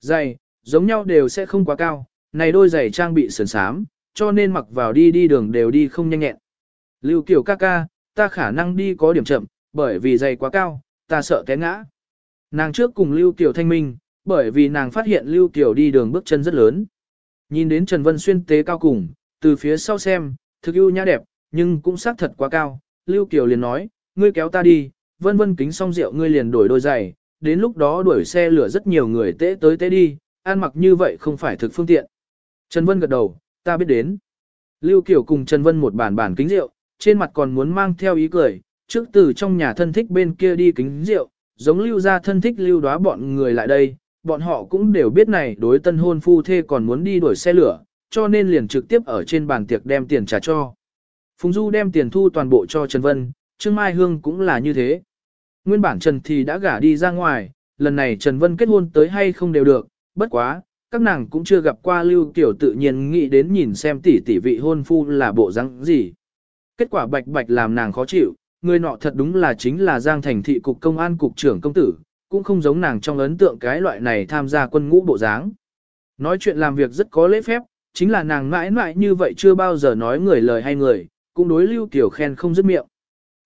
Giày, giống nhau đều sẽ không quá cao, này đôi giày trang bị sườn sám, cho nên mặc vào đi đi đường đều đi không nhanh nhẹn. Lưu Kiều ca ca, ta khả năng đi có điểm chậm, bởi vì giày quá cao, ta sợ té ngã. Nàng trước cùng Lưu Kiều thanh minh, bởi vì nàng phát hiện Lưu Kiều đi đường bước chân rất lớn. Nhìn đến Trần Vân Xuyên tế cao cùng, từ phía sau xem, thực ưu nhã đẹp, nhưng cũng xác thật quá cao. Lưu Kiều liền nói, ngươi kéo ta đi, vân vân kính xong rượu ngươi liền đổi đôi giày, đến lúc đó đuổi xe lửa rất nhiều người tế tới tế đi, ăn mặc như vậy không phải thực phương tiện. Trần Vân gật đầu, ta biết đến. Lưu Kiều cùng Trần Vân một bàn bàn kính rượu, trên mặt còn muốn mang theo ý cười, trước từ trong nhà thân thích bên kia đi kính rượu, giống lưu ra thân thích lưu đoá bọn người lại đây, bọn họ cũng đều biết này đối tân hôn phu thê còn muốn đi đuổi xe lửa, cho nên liền trực tiếp ở trên bàn tiệc đem tiền trả cho. Phùng Du đem tiền thu toàn bộ cho Trần Vân, Trương Mai Hương cũng là như thế. Nguyên bản Trần thì đã gả đi ra ngoài, lần này Trần Vân kết hôn tới hay không đều được, bất quá, các nàng cũng chưa gặp qua Lưu Kiều tự nhiên nghĩ đến nhìn xem tỷ tỷ vị hôn phu là bộ răng gì. Kết quả bạch bạch làm nàng khó chịu, người nọ thật đúng là chính là Giang Thành thị cục công an cục trưởng công tử, cũng không giống nàng trong ấn tượng cái loại này tham gia quân ngũ bộ dáng. Nói chuyện làm việc rất có lễ phép, chính là nàng mãi mãi như vậy chưa bao giờ nói người lời hay người, cũng đối Lưu Kiều khen không dứt miệng.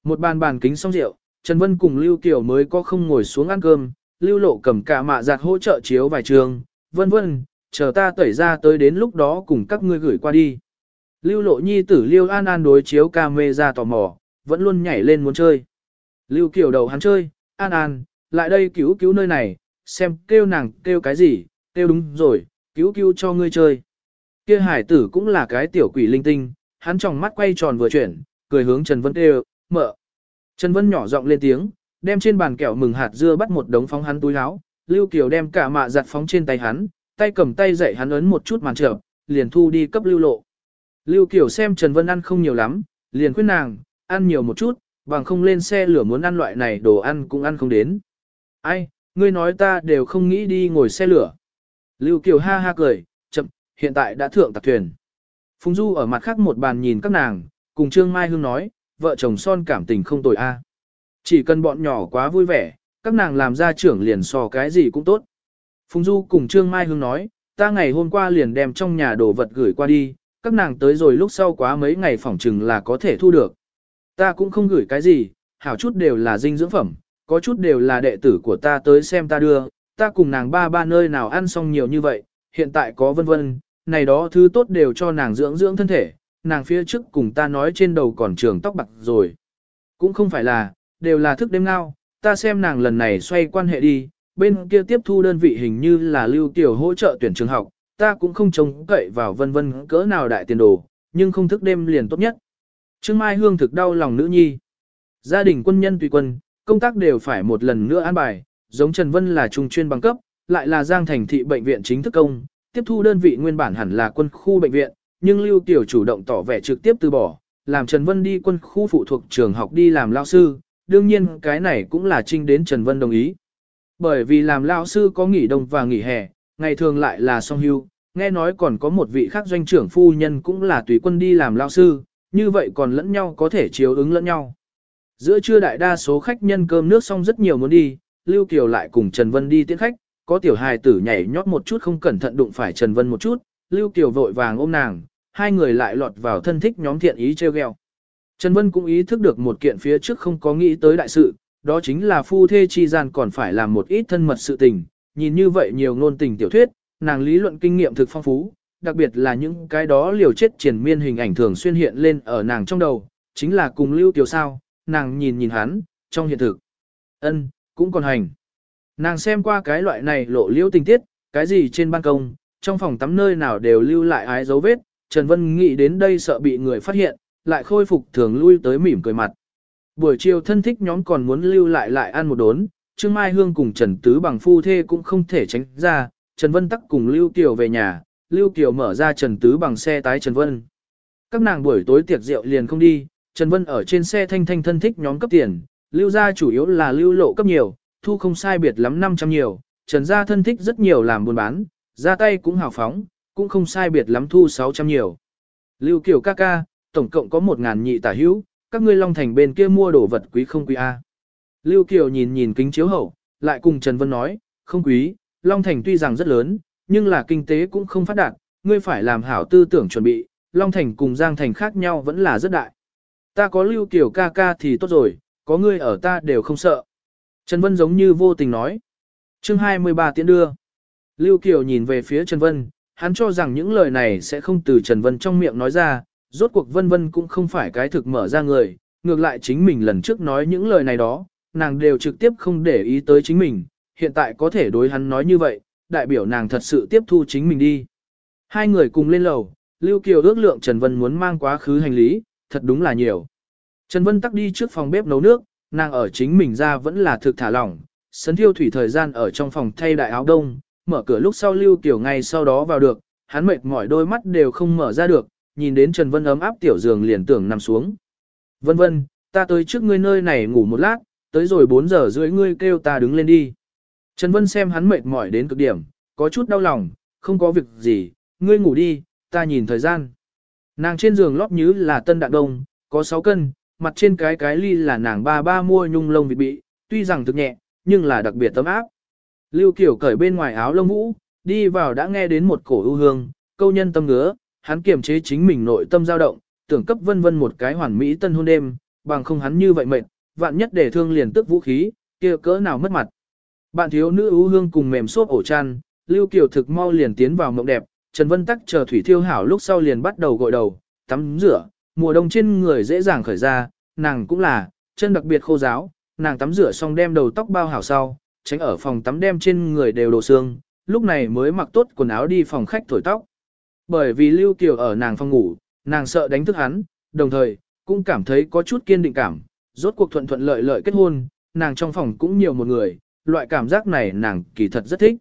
Một bàn bàn kính xong rượu, Trần Vân cùng Lưu Kiều mới có không ngồi xuống ăn cơm, Lưu Lộ cầm cả mạ giặt hỗ trợ chiếu vài trường, vân vân, chờ ta tẩy ra tới đến lúc đó cùng các ngươi gửi qua đi. Lưu Lộ nhi tử Lưu An An đối chiếu ca mê ra tò mò, vẫn luôn nhảy lên muốn chơi. Lưu Kiều đầu hắn chơi, An An, lại đây cứu cứu nơi này, xem kêu nàng kêu cái gì, kêu đúng rồi, cứu cứu cho ngươi chơi. Kia hải tử cũng là cái tiểu quỷ linh tinh, hắn tròng mắt quay tròn vừa chuyển, cười hướng Trần Vân kêu, mợ. Trần Vân nhỏ giọng lên tiếng, đem trên bàn kẹo mừng hạt dưa bắt một đống phóng hắn túi áo, Lưu Kiều đem cả mạ giặt phóng trên tay hắn, tay cầm tay dạy hắn ấn một chút màn trở, liền thu đi cấp Lưu Lộ. Lưu Kiều xem Trần Vân ăn không nhiều lắm, liền khuyên nàng, ăn nhiều một chút, bằng không lên xe lửa muốn ăn loại này đồ ăn cũng ăn không đến. Ai, ngươi nói ta đều không nghĩ đi ngồi xe lửa. Lưu Kiều ha ha cười, chậm, hiện tại đã thượng tạc thuyền. Phùng Du ở mặt khác một bàn nhìn các nàng, cùng Trương Mai Hương nói, vợ chồng son cảm tình không tồi a. Chỉ cần bọn nhỏ quá vui vẻ, các nàng làm ra trưởng liền so cái gì cũng tốt. Phùng Du cùng Trương Mai Hương nói, ta ngày hôm qua liền đem trong nhà đồ vật gửi qua đi, các nàng tới rồi lúc sau quá mấy ngày phỏng chừng là có thể thu được. Ta cũng không gửi cái gì, hảo chút đều là dinh dưỡng phẩm, có chút đều là đệ tử của ta tới xem ta đưa, ta cùng nàng ba ba nơi nào ăn xong nhiều như vậy, hiện tại có vân vân, này đó thứ tốt đều cho nàng dưỡng dưỡng thân thể, nàng phía trước cùng ta nói trên đầu còn trường tóc bạc rồi. Cũng không phải là, đều là thức đêm ngao, ta xem nàng lần này xoay quan hệ đi, bên kia tiếp thu đơn vị hình như là lưu tiểu hỗ trợ tuyển trường học, ta cũng không trông cậy vào vân vân cỡ nào đại tiền đồ, nhưng không thức đêm liền tốt nhất. Trương Mai Hương thực đau lòng nữ nhi. Gia đình quân nhân tùy quân, công tác đều phải một lần nữa an bài, giống Trần Vân là trung chuyên bằng cấp, lại là Giang Thành thị bệnh viện chính thức công, tiếp thu đơn vị nguyên bản hẳn là quân khu bệnh viện, nhưng Lưu Tiểu chủ động tỏ vẻ trực tiếp từ bỏ, làm Trần Vân đi quân khu phụ thuộc trường học đi làm lao sư, đương nhiên cái này cũng là trinh đến Trần Vân đồng ý. Bởi vì làm lao sư có nghỉ đông và nghỉ hè, ngày thường lại là song hưu, nghe nói còn có một vị khác doanh trưởng phu nhân cũng là tùy quân đi làm lao sư, như vậy còn lẫn nhau có thể chiếu ứng lẫn nhau. Giữa trưa đại đa số khách nhân cơm nước xong rất nhiều muốn đi, Lưu Kiều lại cùng Trần Vân đi tiễn khách, có tiểu hài tử nhảy nhót một chút không cẩn thận đụng phải Trần Vân một chút, Lưu Kiều vội vàng ôm nàng, hai người lại lọt vào thân thích nhóm thiện ý treo gheo. Trần Vân cũng ý thức được một kiện phía trước không có nghĩ tới đại sự, đó chính là phu thê chi gian còn phải làm một ít thân mật sự tình, nhìn như vậy nhiều ngôn tình tiểu thuyết, nàng lý luận kinh nghiệm thực phong phú, đặc biệt là những cái đó liều chết triển miên hình ảnh thường xuyên hiện lên ở nàng trong đầu, chính là cùng Lưu Tiểu sao, nàng nhìn nhìn hắn, trong hiện thực. ân cũng còn hành. Nàng xem qua cái loại này lộ liễu tình tiết, cái gì trên ban công, trong phòng tắm nơi nào đều lưu lại ái dấu vết, Trần Vân nghĩ đến đây sợ bị người phát hiện, lại khôi phục thường lui tới mỉm cười mặt. Buổi chiều thân thích nhóm còn muốn lưu lại lại ăn một đốn, Trương Mai Hương cùng Trần Tứ bằng phu thê cũng không thể tránh ra, Trần Vân tắc cùng Lưu Kiều về nhà, Lưu Kiều mở ra Trần Tứ bằng xe tái Trần Vân. Các nàng buổi tối tiệc rượu liền không đi, Trần Vân ở trên xe thanh thanh thân thích nhóm cấp tiền, Lưu gia chủ yếu là lưu lộ cấp nhiều, thu không sai biệt lắm 500 nhiều, Trần gia thân thích rất nhiều làm buôn bán, ra tay cũng hào phóng, cũng không sai biệt lắm thu 600 nhiều. Lưu Kiều ca ca, tổng cộng có 1.000 nhị tả hữu, các ngươi Long Thành bên kia mua đồ vật quý không quý A. Lưu Kiều nhìn nhìn kính chiếu hậu, lại cùng Trần Vân nói, không quý, Long Thành tuy rằng rất lớn, nhưng là kinh tế cũng không phát đạt, ngươi phải làm hảo tư tưởng chuẩn bị, Long Thành cùng Giang Thành khác nhau vẫn là rất đại. Ta có lưu kiều ca ca thì tốt rồi, có ngươi ở ta đều không sợ. Trần Vân giống như vô tình nói. chương 23 tiễn đưa. Lưu Kiều nhìn về phía Trần Vân, hắn cho rằng những lời này sẽ không từ Trần Vân trong miệng nói ra, rốt cuộc Vân Vân cũng không phải cái thực mở ra người, ngược lại chính mình lần trước nói những lời này đó, nàng đều trực tiếp không để ý tới chính mình, hiện tại có thể đối hắn nói như vậy, đại biểu nàng thật sự tiếp thu chính mình đi. Hai người cùng lên lầu, Lưu Kiều ước lượng Trần Vân muốn mang quá khứ hành lý, thật đúng là nhiều. Trần Vân tắc đi trước phòng bếp nấu nước, nàng ở chính mình ra vẫn là thực thả lỏng, sấn thiêu thủy thời gian ở trong phòng thay đại áo đông, mở cửa lúc sau Lưu Kiều ngay sau đó vào được, hắn mệt mỏi đôi mắt đều không mở ra được, nhìn đến Trần Vân ấm áp tiểu giường liền tưởng nằm xuống. Vân vân, ta tới trước ngươi nơi này ngủ một lát, tới rồi 4 giờ rưỡi ngươi kêu ta đứng lên đi. Trần Vân xem hắn mệt mỏi đến cực điểm, có chút đau lòng, không có việc gì, ngươi ngủ đi, ta nhìn thời gian. Nàng trên giường lót như là tân đạn đông, có 6 cân, mặt trên cái cái ly là nàng ba ba mua nhung lông vịt bị, tuy rằng thực nhẹ, nhưng là đặc biệt tấm áp. Lưu Kiều cởi bên ngoài áo lông vũ, đi vào đã nghe đến một cổ ưu hương, câu nhân tâm ngứa, hắn kiềm chế chính mình nội tâm dao động, tưởng cấp vân vân một cái hoàn mỹ tân hôn đêm, bằng không hắn như vậy mệt, vạn nhất để thương liền tức vũ khí, kia cỡ nào mất mặt. Bạn thiếu nữ ưu hương cùng mềm xốp ổ chăn, Lưu Kiều thực mau liền tiến vào mộng đẹp, Trần Vân Tắc chờ thủy thiêu hảo lúc sau liền bắt đầu gội đầu, tắm rửa, mùa đông trên người dễ dàng khởi ra, nàng cũng là, chân đặc biệt khô giáo, nàng tắm rửa xong đem đầu tóc bao hảo sau, tránh ở phòng tắm đem trên người đều đồ xương, lúc này mới mặc tốt quần áo đi phòng khách thổi tóc. Bởi vì Lưu Kiều ở nàng phòng ngủ, nàng sợ đánh thức hắn, đồng thời, cũng cảm thấy có chút kiên định cảm, rốt cuộc thuận thuận lợi lợi kết hôn, nàng trong phòng cũng nhiều một người, loại cảm giác này nàng kỳ thật rất thích.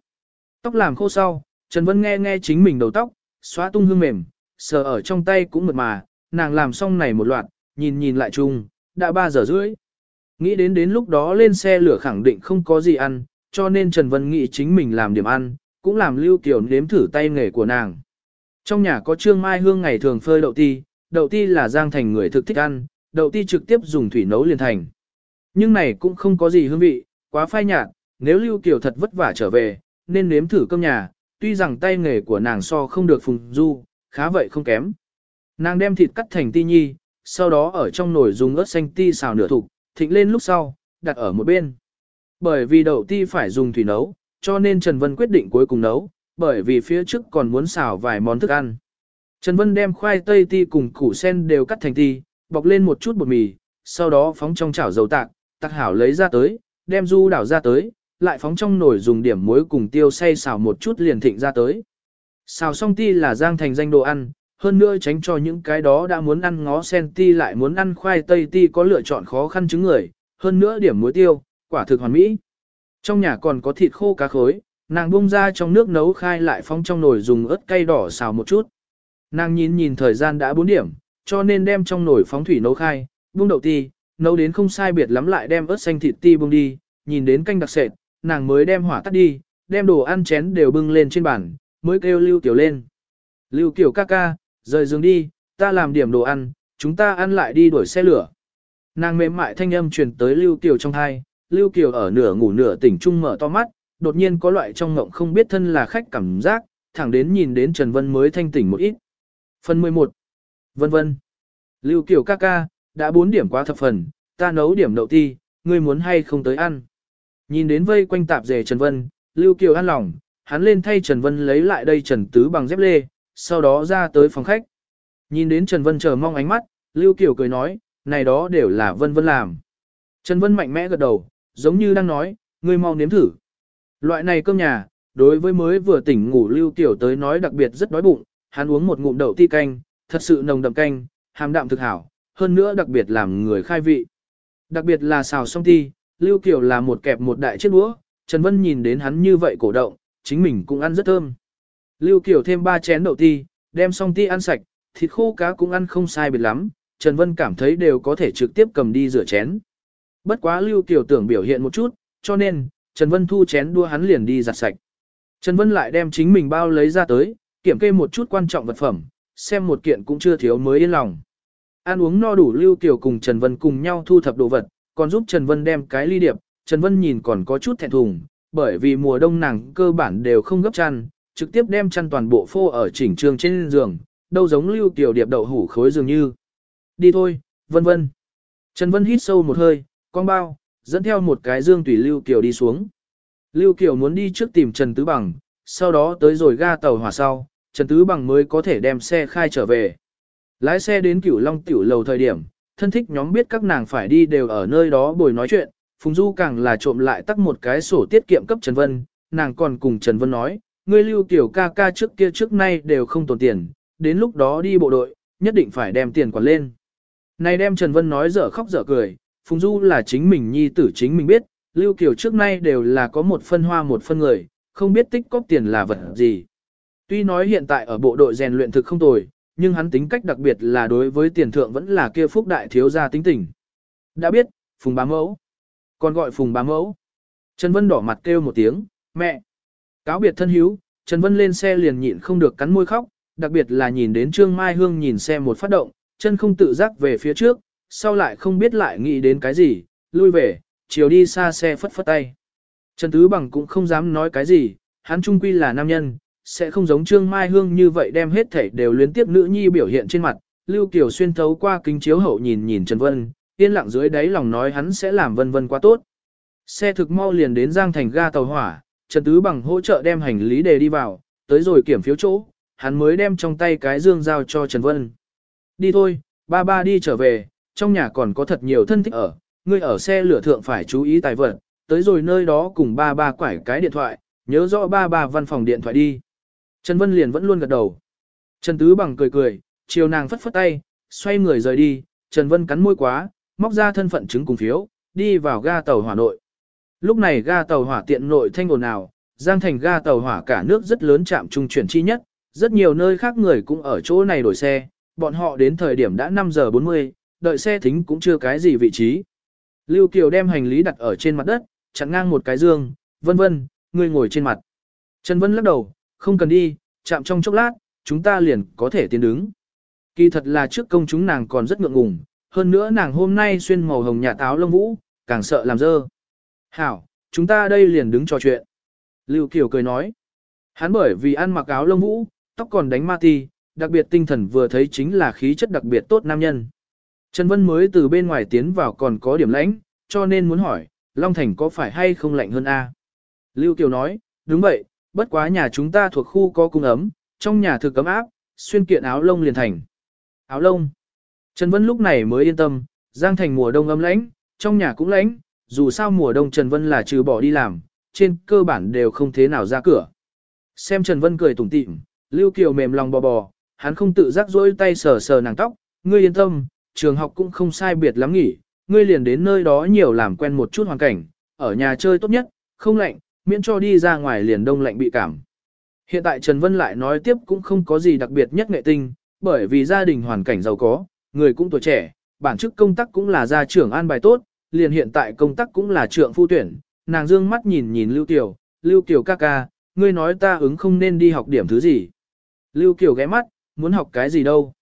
Tóc làm khô sau, Trần Vân nghe nghe chính mình đầu tóc, xóa tung hương mềm, sờ ở trong tay cũng mượt mà, nàng làm xong này một loạt, nhìn nhìn lại chung, đã 3 giờ rưỡi. Nghĩ đến đến lúc đó lên xe lửa khẳng định không có gì ăn, cho nên Trần Vân nghĩ chính mình làm điểm ăn, cũng làm Lưu Kiều nếm thử tay nghề của nàng. Trong nhà có Trương Mai Hương ngày thường phơi đậu ti, đậu ti là Giang Thành người thực thích ăn, đậu ti trực tiếp dùng thủy nấu liền thành. Nhưng này cũng không có gì hương vị, quá phai nhạt, nếu Lưu Kiều thật vất vả trở về, nên nếm thử cơm nhà, tuy rằng tay nghề của nàng so không được phùng du, khá vậy không kém. Nàng đem thịt cắt thành ti nhi, sau đó ở trong nồi dùng ớt xanh ti xào nửa thục, thịnh lên lúc sau, đặt ở một bên. Bởi vì đậu ti phải dùng thủy nấu, cho nên Trần Vân quyết định cuối cùng nấu, bởi vì phía trước còn muốn xào vài món thức ăn. Trần Vân đem khoai tây ti cùng củ sen đều cắt thành ti, bọc lên một chút bột mì, sau đó phóng trong chảo dầu tạc, tạc hảo lấy ra tới, đem du đảo ra tới, lại phóng trong nồi dùng điểm muối cùng tiêu xay xào một chút liền thịnh ra tới. Xào xong ti là giang thành danh đồ ăn, hơn nữa tránh cho những cái đó đã muốn ăn ngó sen ti lại muốn ăn khoai tây ti có lựa chọn khó khăn chứng người, hơn nữa điểm muối tiêu, quả thực hoàn mỹ. Trong nhà còn có thịt khô cá khối, nàng bung ra trong nước nấu khai lại phong trong nồi dùng ớt cay đỏ xào một chút. Nàng nhìn nhìn thời gian đã 4 điểm, cho nên đem trong nồi phóng thủy nấu khai, bung đậu ti, nấu đến không sai biệt lắm lại đem ớt xanh thịt ti bung đi, nhìn đến canh đặc sệt, nàng mới đem hỏa tắt đi, đem đồ ăn chén đều bưng lên trên bàn, mới kêu Lưu Tiểu lên. Lưu Tiểu ca ca, rời giường đi, ta làm điểm đồ ăn, chúng ta ăn lại đi đuổi xe lửa. Nàng mềm mại thanh âm truyền tới Lưu Kiều trong thai, Lưu Kiều ở nửa ngủ nửa tỉnh trung mở to mắt, đột nhiên có loại trong ngộng không biết thân là khách cảm giác, thẳng đến nhìn đến Trần Vân mới thanh tỉnh một ít. Phần 11. Vân vân. Lưu Kiều ca ca, đã 4 điểm quá thập phần, ta nấu điểm đậu ti, ngươi muốn hay không tới ăn. Nhìn đến vây quanh tạp dề Trần Vân, Lưu Kiều ăn lòng, hắn lên thay Trần Vân lấy lại đây Trần Tứ bằng dép lê, sau đó ra tới phòng khách. Nhìn đến Trần Vân chờ mong ánh mắt, Lưu Kiều cười nói, này đó đều là Vân Vân làm. Trần Vân mạnh mẽ gật đầu, giống như đang nói, ngươi mau nếm thử. Loại này cơm nhà, đối với mới vừa tỉnh ngủ Lưu Kiều tới nói đặc biệt rất đói bụng, hắn uống một ngụm đậu ti canh, thật sự nồng đậm canh, hàm đạm thực hảo, hơn nữa đặc biệt làm người khai vị. Đặc biệt là xào xong ti, Lưu Kiều là một kẹp một đại chiếc đũa, Trần Vân nhìn đến hắn như vậy cổ động, chính mình cũng ăn rất thơm. Lưu Kiều thêm ba chén đậu ti, đem xong ti ăn sạch, thịt khô cá cũng ăn không sai biệt lắm, Trần Vân cảm thấy đều có thể trực tiếp cầm đi rửa chén. Bất quá Lưu Kiều tưởng biểu hiện một chút, cho nên, Trần Vân thu chén đua hắn liền đi giặt sạch. Trần Vân lại đem chính mình bao lấy ra tới, kiểm kê một chút quan trọng vật phẩm, xem một kiện cũng chưa thiếu mới yên lòng. Ăn uống no đủ Lưu Kiều cùng Trần Vân cùng nhau thu thập đồ vật, còn giúp Trần Vân đem cái ly điệp, Trần Vân nhìn còn có chút thẹn thùng, bởi vì mùa đông nàng cơ bản đều không gấp chăn, trực tiếp đem chăn toàn bộ phô ở chỉnh trường trên giường, đâu giống lưu tiểu điệp đậu hủ khối dường như. Đi thôi, vân vân. Trần Vân hít sâu một hơi, con bao, dẫn theo một cái dương tùy lưu tiểu đi xuống. Lưu Kiều muốn đi trước tìm Trần Tứ Bằng, sau đó tới rồi ga tàu hỏa sau, Trần Tứ Bằng mới có thể đem xe khai trở về. Lái xe đến Cửu Long tiểu lầu thời điểm, thân thích nhóm biết các nàng phải đi đều ở nơi đó bồi nói chuyện, Phùng Du càng là trộm lại tắt một cái sổ tiết kiệm cấp Trần Vân, nàng còn cùng Trần Vân nói, ngươi lưu tiểu ca ca trước kia trước nay đều không tồn tiền, đến lúc đó đi bộ đội, nhất định phải đem tiền quản lên. Này đem Trần Vân nói dở khóc dở cười, Phùng Du là chính mình nhi tử chính mình biết, Lưu Kiều trước nay đều là có một phân hoa một phân người, không biết tích cóp tiền là vật gì. Tuy nói hiện tại ở bộ đội rèn luyện thực không tồi, nhưng hắn tính cách đặc biệt là đối với tiền thượng vẫn là kia phúc đại thiếu gia tính tình. Đã biết, Phùng bá mẫu. Còn gọi Phùng bá mẫu. Trần Vân đỏ mặt kêu một tiếng, mẹ. Cáo biệt thân hiếu, Trần Vân lên xe liền nhịn không được cắn môi khóc, đặc biệt là nhìn đến Trương Mai Hương nhìn xe một phát động, chân không tự giác về phía trước, sau lại không biết lại nghĩ đến cái gì, lui về, chiều đi xa xe phất phất tay. Trần Tứ Bằng cũng không dám nói cái gì, hắn trung quy là nam nhân, sẽ không giống Trương Mai Hương như vậy đem hết thảy đều luyến tiếp nữ nhi biểu hiện trên mặt. Lưu Kiều xuyên thấu qua kính chiếu hậu nhìn nhìn Trần Vân, yên lặng dưới đáy lòng nói hắn sẽ làm vân vân quá tốt. Xe thực mau liền đến Giang Thành ga tàu hỏa, Trần Tứ Bằng hỗ trợ đem hành lý đề đi vào, tới rồi kiểm phiếu chỗ, hắn mới đem trong tay cái dương giao cho Trần Vân. Đi thôi, ba ba đi trở về, trong nhà còn có thật nhiều thân thích ở, ngươi ở xe lửa thượng phải chú ý tài vật, tới rồi nơi đó cùng ba ba quải cái điện thoại, nhớ rõ ba ba văn phòng điện thoại đi. Trần Vân liền vẫn luôn gật đầu. Trần Tứ bằng cười cười, chiều nàng phất phất tay, xoay người rời đi, Trần Vân cắn môi quá, móc ra thân phận chứng cùng phiếu, đi vào ga tàu Hà nội. Lúc này ga tàu hỏa tiện nội thanh ồn ào, Giang thành ga tàu hỏa cả nước rất lớn chạm trung chuyển chi nhất, rất nhiều nơi khác người cũng ở chỗ này đổi xe, bọn họ đến thời điểm đã 5 giờ 40, đợi xe thính cũng chưa cái gì vị trí. Lưu Kiều đem hành lý đặt ở trên mặt đất, chặn ngang một cái dương, vân vân, người ngồi trên mặt. Trần Vân lắc đầu, không cần đi, chạm trong chốc lát, chúng ta liền có thể tiến đứng. Kỳ thật là trước công chúng nàng còn rất ngượng ngùng, hơn nữa nàng hôm nay xuyên màu hồng nhà táo lông vũ, càng sợ làm dơ. Hảo, chúng ta đây liền đứng trò chuyện. Lưu Kiều cười nói. Hắn bởi vì ăn mặc áo lông vũ, tóc còn đánh ma ti, đặc biệt tinh thần vừa thấy chính là khí chất đặc biệt tốt nam nhân. Trần Vân mới từ bên ngoài tiến vào còn có điểm lãnh, cho nên muốn hỏi, Long Thành có phải hay không lạnh hơn A? Lưu Kiều nói, đúng vậy, bất quá nhà chúng ta thuộc khu có cung ấm, trong nhà thực ấm áp, xuyên kiện áo lông liền thành. Áo lông. Trần Vân lúc này mới yên tâm, Giang Thành mùa đông ấm lãnh, trong nhà cũng lãnh, dù sao mùa đông Trần Vân là trừ bỏ đi làm, trên cơ bản đều không thế nào ra cửa. Xem Trần Vân cười tủm tỉm, Lưu Kiều mềm lòng bò bò, hắn không tự giác rỗi tay sờ sờ nàng tóc, ngươi yên tâm, trường học cũng không sai biệt lắm nghỉ, ngươi liền đến nơi đó nhiều làm quen một chút hoàn cảnh, ở nhà chơi tốt nhất, không lạnh, miễn cho đi ra ngoài liền đông lạnh bị cảm. Hiện tại Trần Vân lại nói tiếp cũng không có gì đặc biệt nhất nghệ tinh, bởi vì gia đình hoàn cảnh giàu có, người cũng tuổi trẻ, bản chức công tác cũng là gia trưởng an bài tốt, liền hiện tại công tác cũng là trưởng phu tuyển, nàng dương mắt nhìn nhìn Lưu Kiều, Lưu Kiều ca ca, ngươi nói ta ứng không nên đi học điểm thứ gì. Lưu Kiều ghé mắt, muốn học cái gì đâu.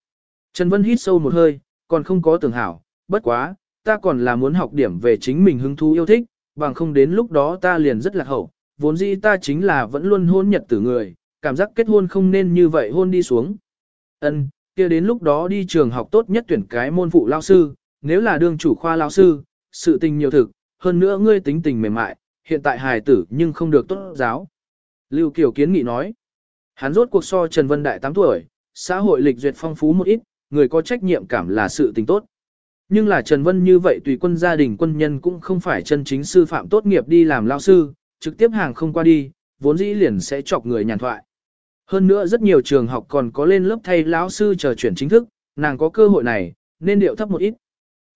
Trần Vân hít sâu một hơi, còn không có tưởng hảo, bất quá, ta còn là muốn học điểm về chính mình hứng thú yêu thích, bằng không đến lúc đó ta liền rất lạc hậu, vốn dĩ ta chính là vẫn luôn hôn nhật tử người, cảm giác kết hôn không nên như vậy hôn đi xuống. Ân, kia đến lúc đó đi trường học tốt nhất tuyển cái môn phụ lao sư, nếu là đương chủ khoa lao sư, sự tình nhiều thực, hơn nữa ngươi tính tình mềm mại, hiện tại hài tử nhưng không được tốt giáo. Lưu Kiều kiến nghị nói, hắn rốt cuộc so Trần Vân Đại 8 tuổi, xã hội lịch duyệt phong phú một ít, người có trách nhiệm cảm là sự tình tốt. Nhưng là Trần Vân như vậy tùy quân gia đình quân nhân cũng không phải chân chính sư phạm tốt nghiệp đi làm lao sư, trực tiếp hàng không qua đi, vốn dĩ liền sẽ chọc người nhàn thoại. Hơn nữa rất nhiều trường học còn có lên lớp thay lão sư chờ chuyển chính thức, nàng có cơ hội này, nên điệu thấp một ít.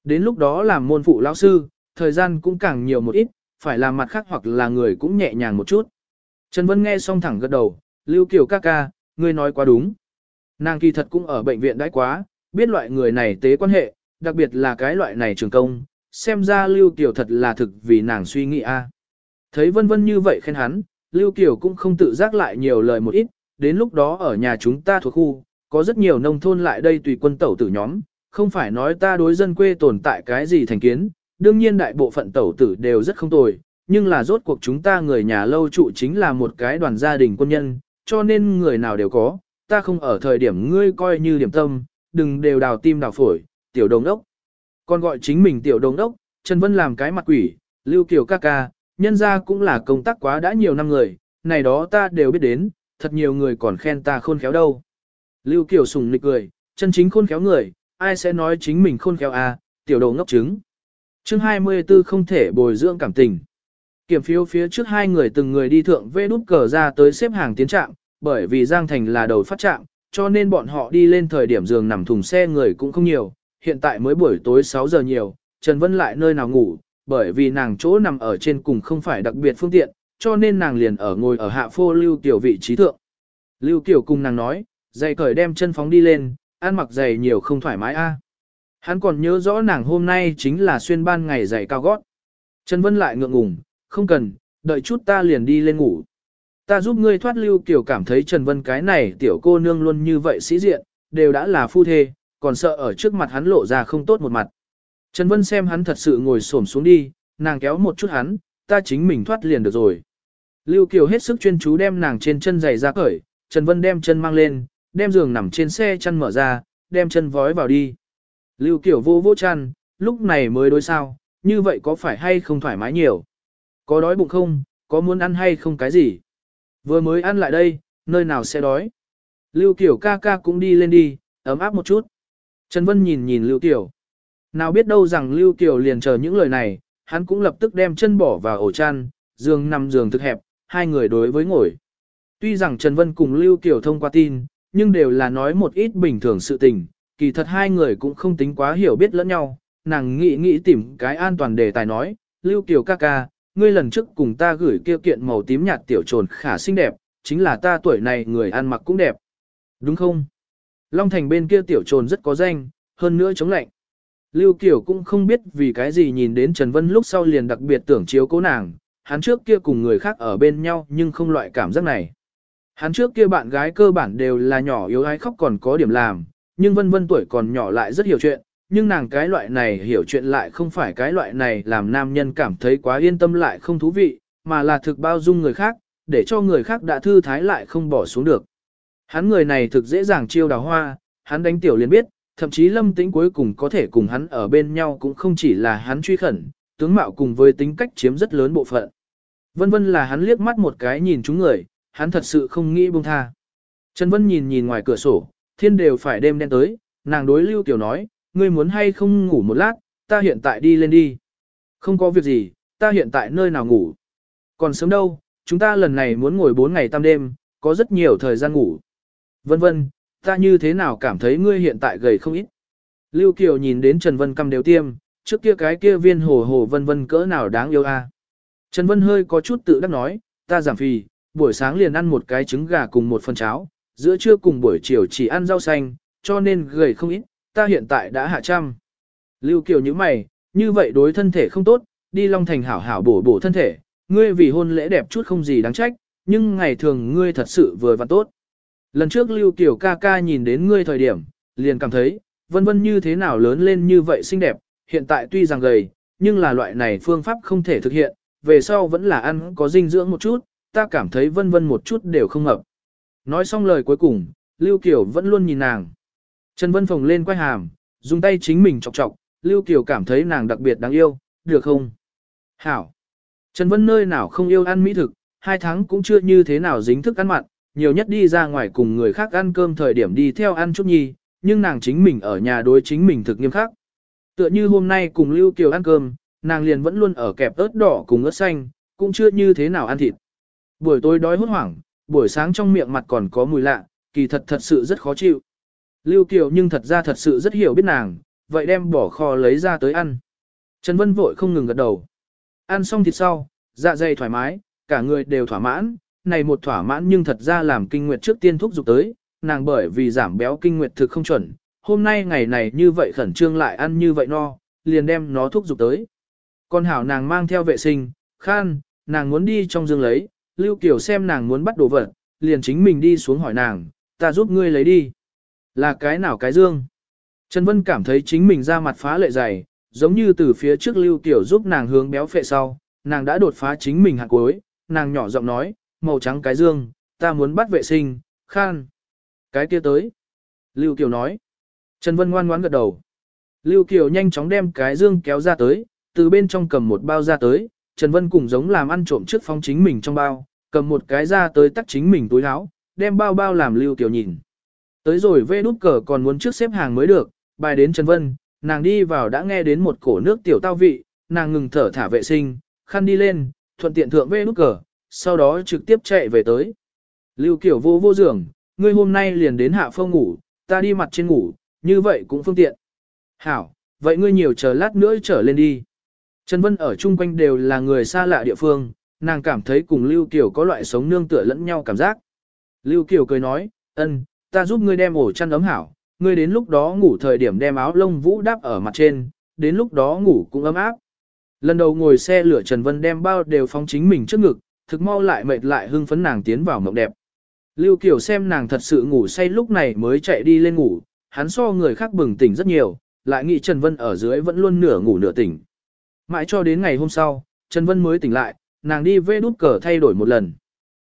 Đến lúc đó làm môn phụ lão sư, thời gian cũng càng nhiều một ít, phải làm mặt khác hoặc là người cũng nhẹ nhàng một chút. Trần Vân nghe xong thẳng gật đầu, Lưu Kiều ca ca, ngươi nói quá đúng. Nàng kỳ thật cũng ở bệnh viện đãi quá, biết loại người này tế quan hệ, đặc biệt là cái loại này trường công, xem ra Lưu Kiều thật là thực vì nàng suy nghĩ a. Thấy vân vân như vậy khen hắn, Lưu Kiều cũng không tự giác lại nhiều lời một ít, đến lúc đó ở nhà chúng ta thuộc khu, có rất nhiều nông thôn lại đây tùy quân tẩu tử nhóm, không phải nói ta đối dân quê tồn tại cái gì thành kiến, đương nhiên đại bộ phận tẩu tử đều rất không tồi, nhưng là rốt cuộc chúng ta người nhà lâu trụ chính là một cái đoàn gia đình quân nhân, cho nên người nào đều có, ta không ở thời điểm ngươi coi như điểm tâm, đừng đều đào tim đào phổi, tiểu đồng đốc. Còn gọi chính mình tiểu đồng đốc, Trần Vân làm cái mặt quỷ, Lưu Kiều ca ca, nhân ra cũng là công tác quá đã nhiều năm người, này đó ta đều biết đến, thật nhiều người còn khen ta khôn khéo đâu. Lưu Kiều sùng nịch cười, chân chính khôn khéo người, ai sẽ nói chính mình khôn khéo à, tiểu đồ ngốc trứng. Chương 24 không thể bồi dưỡng cảm tình. Kiểm phiếu phía trước hai người từng người đi thượng vê đút cờ ra tới xếp hàng tiến trạm, bởi vì Giang Thành là đầu phát trạm, cho nên bọn họ đi lên thời điểm giường nằm thùng xe người cũng không nhiều, hiện tại mới buổi tối 6 giờ nhiều, Trần Vân lại nơi nào ngủ, bởi vì nàng chỗ nằm ở trên cùng không phải đặc biệt phương tiện, cho nên nàng liền ở ngồi ở hạ phô Lưu Tiểu vị trí thượng. Lưu Kiều cùng nàng nói, giày cởi đem chân phóng đi lên, ăn mặc giày nhiều không thoải mái a. À. Hắn còn nhớ rõ nàng hôm nay chính là xuyên ban ngày giày cao gót. Trần Vân lại ngượng ngùng, không cần, đợi chút ta liền đi lên ngủ. Ta giúp ngươi thoát lưu kiểu cảm thấy Trần Vân cái này tiểu cô nương luôn như vậy sĩ diện, đều đã là phu thê, còn sợ ở trước mặt hắn lộ ra không tốt một mặt. Trần Vân xem hắn thật sự ngồi xổm xuống đi, nàng kéo một chút hắn, ta chính mình thoát liền được rồi. Lưu Kiều hết sức chuyên chú đem nàng trên chân giày ra cởi, Trần Vân đem chân mang lên, đem giường nằm trên xe chăn mở ra, đem chân vói vào đi. Lưu Kiều vô vô chăn, lúc này mới đối sao, như vậy có phải hay không thoải mái nhiều? Có đói bụng không, có muốn ăn hay không cái gì? Vừa mới ăn lại đây, nơi nào sẽ đói? Lưu Kiều ca ca cũng đi lên đi, ấm áp một chút. Trần Vân nhìn nhìn Lưu Kiều. Nào biết đâu rằng Lưu Kiều liền chờ những lời này, hắn cũng lập tức đem chân bỏ vào ổ chăn, giường nằm giường thực hẹp, hai người đối với ngồi. Tuy rằng Trần Vân cùng Lưu Kiều thông qua tin, nhưng đều là nói một ít bình thường sự tình, kỳ thật hai người cũng không tính quá hiểu biết lẫn nhau, nàng nghĩ nghĩ tìm cái an toàn đề tài nói, Lưu Kiều ca ca, ngươi lần trước cùng ta gửi kia kiện màu tím nhạt tiểu trồn khả xinh đẹp, chính là ta tuổi này người ăn mặc cũng đẹp. Đúng không? Long Thành bên kia tiểu trồn rất có danh, hơn nữa chống lạnh. Lưu Kiều cũng không biết vì cái gì nhìn đến Trần Vân lúc sau liền đặc biệt tưởng chiếu cố nàng, hắn trước kia cùng người khác ở bên nhau nhưng không loại cảm giác này. Hắn trước kia bạn gái cơ bản đều là nhỏ yếu ái khóc còn có điểm làm, nhưng Vân Vân tuổi còn nhỏ lại rất hiểu chuyện, nhưng nàng cái loại này hiểu chuyện lại không phải cái loại này làm nam nhân cảm thấy quá yên tâm lại không thú vị, mà là thực bao dung người khác, để cho người khác đã thư thái lại không bỏ xuống được. Hắn người này thực dễ dàng chiêu đào hoa, hắn đánh tiểu liền biết, thậm chí lâm tĩnh cuối cùng có thể cùng hắn ở bên nhau cũng không chỉ là hắn truy khẩn, tướng mạo cùng với tính cách chiếm rất lớn bộ phận. Vân vân là hắn liếc mắt một cái nhìn chúng người, hắn thật sự không nghĩ buông tha. Trần Vân nhìn nhìn ngoài cửa sổ, thiên đều phải đêm đen tới, nàng đối Lưu Tiểu nói, ngươi muốn hay không ngủ một lát, ta hiện tại đi lên đi. Không có việc gì, ta hiện tại nơi nào ngủ. Còn sớm đâu, chúng ta lần này muốn ngồi 4 ngày tam đêm, có rất nhiều thời gian ngủ. Vân vân, ta như thế nào cảm thấy ngươi hiện tại gầy không ít. Lưu Kiều nhìn đến Trần Vân cầm đều tiêm, trước kia cái kia viên hồ hồ vân vân cỡ nào đáng yêu a. Trần Vân hơi có chút tự đắc nói, ta giảm phì, buổi sáng liền ăn một cái trứng gà cùng một phần cháo, giữa trưa cùng buổi chiều chỉ ăn rau xanh, cho nên gầy không ít, ta hiện tại đã hạ trăm. Lưu Kiều như mày, như vậy đối thân thể không tốt, đi Long Thành hảo hảo bổ bổ thân thể, ngươi vì hôn lễ đẹp chút không gì đáng trách, nhưng ngày thường ngươi thật sự vừa và tốt. Lần trước Lưu Kiều ca ca nhìn đến ngươi thời điểm, liền cảm thấy, vân vân như thế nào lớn lên như vậy xinh đẹp, hiện tại tuy rằng gầy, nhưng là loại này phương pháp không thể thực hiện, về sau vẫn là ăn có dinh dưỡng một chút, ta cảm thấy vân vân một chút đều không hợp. Nói xong lời cuối cùng, Lưu Kiều vẫn luôn nhìn nàng. Trần Vân phồng lên quay hàm, dùng tay chính mình chọc chọc, Lưu Kiều cảm thấy nàng đặc biệt đáng yêu, được không? Hảo! Trần Vân nơi nào không yêu ăn mỹ thực, hai tháng cũng chưa như thế nào dính thức ăn mặn, nhiều nhất đi ra ngoài cùng người khác ăn cơm thời điểm đi theo ăn chút nhi, nhưng nàng chính mình ở nhà đối chính mình thực nghiêm khắc. Tựa như hôm nay cùng Lưu Kiều ăn cơm, nàng liền vẫn luôn ở kẹp ớt đỏ cùng ớt xanh, cũng chưa như thế nào ăn thịt. Buổi tối đói hốt hoảng, buổi sáng trong miệng mặt còn có mùi lạ, kỳ thật thật sự rất khó chịu. Lưu Kiều nhưng thật ra thật sự rất hiểu biết nàng, vậy đem bỏ kho lấy ra tới ăn. Trần Vân vội không ngừng gật đầu. Ăn xong thịt sau, dạ dày thoải mái, cả người đều thỏa mãn, này một thỏa mãn nhưng thật ra làm kinh nguyệt trước tiên thúc dục tới, nàng bởi vì giảm béo kinh nguyệt thực không chuẩn, hôm nay ngày này như vậy khẩn trương lại ăn như vậy no, liền đem nó thúc dục tới. Con hảo nàng mang theo vệ sinh, khan, nàng muốn đi trong giường lấy, Lưu Kiều xem nàng muốn bắt đồ vật, liền chính mình đi xuống hỏi nàng, ta giúp ngươi lấy đi. Là cái nào cái dương? Trần Vân cảm thấy chính mình ra mặt phá lệ dày, giống như từ phía trước Lưu Kiều giúp nàng hướng béo phệ sau, nàng đã đột phá chính mình hạt cuối, nàng nhỏ giọng nói, màu trắng cái dương, ta muốn bắt vệ sinh, khan. Cái kia tới. Lưu Kiều nói. Trần Vân ngoan ngoãn gật đầu. Lưu Kiều nhanh chóng đem cái dương kéo ra tới, từ bên trong cầm một bao ra tới, Trần Vân cùng giống làm ăn trộm trước phong chính mình trong bao, cầm một cái ra tới tắt chính mình túi áo, đem bao bao làm Lưu Kiều nhìn. Tới rồi vê đút cờ còn muốn trước xếp hàng mới được, bài đến Trần Vân, nàng đi vào đã nghe đến một cổ nước tiểu tao vị, nàng ngừng thở thả vệ sinh, khăn đi lên, thuận tiện thượng vê nút cờ, sau đó trực tiếp chạy về tới. Lưu Kiều vô vô giường, ngươi hôm nay liền đến hạ phong ngủ, ta đi mặt trên ngủ, như vậy cũng phương tiện. Hảo, vậy ngươi nhiều chờ lát nữa trở lên đi. Trần Vân ở chung quanh đều là người xa lạ địa phương, nàng cảm thấy cùng Lưu Kiều có loại sống nương tựa lẫn nhau cảm giác. Lưu Kiều cười nói, ân, ta giúp ngươi đem ổ chăn ấm hảo, ngươi đến lúc đó ngủ thời điểm đem áo lông vũ đắp ở mặt trên, đến lúc đó ngủ cũng ấm áp. Lần đầu ngồi xe lửa Trần Vân đem bao đều phóng chính mình trước ngực, thực mau lại mệt lại hưng phấn nàng tiến vào mộng đẹp. Lưu Kiều xem nàng thật sự ngủ say lúc này mới chạy đi lên ngủ, hắn so người khác bừng tỉnh rất nhiều, lại nghĩ Trần Vân ở dưới vẫn luôn nửa ngủ nửa tỉnh. Mãi cho đến ngày hôm sau, Trần Vân mới tỉnh lại, nàng đi vê đút cờ thay đổi một lần.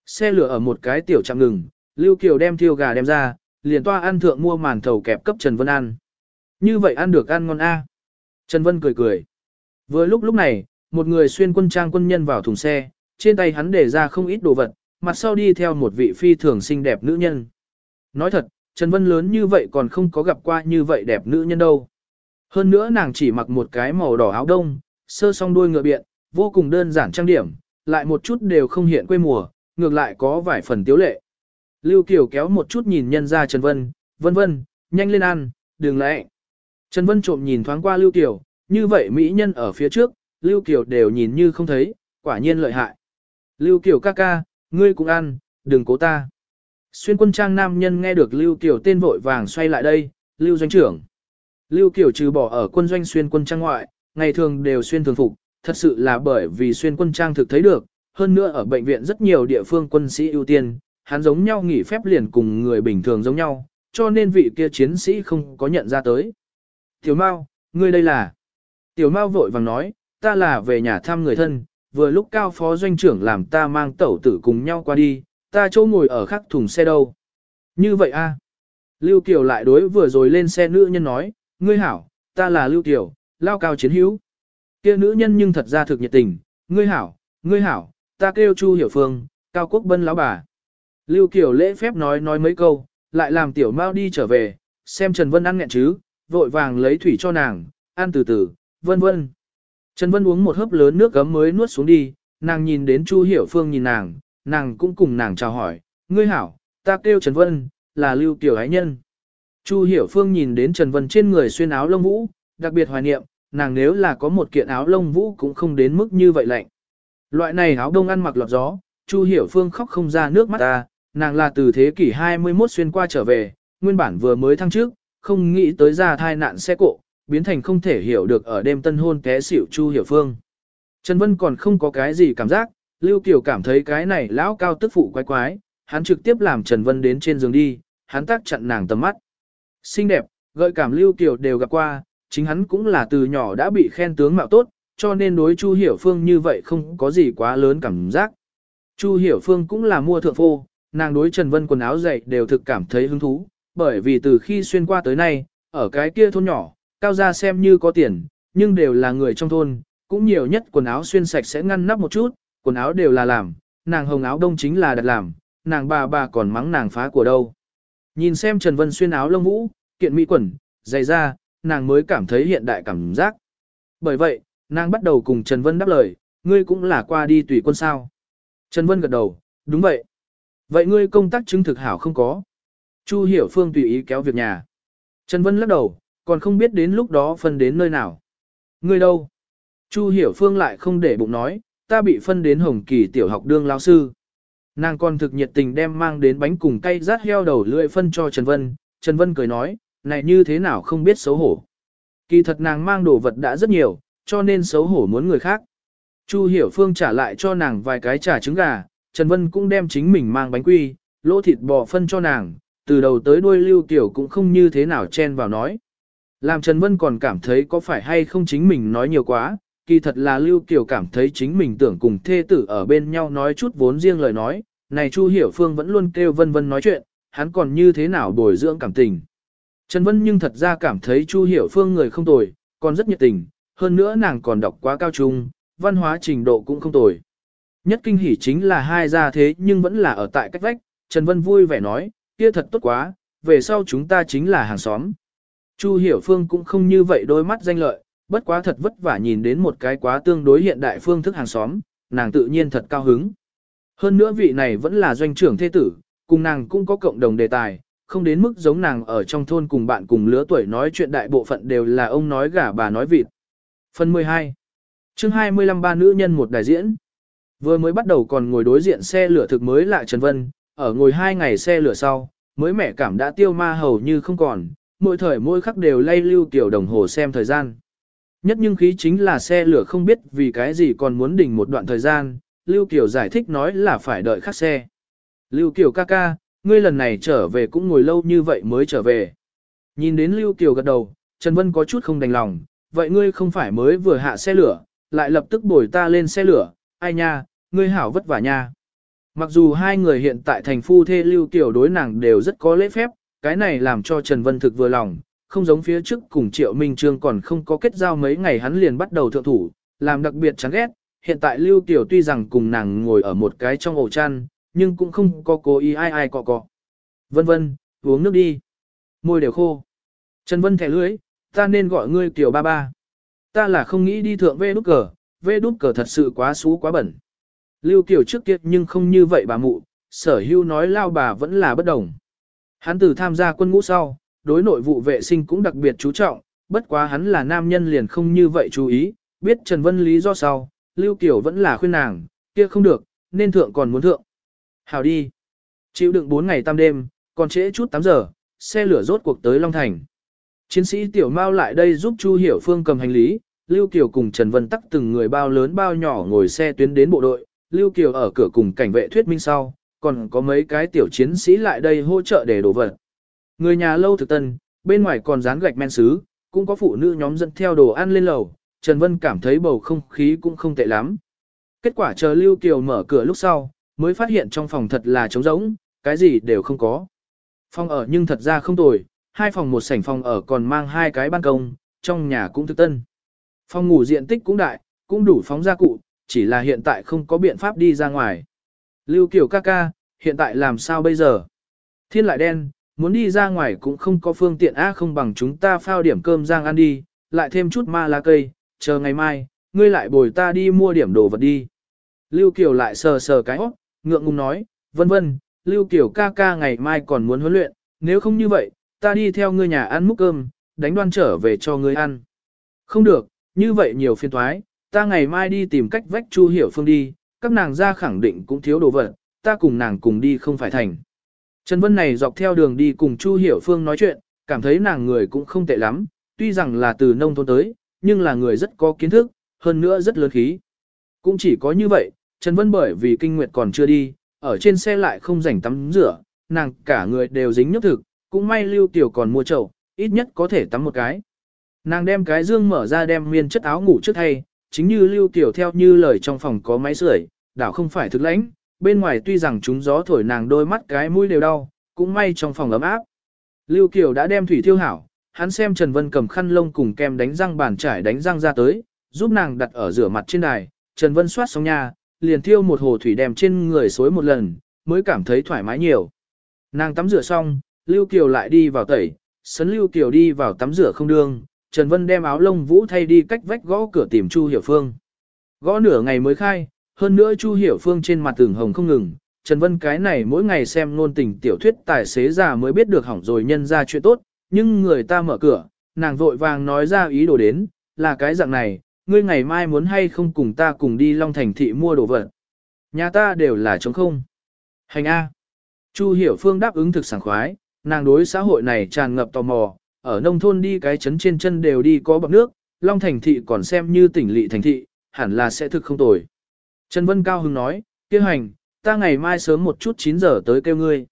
Xe lửa ở một cái tiểu trạm ngừng, Lưu Kiều đem thiêu gà đem ra, liền toa ăn thượng mua màn thầu kẹp cấp Trần Vân ăn. Như vậy ăn được ăn ngon a. Trần Vân cười cười. Vừa lúc lúc này, một người xuyên quân trang quân nhân vào thùng xe, trên tay hắn để ra không ít đồ vật, mặt sau đi theo một vị phi thường xinh đẹp nữ nhân. Nói thật, Trần Vân lớn như vậy còn không có gặp qua như vậy đẹp nữ nhân đâu. Hơn nữa nàng chỉ mặc một cái màu đỏ áo đông, sơ song đuôi ngựa biện, vô cùng đơn giản trang điểm, lại một chút đều không hiện quê mùa, ngược lại có vài phần tiếu lệ. Lưu Kiều kéo một chút nhìn nhân ra Trần Vân, vân vân, nhanh lên ăn, đừng lẽ. Trần Vân trộm nhìn thoáng qua Lưu Kiều, như vậy mỹ nhân ở phía trước, Lưu Kiều đều nhìn như không thấy, quả nhiên lợi hại. Lưu Kiều ca ca, ngươi cũng ăn, đừng cố ta. Xuyên quân trang nam nhân nghe được Lưu Kiều tên vội vàng xoay lại đây, Lưu doanh trưởng. Lưu Kiều trừ bỏ ở quân doanh xuyên quân trang ngoại, ngày thường đều xuyên thường phục, thật sự là bởi vì xuyên quân trang thực thấy được, hơn nữa ở bệnh viện rất nhiều địa phương quân sĩ ưu tiên, hắn giống nhau nghỉ phép liền cùng người bình thường giống nhau, cho nên vị kia chiến sĩ không có nhận ra tới. Tiểu Mao, ngươi đây là... Tiểu Mao vội vàng nói, ta là về nhà thăm người thân, vừa lúc cao phó doanh trưởng làm ta mang tẩu tử cùng nhau qua đi, ta chỗ ngồi ở khắc thùng xe đâu. Như vậy a Lưu Kiều lại đối vừa rồi lên xe nữ nhân nói, ngươi hảo, ta là Lưu Kiều, lao cao chiến hữu. Kia nữ nhân nhưng thật ra thực nhiệt tình, ngươi hảo, ngươi hảo, ta kêu Chu Hiểu Phương, cao quốc bân lão bà. Lưu Kiều lễ phép nói nói mấy câu, lại làm tiểu mau đi trở về, xem Trần Vân ăn nghẹn chứ, vội vàng lấy thủy cho nàng, ăn từ từ, vân vân. Trần Vân uống một hớp lớn nước gấm mới nuốt xuống đi, nàng nhìn đến Chu Hiểu Phương nhìn nàng, nàng cũng cùng nàng chào hỏi, ngươi hảo, ta kêu Trần Vân, là Lưu Kiều Ái Nhân. Chu Hiểu Phương nhìn đến Trần Vân trên người xuyên áo lông vũ, đặc biệt hoài niệm, nàng nếu là có một kiện áo lông vũ cũng không đến mức như vậy lạnh. Loại này áo đông ăn mặc lọt gió, Chu Hiểu Phương khóc không ra nước mắt ta, nàng là từ thế kỷ 21 xuyên qua trở về, nguyên bản vừa mới thăng trước, không nghĩ tới ra thai nạn xe cộ, biến thành không thể hiểu được ở đêm tân hôn té xỉu Chu Hiểu Phương. Trần Vân còn không có cái gì cảm giác, Lưu Kiều cảm thấy cái này lão cao tức phụ quái quái, hắn trực tiếp làm Trần Vân đến trên giường đi, hắn tác chặn nàng tầm mắt. Xinh đẹp, gợi cảm Lưu Kiều đều gặp qua, chính hắn cũng là từ nhỏ đã bị khen tướng mạo tốt, cho nên đối Chu Hiểu Phương như vậy không có gì quá lớn cảm giác. Chu Hiểu Phương cũng là mua thượng phô, nàng đối Trần Vân quần áo dày đều thực cảm thấy hứng thú, bởi vì từ khi xuyên qua tới nay, ở cái kia thôn nhỏ, cao gia xem như có tiền, nhưng đều là người trong thôn, cũng nhiều nhất quần áo xuyên sạch sẽ ngăn nắp một chút, quần áo đều là làm, nàng hồng áo đông chính là đặt làm, nàng bà bà còn mắng nàng phá của đâu. Nhìn xem Trần Vân xuyên áo lông vũ, kiện mỹ quần, dày da, nàng mới cảm thấy hiện đại cảm giác. Bởi vậy, nàng bắt đầu cùng Trần Vân đáp lời, ngươi cũng là qua đi tùy quân sao. Trần Vân gật đầu, đúng vậy. Vậy ngươi công tác chứng thực hảo không có. Chu Hiểu Phương tùy ý kéo việc nhà. Trần Vân lắc đầu, còn không biết đến lúc đó phân đến nơi nào. Ngươi đâu? Chu Hiểu Phương lại không để bụng nói, ta bị phân đến Hồng Kỳ tiểu học đương lao sư. Nàng còn thực nhiệt tình đem mang đến bánh cùng cây rát heo đầu lưỡi phân cho Trần Vân. Trần Vân cười nói, này như thế nào không biết xấu hổ. Kỳ thật nàng mang đồ vật đã rất nhiều, cho nên xấu hổ muốn người khác. Chu Hiểu Phương trả lại cho nàng vài cái trà trứng gà, Trần Vân cũng đem chính mình mang bánh quy, lỗ thịt bò phân cho nàng, từ đầu tới đuôi lưu tiểu cũng không như thế nào chen vào nói. Làm Trần Vân còn cảm thấy có phải hay không chính mình nói nhiều quá, kỳ thật là Lưu Kiều cảm thấy chính mình tưởng cùng thê tử ở bên nhau nói chút vốn riêng lời nói, này Chu Hiểu Phương vẫn luôn kêu vân vân nói chuyện, hắn còn như thế nào bồi dưỡng cảm tình. Trần Vân nhưng thật ra cảm thấy Chu Hiểu Phương người không tồi, còn rất nhiệt tình, hơn nữa nàng còn đọc quá cao trung, văn hóa trình độ cũng không tồi. Nhất kinh hỉ chính là hai gia thế nhưng vẫn là ở tại cách vách, Trần Vân vui vẻ nói, kia thật tốt quá, về sau chúng ta chính là hàng xóm. Chu Hiểu Phương cũng không như vậy đôi mắt danh lợi, bất quá thật vất vả nhìn đến một cái quá tương đối hiện đại phương thức hàng xóm, nàng tự nhiên thật cao hứng. Hơn nữa vị này vẫn là doanh trưởng thế tử, cùng nàng cũng có cộng đồng đề tài, không đến mức giống nàng ở trong thôn cùng bạn cùng lứa tuổi nói chuyện đại bộ phận đều là ông nói gà bà nói vịt. Phần 12 chương 25 ba nữ nhân một đại diễn Vừa mới bắt đầu còn ngồi đối diện xe lửa thực mới lại Trần Vân, ở ngồi hai ngày xe lửa sau, mới mẻ cảm đã tiêu ma hầu như không còn, mỗi thời mỗi khắc đều lay lưu tiểu đồng hồ xem thời gian. Nhất nhưng khí chính là xe lửa không biết vì cái gì còn muốn đỉnh một đoạn thời gian, Lưu Kiều giải thích nói là phải đợi khắc xe. Lưu Kiều ca ca, ngươi lần này trở về cũng ngồi lâu như vậy mới trở về. Nhìn đến Lưu Kiều gật đầu, Trần Vân có chút không đành lòng, vậy ngươi không phải mới vừa hạ xe lửa, lại lập tức bồi ta lên xe lửa, ai nha, ngươi hảo vất vả nha. Mặc dù hai người hiện tại thành phu thê Lưu Kiều đối nàng đều rất có lễ phép, cái này làm cho Trần Vân thực vừa lòng, không giống phía trước cùng Triệu Minh Trương còn không có kết giao mấy ngày hắn liền bắt đầu thượng thủ, làm đặc biệt chán ghét. Hiện tại Lưu Kiều tuy rằng cùng nàng ngồi ở một cái trong ổ chăn, nhưng cũng không có cố ý ai ai cọ cọ. Vân vân, uống nước đi. Môi đều khô. Trần Vân thẻ lưới, ta nên gọi ngươi tiểu ba ba. Ta là không nghĩ đi thượng vê đút cờ, vê đút cờ thật sự quá xú quá bẩn. Lưu Kiều trước kia nhưng không như vậy bà mụ, sở hưu nói lao bà vẫn là bất đồng. Hắn từ tham gia quân ngũ sau, đối nội vụ vệ sinh cũng đặc biệt chú trọng, bất quá hắn là nam nhân liền không như vậy chú ý, biết Trần Vân lý do sau, Lưu Kiều vẫn là khuyên nàng, kia không được, nên thượng còn muốn thượng. Hào đi. Chịu đựng 4 ngày tam đêm, còn trễ chút 8 giờ, xe lửa rốt cuộc tới Long Thành. Chiến sĩ Tiểu Mao lại đây giúp Chu Hiểu Phương cầm hành lý, Lưu Kiều cùng Trần Vân tắc từng người bao lớn bao nhỏ ngồi xe tuyến đến bộ đội, Lưu Kiều ở cửa cùng cảnh vệ thuyết minh sau, còn có mấy cái tiểu chiến sĩ lại đây hỗ trợ để đổ vật. Người nhà lâu thực tân, bên ngoài còn dán gạch men sứ, cũng có phụ nữ nhóm dẫn theo đồ ăn lên lầu, Trần Vân cảm thấy bầu không khí cũng không tệ lắm. Kết quả chờ Lưu Kiều mở cửa lúc sau, mới phát hiện trong phòng thật là trống rỗng, cái gì đều không có. Phòng ở nhưng thật ra không tồi, hai phòng một sảnh phòng ở còn mang hai cái ban công, trong nhà cũng thức tân. Phòng ngủ diện tích cũng đại, cũng đủ phóng gia cụ, chỉ là hiện tại không có biện pháp đi ra ngoài. Lưu Kiều ca ca, hiện tại làm sao bây giờ? Thiên lại đen, muốn đi ra ngoài cũng không có phương tiện á không bằng chúng ta phao điểm cơm giang ăn đi, lại thêm chút ma lá cây, chờ ngày mai, ngươi lại bồi ta đi mua điểm đồ vật đi. Lưu Kiều lại sờ sờ cái óc, ngượng ngùng nói, vân vân, Lưu Kiều ca ca ngày mai còn muốn huấn luyện, nếu không như vậy, ta đi theo ngươi nhà ăn múc cơm, đánh đoan trở về cho ngươi ăn. Không được, như vậy nhiều phiên thoái, ta ngày mai đi tìm cách vách Chu Hiểu Phương đi, các nàng ra khẳng định cũng thiếu đồ vật, ta cùng nàng cùng đi không phải thành. Trần Vân này dọc theo đường đi cùng Chu Hiểu Phương nói chuyện, cảm thấy nàng người cũng không tệ lắm, tuy rằng là từ nông thôn tới, nhưng là người rất có kiến thức, hơn nữa rất lớn khí. Cũng chỉ có như vậy, Trần Vân bởi vì kinh nguyệt còn chưa đi, ở trên xe lại không rảnh tắm rửa, nàng cả người đều dính nhấp thực, cũng may Lưu Tiểu còn mua chậu, ít nhất có thể tắm một cái. Nàng đem cái dương mở ra đem miên chất áo ngủ trước thay, chính như Lưu Tiểu theo như lời trong phòng có máy sưởi, đảo không phải thực lãnh, bên ngoài tuy rằng chúng gió thổi nàng đôi mắt cái mũi đều đau, cũng may trong phòng ấm áp. Lưu Kiều đã đem thủy thiêu hảo, hắn xem Trần Vân cầm khăn lông cùng kem đánh răng bàn trải đánh răng ra tới, giúp nàng đặt ở rửa mặt trên đài, Trần Vân soát xong nhà, liền thiêu một hồ thủy đem trên người xối một lần, mới cảm thấy thoải mái nhiều. Nàng tắm rửa xong, Lưu Kiều lại đi vào tẩy, sấn Lưu Kiều đi vào tắm rửa không đương, Trần Vân đem áo lông vũ thay đi cách vách gõ cửa tìm Chu Hiểu Phương. Gõ nửa ngày mới khai, hơn nữa Chu Hiểu Phương trên mặt tường hồng không ngừng, Trần Vân cái này mỗi ngày xem ngôn tình tiểu thuyết tài xế già mới biết được hỏng rồi nhân ra chuyện tốt, nhưng người ta mở cửa, nàng vội vàng nói ra ý đồ đến, là cái dạng này, ngươi ngày mai muốn hay không cùng ta cùng đi Long Thành thị mua đồ vật. Nhà ta đều là trống không. Hành A. Chu Hiểu Phương đáp ứng thực sảng khoái, nàng đối xã hội này tràn ngập tò mò, ở nông thôn đi cái chấn trên chân đều đi có bậc nước, Long Thành thị còn xem như tỉnh lỵ thành thị, hẳn là sẽ thực không tồi. Trần Vân Cao Hưng nói, kêu hành, ta ngày mai sớm một chút 9 giờ tới kêu ngươi.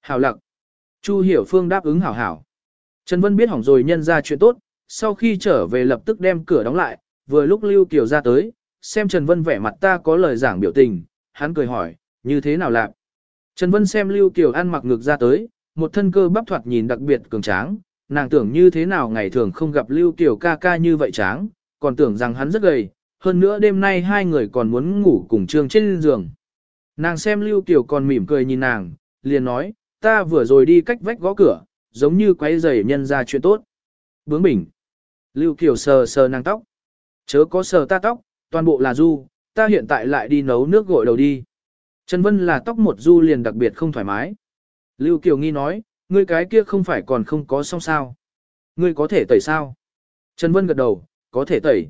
Hảo lặng. Chu Hiểu Phương đáp ứng hảo hảo. Trần Vân biết hỏng rồi nhân ra chuyện tốt, sau khi trở về lập tức đem cửa đóng lại, Vừa lúc Lưu Kiều ra tới, xem Trần Vân vẻ mặt ta có lời giảng biểu tình, hắn cười hỏi, như thế nào lạc? Trần Vân xem Lưu Kiều ăn mặc ngược ra tới, một thân cơ bắp thoạt nhìn đặc biệt cường tráng, nàng tưởng như thế nào ngày thường không gặp Lưu Kiều ca ca như vậy tráng, còn tưởng rằng hắn rất gầy, hơn nữa đêm nay hai người còn muốn ngủ cùng trương trên giường. Nàng xem Lưu Kiều còn mỉm cười nhìn nàng, liền nói, ta vừa rồi đi cách vách gõ cửa, giống như quay giày nhân ra chuyện tốt. Bướng bỉnh. Lưu Kiều sờ sờ nàng tóc. Chớ có sờ ta tóc, toàn bộ là du, ta hiện tại lại đi nấu nước gội đầu đi. Trần Vân là tóc một du liền đặc biệt không thoải mái. Lưu Kiều nghi nói, ngươi cái kia không phải còn không có xong sao. Ngươi có thể tẩy sao? Trần Vân gật đầu, có thể tẩy.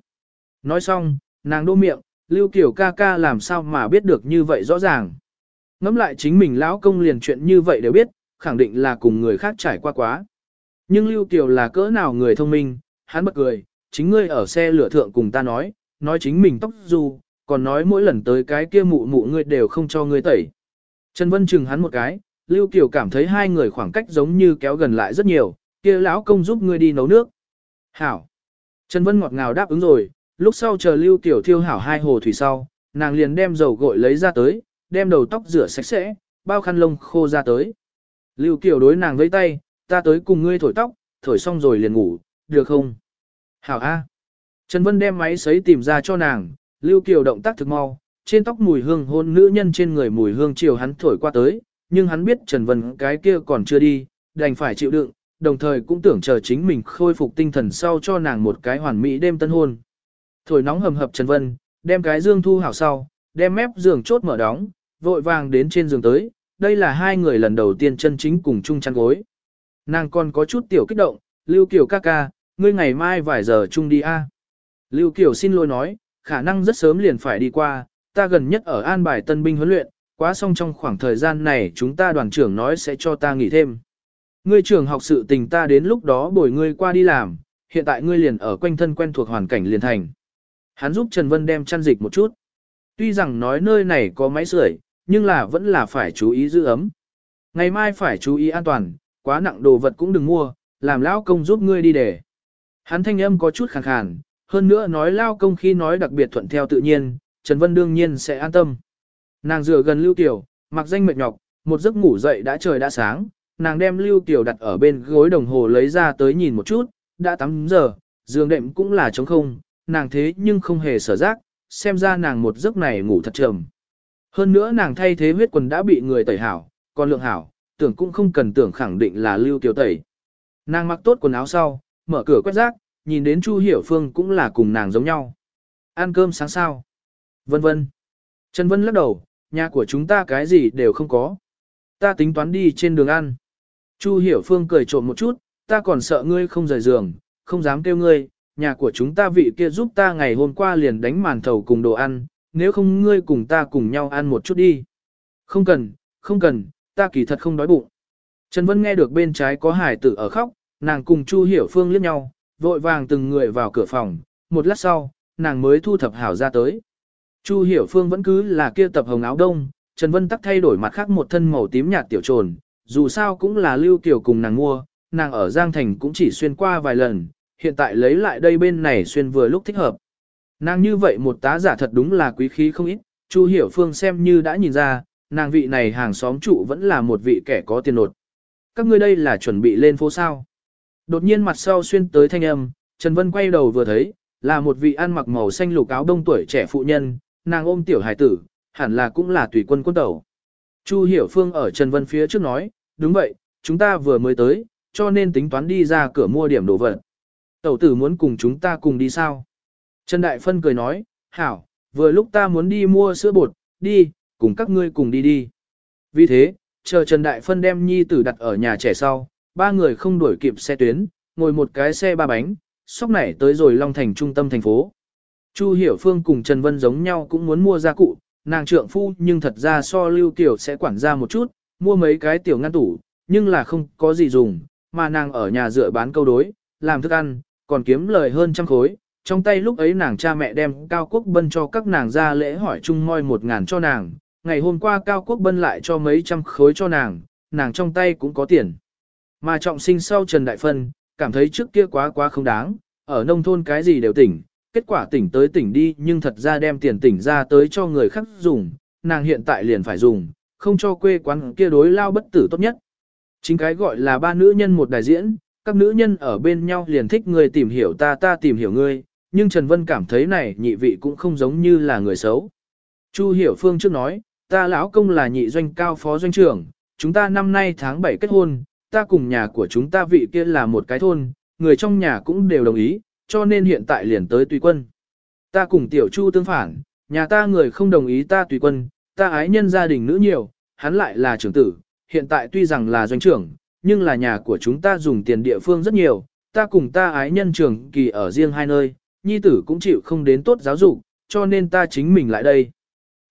Nói xong, nàng đô miệng, Lưu Kiều ca ca làm sao mà biết được như vậy rõ ràng. Ngắm lại chính mình lão công liền chuyện như vậy đều biết, khẳng định là cùng người khác trải qua quá. Nhưng Lưu Kiều là cỡ nào người thông minh, hắn bật cười, chính ngươi ở xe lửa thượng cùng ta nói, nói chính mình tóc du, còn nói mỗi lần tới cái kia mụ mụ ngươi đều không cho ngươi tẩy. Trần Vân chừng hắn một cái, Lưu Kiều cảm thấy hai người khoảng cách giống như kéo gần lại rất nhiều, kia lão công giúp ngươi đi nấu nước. Hảo. Trần Vân ngọt ngào đáp ứng rồi, lúc sau chờ Lưu Kiều thiêu hảo hai hồ thủy sau, nàng liền đem dầu gội lấy ra tới, đem đầu tóc rửa sạch sẽ, bao khăn lông khô ra tới. Lưu Kiều đối nàng với tay, ta tới cùng ngươi thổi tóc, thổi xong rồi liền ngủ, được không? Hảo A. Trần Vân đem máy sấy tìm ra cho nàng, Lưu Kiều động tác thực mau, trên tóc mùi hương hôn nữ nhân trên người mùi hương chiều hắn thổi qua tới, nhưng hắn biết Trần Vân cái kia còn chưa đi, đành phải chịu đựng, đồng thời cũng tưởng chờ chính mình khôi phục tinh thần sau cho nàng một cái hoàn mỹ đêm tân hôn. Thổi nóng hầm hập Trần Vân, đem cái dương thu hảo sau, đem mép giường chốt mở đóng, vội vàng đến trên giường tới, đây là hai người lần đầu tiên chân chính cùng chung chăn gối. Nàng còn có chút tiểu kích động, Lưu Kiều ca ca, ngươi ngày mai vài giờ chung đi a. Lưu Kiều xin lỗi nói, khả năng rất sớm liền phải đi qua, ta gần nhất ở an bài tân binh huấn luyện, quá xong trong khoảng thời gian này chúng ta đoàn trưởng nói sẽ cho ta nghỉ thêm. Ngươi trưởng học sự tình ta đến lúc đó bồi ngươi qua đi làm, hiện tại ngươi liền ở quanh thân quen thuộc hoàn cảnh liền thành. Hắn giúp Trần Vân đem chăn dịch một chút. Tuy rằng nói nơi này có máy sưởi, nhưng là vẫn là phải chú ý giữ ấm. Ngày mai phải chú ý an toàn, quá nặng đồ vật cũng đừng mua, làm lão công giúp ngươi đi để. Hắn thanh âm có chút khàn khàn, hơn nữa nói lao công khi nói đặc biệt thuận theo tự nhiên, Trần Vân đương nhiên sẽ an tâm. Nàng dựa gần Lưu Tiểu, mặc danh mệt nhọc, một giấc ngủ dậy đã trời đã sáng, nàng đem Lưu Tiểu đặt ở bên gối đồng hồ lấy ra tới nhìn một chút, đã 8 giờ, giường đệm cũng là trống không, nàng thế nhưng không hề sở giác, xem ra nàng một giấc này ngủ thật trầm. Hơn nữa nàng thay thế huyết quần đã bị người tẩy hảo, còn lượng hảo, tưởng cũng không cần tưởng khẳng định là Lưu Tiểu tẩy. Nàng mặc tốt quần áo sau, mở cửa quét rác, nhìn đến Chu Hiểu Phương cũng là cùng nàng giống nhau. Ăn cơm sáng sao? Vân vân. Trần Vân lắc đầu, nhà của chúng ta cái gì đều không có. Ta tính toán đi trên đường ăn. Chu Hiểu Phương cười trộm một chút, ta còn sợ ngươi không rời giường, không dám kêu ngươi, nhà của chúng ta vị kia giúp ta ngày hôm qua liền đánh màn thầu cùng đồ ăn, nếu không ngươi cùng ta cùng nhau ăn một chút đi. Không cần, không cần, ta kỳ thật không đói bụng. Trần Vân nghe được bên trái có hải tử ở khóc, nàng cùng Chu Hiểu Phương liếc nhau, vội vàng từng người vào cửa phòng, một lát sau, nàng mới thu thập hảo ra tới. Chu Hiểu Phương vẫn cứ là kia tập hồng áo đông, Trần Vân tắc thay đổi mặt khác một thân màu tím nhạt tiểu trồn, dù sao cũng là lưu tiểu cùng nàng mua, nàng ở Giang Thành cũng chỉ xuyên qua vài lần, hiện tại lấy lại đây bên này xuyên vừa lúc thích hợp. Nàng như vậy một tá giả thật đúng là quý khí không ít, Chu Hiểu Phương xem như đã nhìn ra, nàng vị này hàng xóm trụ vẫn là một vị kẻ có tiền nột. Các ngươi đây là chuẩn bị lên phố sao. Đột nhiên mặt sau xuyên tới thanh âm, Trần Vân quay đầu vừa thấy, là một vị ăn mặc màu xanh lục áo đông tuổi trẻ phụ nhân, nàng ôm tiểu hải tử, hẳn là cũng là tùy quân quân tẩu. Chu Hiểu Phương ở Trần Vân phía trước nói, đúng vậy, chúng ta vừa mới tới, cho nên tính toán đi ra cửa mua điểm đồ vật. Tẩu tử muốn cùng chúng ta cùng đi sao? Trần Đại Phân cười nói, hảo, vừa lúc ta muốn đi mua sữa bột, đi, cùng các ngươi cùng đi đi. Vì thế, chờ Trần Đại Phân đem nhi tử đặt ở nhà trẻ sau, ba người không đuổi kịp xe tuyến, ngồi một cái xe ba bánh, sóc nảy tới rồi Long Thành trung tâm thành phố. Chu Hiểu Phương cùng Trần Vân giống nhau cũng muốn mua gia cụ, nàng trượng phu nhưng thật ra so Lưu tiểu sẽ quản ra một chút, mua mấy cái tiểu ngăn tủ, nhưng là không có gì dùng, mà nàng ở nhà dựa bán câu đối, làm thức ăn, còn kiếm lời hơn trăm khối. Trong tay lúc ấy nàng cha mẹ đem Cao Quốc Bân cho các nàng ra lễ hỏi chung moi một ngàn cho nàng, ngày hôm qua Cao Quốc Bân lại cho mấy trăm khối cho nàng, nàng trong tay cũng có tiền. Mà trọng sinh sau Trần Đại Phân, cảm thấy trước kia quá quá không đáng, ở nông thôn cái gì đều tỉnh, kết quả tỉnh tới tỉnh đi nhưng thật ra đem tiền tỉnh ra tới cho người khác dùng, nàng hiện tại liền phải dùng, không cho quê quán kia đối lao bất tử tốt nhất. Chính cái gọi là ba nữ nhân một đại diễn, các nữ nhân ở bên nhau liền thích người tìm hiểu ta ta tìm hiểu ngươi, nhưng Trần Vân cảm thấy này nhị vị cũng không giống như là người xấu. Chu Hiểu Phương trước nói, ta lão công là nhị doanh cao phó doanh trưởng, chúng ta năm nay tháng 7 kết hôn, ta cùng nhà của chúng ta vị kia là một cái thôn, người trong nhà cũng đều đồng ý, cho nên hiện tại liền tới tùy quân. Ta cùng tiểu chu tương phản, nhà ta người không đồng ý ta tùy quân, ta ái nhân gia đình nữ nhiều, hắn lại là trưởng tử, hiện tại tuy rằng là doanh trưởng, nhưng là nhà của chúng ta dùng tiền địa phương rất nhiều, ta cùng ta ái nhân trưởng kỳ ở riêng hai nơi, nhi tử cũng chịu không đến tốt giáo dục, cho nên ta chính mình lại đây.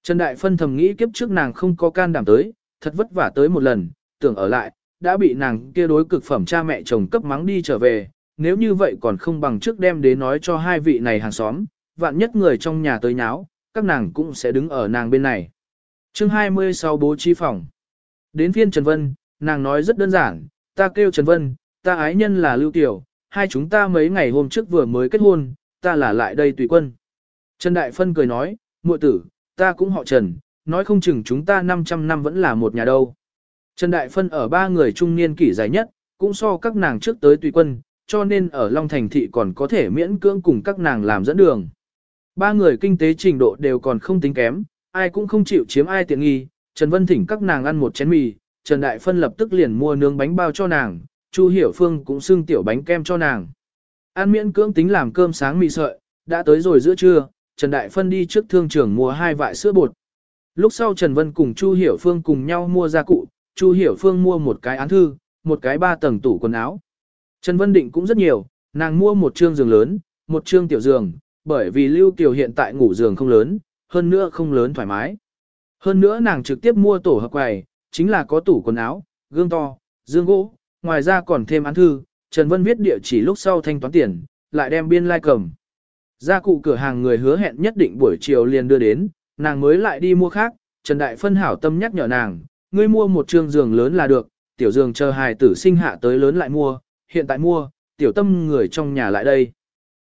Trần Đại Phân thầm nghĩ kiếp trước nàng không có can đảm tới, thật vất vả tới một lần, tưởng ở lại, đã bị nàng kia đối cực phẩm cha mẹ chồng cấp mắng đi trở về, nếu như vậy còn không bằng trước đem đến nói cho hai vị này hàng xóm, vạn nhất người trong nhà tới nháo, các nàng cũng sẽ đứng ở nàng bên này. chương 20 sau bố trí phòng. Đến phiên Trần Vân, nàng nói rất đơn giản, ta kêu Trần Vân, ta ái nhân là Lưu Tiểu, hai chúng ta mấy ngày hôm trước vừa mới kết hôn, ta là lại đây tùy quân. Trần Đại Phân cười nói, muội tử, ta cũng họ Trần, nói không chừng chúng ta 500 năm vẫn là một nhà đâu. Trần Đại Phân ở ba người trung niên kỷ dài nhất, cũng so các nàng trước tới tùy quân, cho nên ở Long Thành Thị còn có thể miễn cưỡng cùng các nàng làm dẫn đường. Ba người kinh tế trình độ đều còn không tính kém, ai cũng không chịu chiếm ai tiện nghi, Trần Vân thỉnh các nàng ăn một chén mì, Trần Đại Phân lập tức liền mua nướng bánh bao cho nàng, Chu Hiểu Phương cũng xưng tiểu bánh kem cho nàng. Ăn miễn cưỡng tính làm cơm sáng mì sợi, đã tới rồi giữa trưa, Trần Đại Phân đi trước thương trường mua hai vại sữa bột. Lúc sau Trần Vân cùng Chu Hiểu Phương cùng nhau mua gia cụ, Chu Hiểu Phương mua một cái án thư, một cái ba tầng tủ quần áo. Trần Vân Định cũng rất nhiều, nàng mua một trương giường lớn, một trương tiểu giường, bởi vì Lưu Kiều hiện tại ngủ giường không lớn, hơn nữa không lớn thoải mái. Hơn nữa nàng trực tiếp mua tổ hợp quầy, chính là có tủ quần áo, gương to, dương gỗ, ngoài ra còn thêm án thư, Trần Vân viết địa chỉ lúc sau thanh toán tiền, lại đem biên lai like cầm. Gia cụ cửa hàng người hứa hẹn nhất định buổi chiều liền đưa đến, nàng mới lại đi mua khác, Trần Đại Phân hảo tâm nhắc nhở nàng, ngươi mua một trường giường lớn là được, tiểu giường chờ hài tử sinh hạ tới lớn lại mua, hiện tại mua, tiểu tâm người trong nhà lại đây.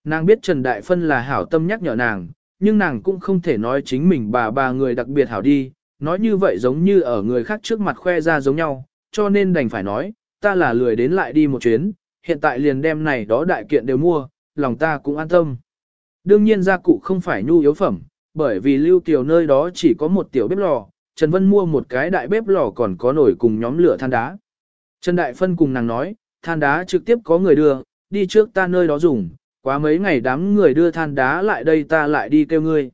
Nàng biết Trần Đại Phân là hảo tâm nhắc nhở nàng, nhưng nàng cũng không thể nói chính mình bà bà người đặc biệt hảo đi, nói như vậy giống như ở người khác trước mặt khoe ra giống nhau, cho nên đành phải nói, ta là lười đến lại đi một chuyến, hiện tại liền đem này đó đại kiện đều mua, lòng ta cũng an tâm. Đương nhiên gia cụ không phải nhu yếu phẩm, bởi vì Lưu tiểu nơi đó chỉ có một tiểu bếp lò, Trần Vân mua một cái đại bếp lò còn có nổi cùng nhóm lửa than đá. Trần Đại Phân cùng nàng nói, than đá trực tiếp có người đưa, đi trước ta nơi đó dùng, quá mấy ngày đám người đưa than đá lại đây ta lại đi kêu ngươi.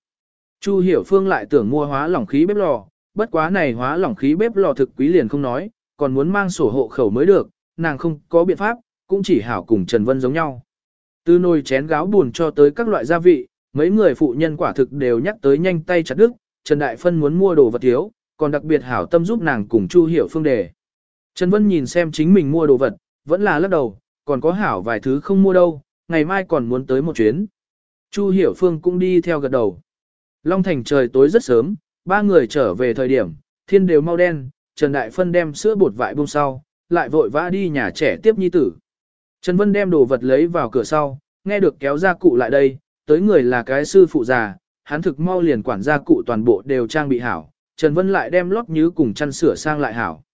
Chu Hiểu Phương lại tưởng mua hóa lỏng khí bếp lò, bất quá này hóa lỏng khí bếp lò thực quý liền không nói, còn muốn mang sổ hộ khẩu mới được, nàng không có biện pháp, cũng chỉ hảo cùng Trần Vân giống nhau. Từ nồi chén gáo buồn cho tới các loại gia vị, mấy người phụ nhân quả thực đều nhắc tới nhanh tay chặt đứt, Trần Đại Phân muốn mua đồ vật thiếu, còn đặc biệt hảo tâm giúp nàng cùng Chu Hiểu Phương đề. Trần Vân nhìn xem chính mình mua đồ vật, vẫn là lắc đầu, còn có hảo vài thứ không mua đâu, ngày mai còn muốn tới một chuyến. Chu Hiểu Phương cũng đi theo gật đầu. Long Thành trời tối rất sớm, ba người trở về thời điểm, thiên đều mau đen, Trần Đại Phân đem sữa bột vại bông sau, lại vội vã đi nhà trẻ tiếp nhi tử. Trần Vân đem đồ vật lấy vào cửa sau, nghe được kéo ra cụ lại đây, tới người là cái sư phụ già, hắn thực mau liền quản gia cụ toàn bộ đều trang bị hảo, Trần Vân lại đem lót nhứ cùng chăn sửa sang lại hảo.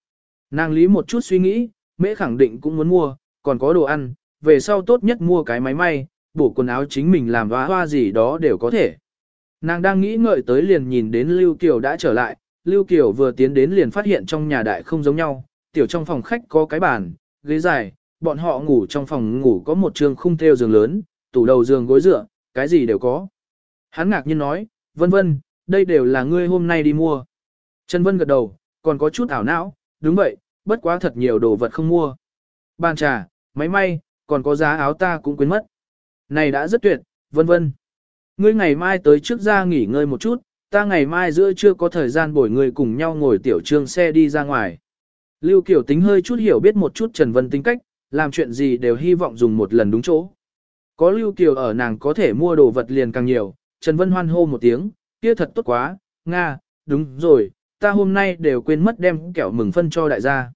Nàng lý một chút suy nghĩ, mễ khẳng định cũng muốn mua, còn có đồ ăn, về sau tốt nhất mua cái máy may, bổ quần áo chính mình làm hoa hoa gì đó đều có thể. Nàng đang nghĩ ngợi tới liền nhìn đến Lưu Kiều đã trở lại, Lưu Kiều vừa tiến đến liền phát hiện trong nhà đại không giống nhau, tiểu trong phòng khách có cái bàn, ghế dài, bọn họ ngủ trong phòng ngủ có một trường khung theo giường lớn, tủ đầu giường gối dựa, cái gì đều có. Hắn ngạc nhiên nói, vân vân, đây đều là ngươi hôm nay đi mua. Trần Vân gật đầu, còn có chút ảo não, đúng vậy, bất quá thật nhiều đồ vật không mua. Bàn trà, máy may, còn có giá áo ta cũng quên mất. Này đã rất tuyệt, vân vân. Ngươi ngày mai tới trước ra nghỉ ngơi một chút, ta ngày mai giữa chưa có thời gian bồi người cùng nhau ngồi tiểu trương xe đi ra ngoài. Lưu Kiều tính hơi chút hiểu biết một chút Trần Vân tính cách, làm chuyện gì đều hy vọng dùng một lần đúng chỗ. Có Lưu Kiều ở nàng có thể mua đồ vật liền càng nhiều, Trần Vân hoan hô một tiếng, kia thật tốt quá, Nga, đúng rồi, ta hôm nay đều quên mất đem kẹo mừng phân cho đại gia.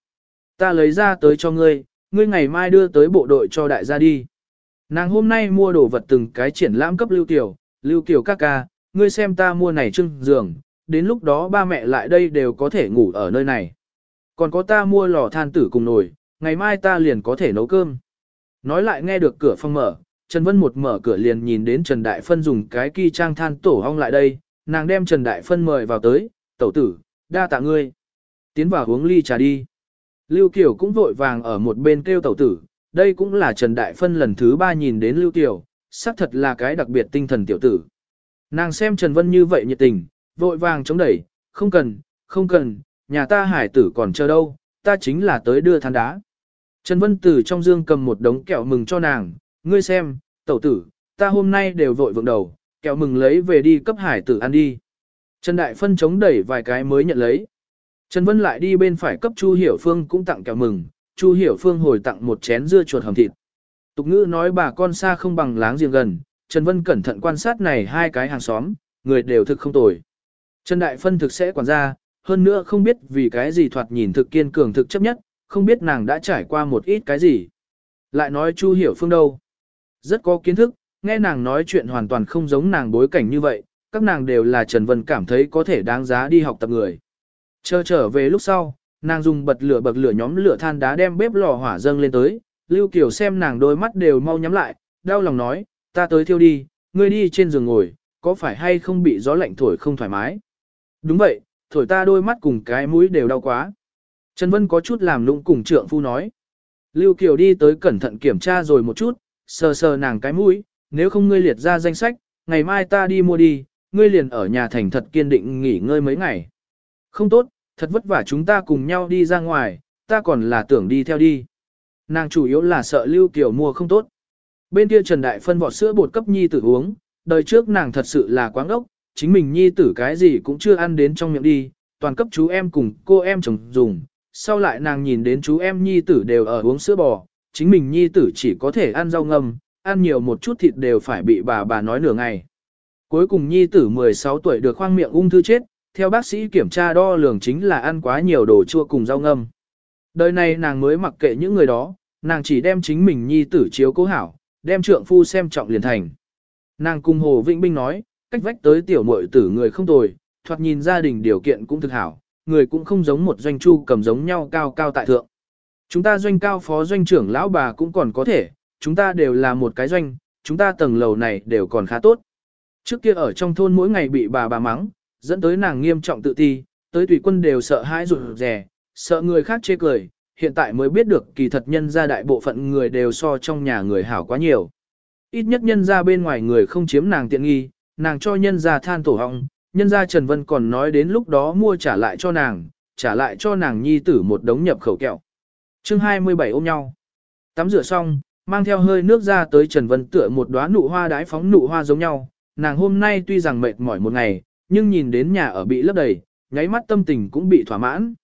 Ta lấy ra tới cho ngươi, ngươi ngày mai đưa tới bộ đội cho đại gia đi. Nàng hôm nay mua đồ vật từng cái triển lãm cấp Lưu tiểu, Lưu tiểu ca ca, ngươi xem ta mua này trưng giường, đến lúc đó ba mẹ lại đây đều có thể ngủ ở nơi này. Còn có ta mua lò than tử cùng nồi, ngày mai ta liền có thể nấu cơm. Nói lại nghe được cửa phòng mở, Trần Vân một mở cửa liền nhìn đến Trần Đại Phân dùng cái kỳ trang than tổ hong lại đây, nàng đem Trần Đại Phân mời vào tới, tẩu tử, đa tạ ngươi. Tiến vào uống ly trà đi. Lưu Kiều cũng vội vàng ở một bên kêu tẩu tử, đây cũng là Trần Đại Phân lần thứ ba nhìn đến Lưu Kiều, xác thật là cái đặc biệt tinh thần tiểu tử. Nàng xem Trần Vân như vậy nhiệt tình, vội vàng chống đẩy, không cần, không cần, nhà ta hải tử còn chờ đâu, ta chính là tới đưa than đá. Trần Vân từ trong dương cầm một đống kẹo mừng cho nàng, ngươi xem, tẩu tử, ta hôm nay đều vội vượng đầu, kẹo mừng lấy về đi cấp hải tử ăn đi. Trần Đại Phân chống đẩy vài cái mới nhận lấy. Trần Vân lại đi bên phải cấp Chu Hiểu Phương cũng tặng kẹo mừng, Chu Hiểu Phương hồi tặng một chén dưa chuột hầm thịt. Tục ngữ nói bà con xa không bằng láng giềng gần, Trần Vân cẩn thận quan sát này hai cái hàng xóm, người đều thực không tồi. Trần Đại Phân thực sẽ quản gia, hơn nữa không biết vì cái gì thoạt nhìn thực kiên cường thực chấp nhất, không biết nàng đã trải qua một ít cái gì. Lại nói Chu Hiểu Phương đâu. Rất có kiến thức, nghe nàng nói chuyện hoàn toàn không giống nàng bối cảnh như vậy, các nàng đều là Trần Vân cảm thấy có thể đáng giá đi học tập người. Chờ trở về lúc sau, nàng dùng bật lửa bật lửa nhóm lửa than đá đem bếp lò hỏa dâng lên tới, Lưu Kiều xem nàng đôi mắt đều mau nhắm lại, đau lòng nói, ta tới thiêu đi, ngươi đi trên giường ngồi, có phải hay không bị gió lạnh thổi không thoải mái? Đúng vậy, thổi ta đôi mắt cùng cái mũi đều đau quá. Trần Vân có chút làm lũng cùng trượng phu nói. Lưu Kiều đi tới cẩn thận kiểm tra rồi một chút, sờ sờ nàng cái mũi, nếu không ngươi liệt ra danh sách, ngày mai ta đi mua đi, ngươi liền ở nhà thành thật kiên định nghỉ ngơi mấy ngày. Không tốt, thật vất vả chúng ta cùng nhau đi ra ngoài, ta còn là tưởng đi theo đi. Nàng chủ yếu là sợ Lưu Kiều mua không tốt. Bên kia Trần Đại phân vọt sữa bột cấp nhi tử uống, đời trước nàng thật sự là quáng ốc, chính mình nhi tử cái gì cũng chưa ăn đến trong miệng đi, toàn cấp chú em cùng cô em chồng dùng. Sau lại nàng nhìn đến chú em nhi tử đều ở uống sữa bò, chính mình nhi tử chỉ có thể ăn rau ngâm, ăn nhiều một chút thịt đều phải bị bà bà nói nửa ngày. Cuối cùng nhi tử 16 tuổi được khoang miệng ung thư chết, theo bác sĩ kiểm tra đo lường chính là ăn quá nhiều đồ chua cùng rau ngâm. Đời này nàng mới mặc kệ những người đó, nàng chỉ đem chính mình nhi tử chiếu cố hảo, đem trượng phu xem trọng liền thành. Nàng cùng Hồ Vĩnh Binh nói, cách vách tới tiểu muội tử người không tồi, thoạt nhìn gia đình điều kiện cũng thực hảo, người cũng không giống một doanh chu cầm giống nhau cao cao tại thượng. Chúng ta doanh cao phó doanh trưởng lão bà cũng còn có thể, chúng ta đều là một cái doanh, chúng ta tầng lầu này đều còn khá tốt. Trước kia ở trong thôn mỗi ngày bị bà bà mắng, dẫn tới nàng nghiêm trọng tự ti, tới tùy quân đều sợ hãi rụt rè, sợ người khác chê cười, hiện tại mới biết được kỳ thật nhân gia đại bộ phận người đều so trong nhà người hảo quá nhiều. Ít nhất nhân gia bên ngoài người không chiếm nàng tiện nghi, nàng cho nhân gia than tổ họng, nhân gia Trần Vân còn nói đến lúc đó mua trả lại cho nàng, trả lại cho nàng nhi tử một đống nhập khẩu kẹo chương 27 ôm nhau. Tắm rửa xong, mang theo hơi nước ra tới Trần Vân tựa một đóa nụ hoa đái phóng nụ hoa giống nhau. Nàng hôm nay tuy rằng mệt mỏi một ngày, nhưng nhìn đến nhà ở bị lấp đầy, nháy mắt tâm tình cũng bị thỏa mãn.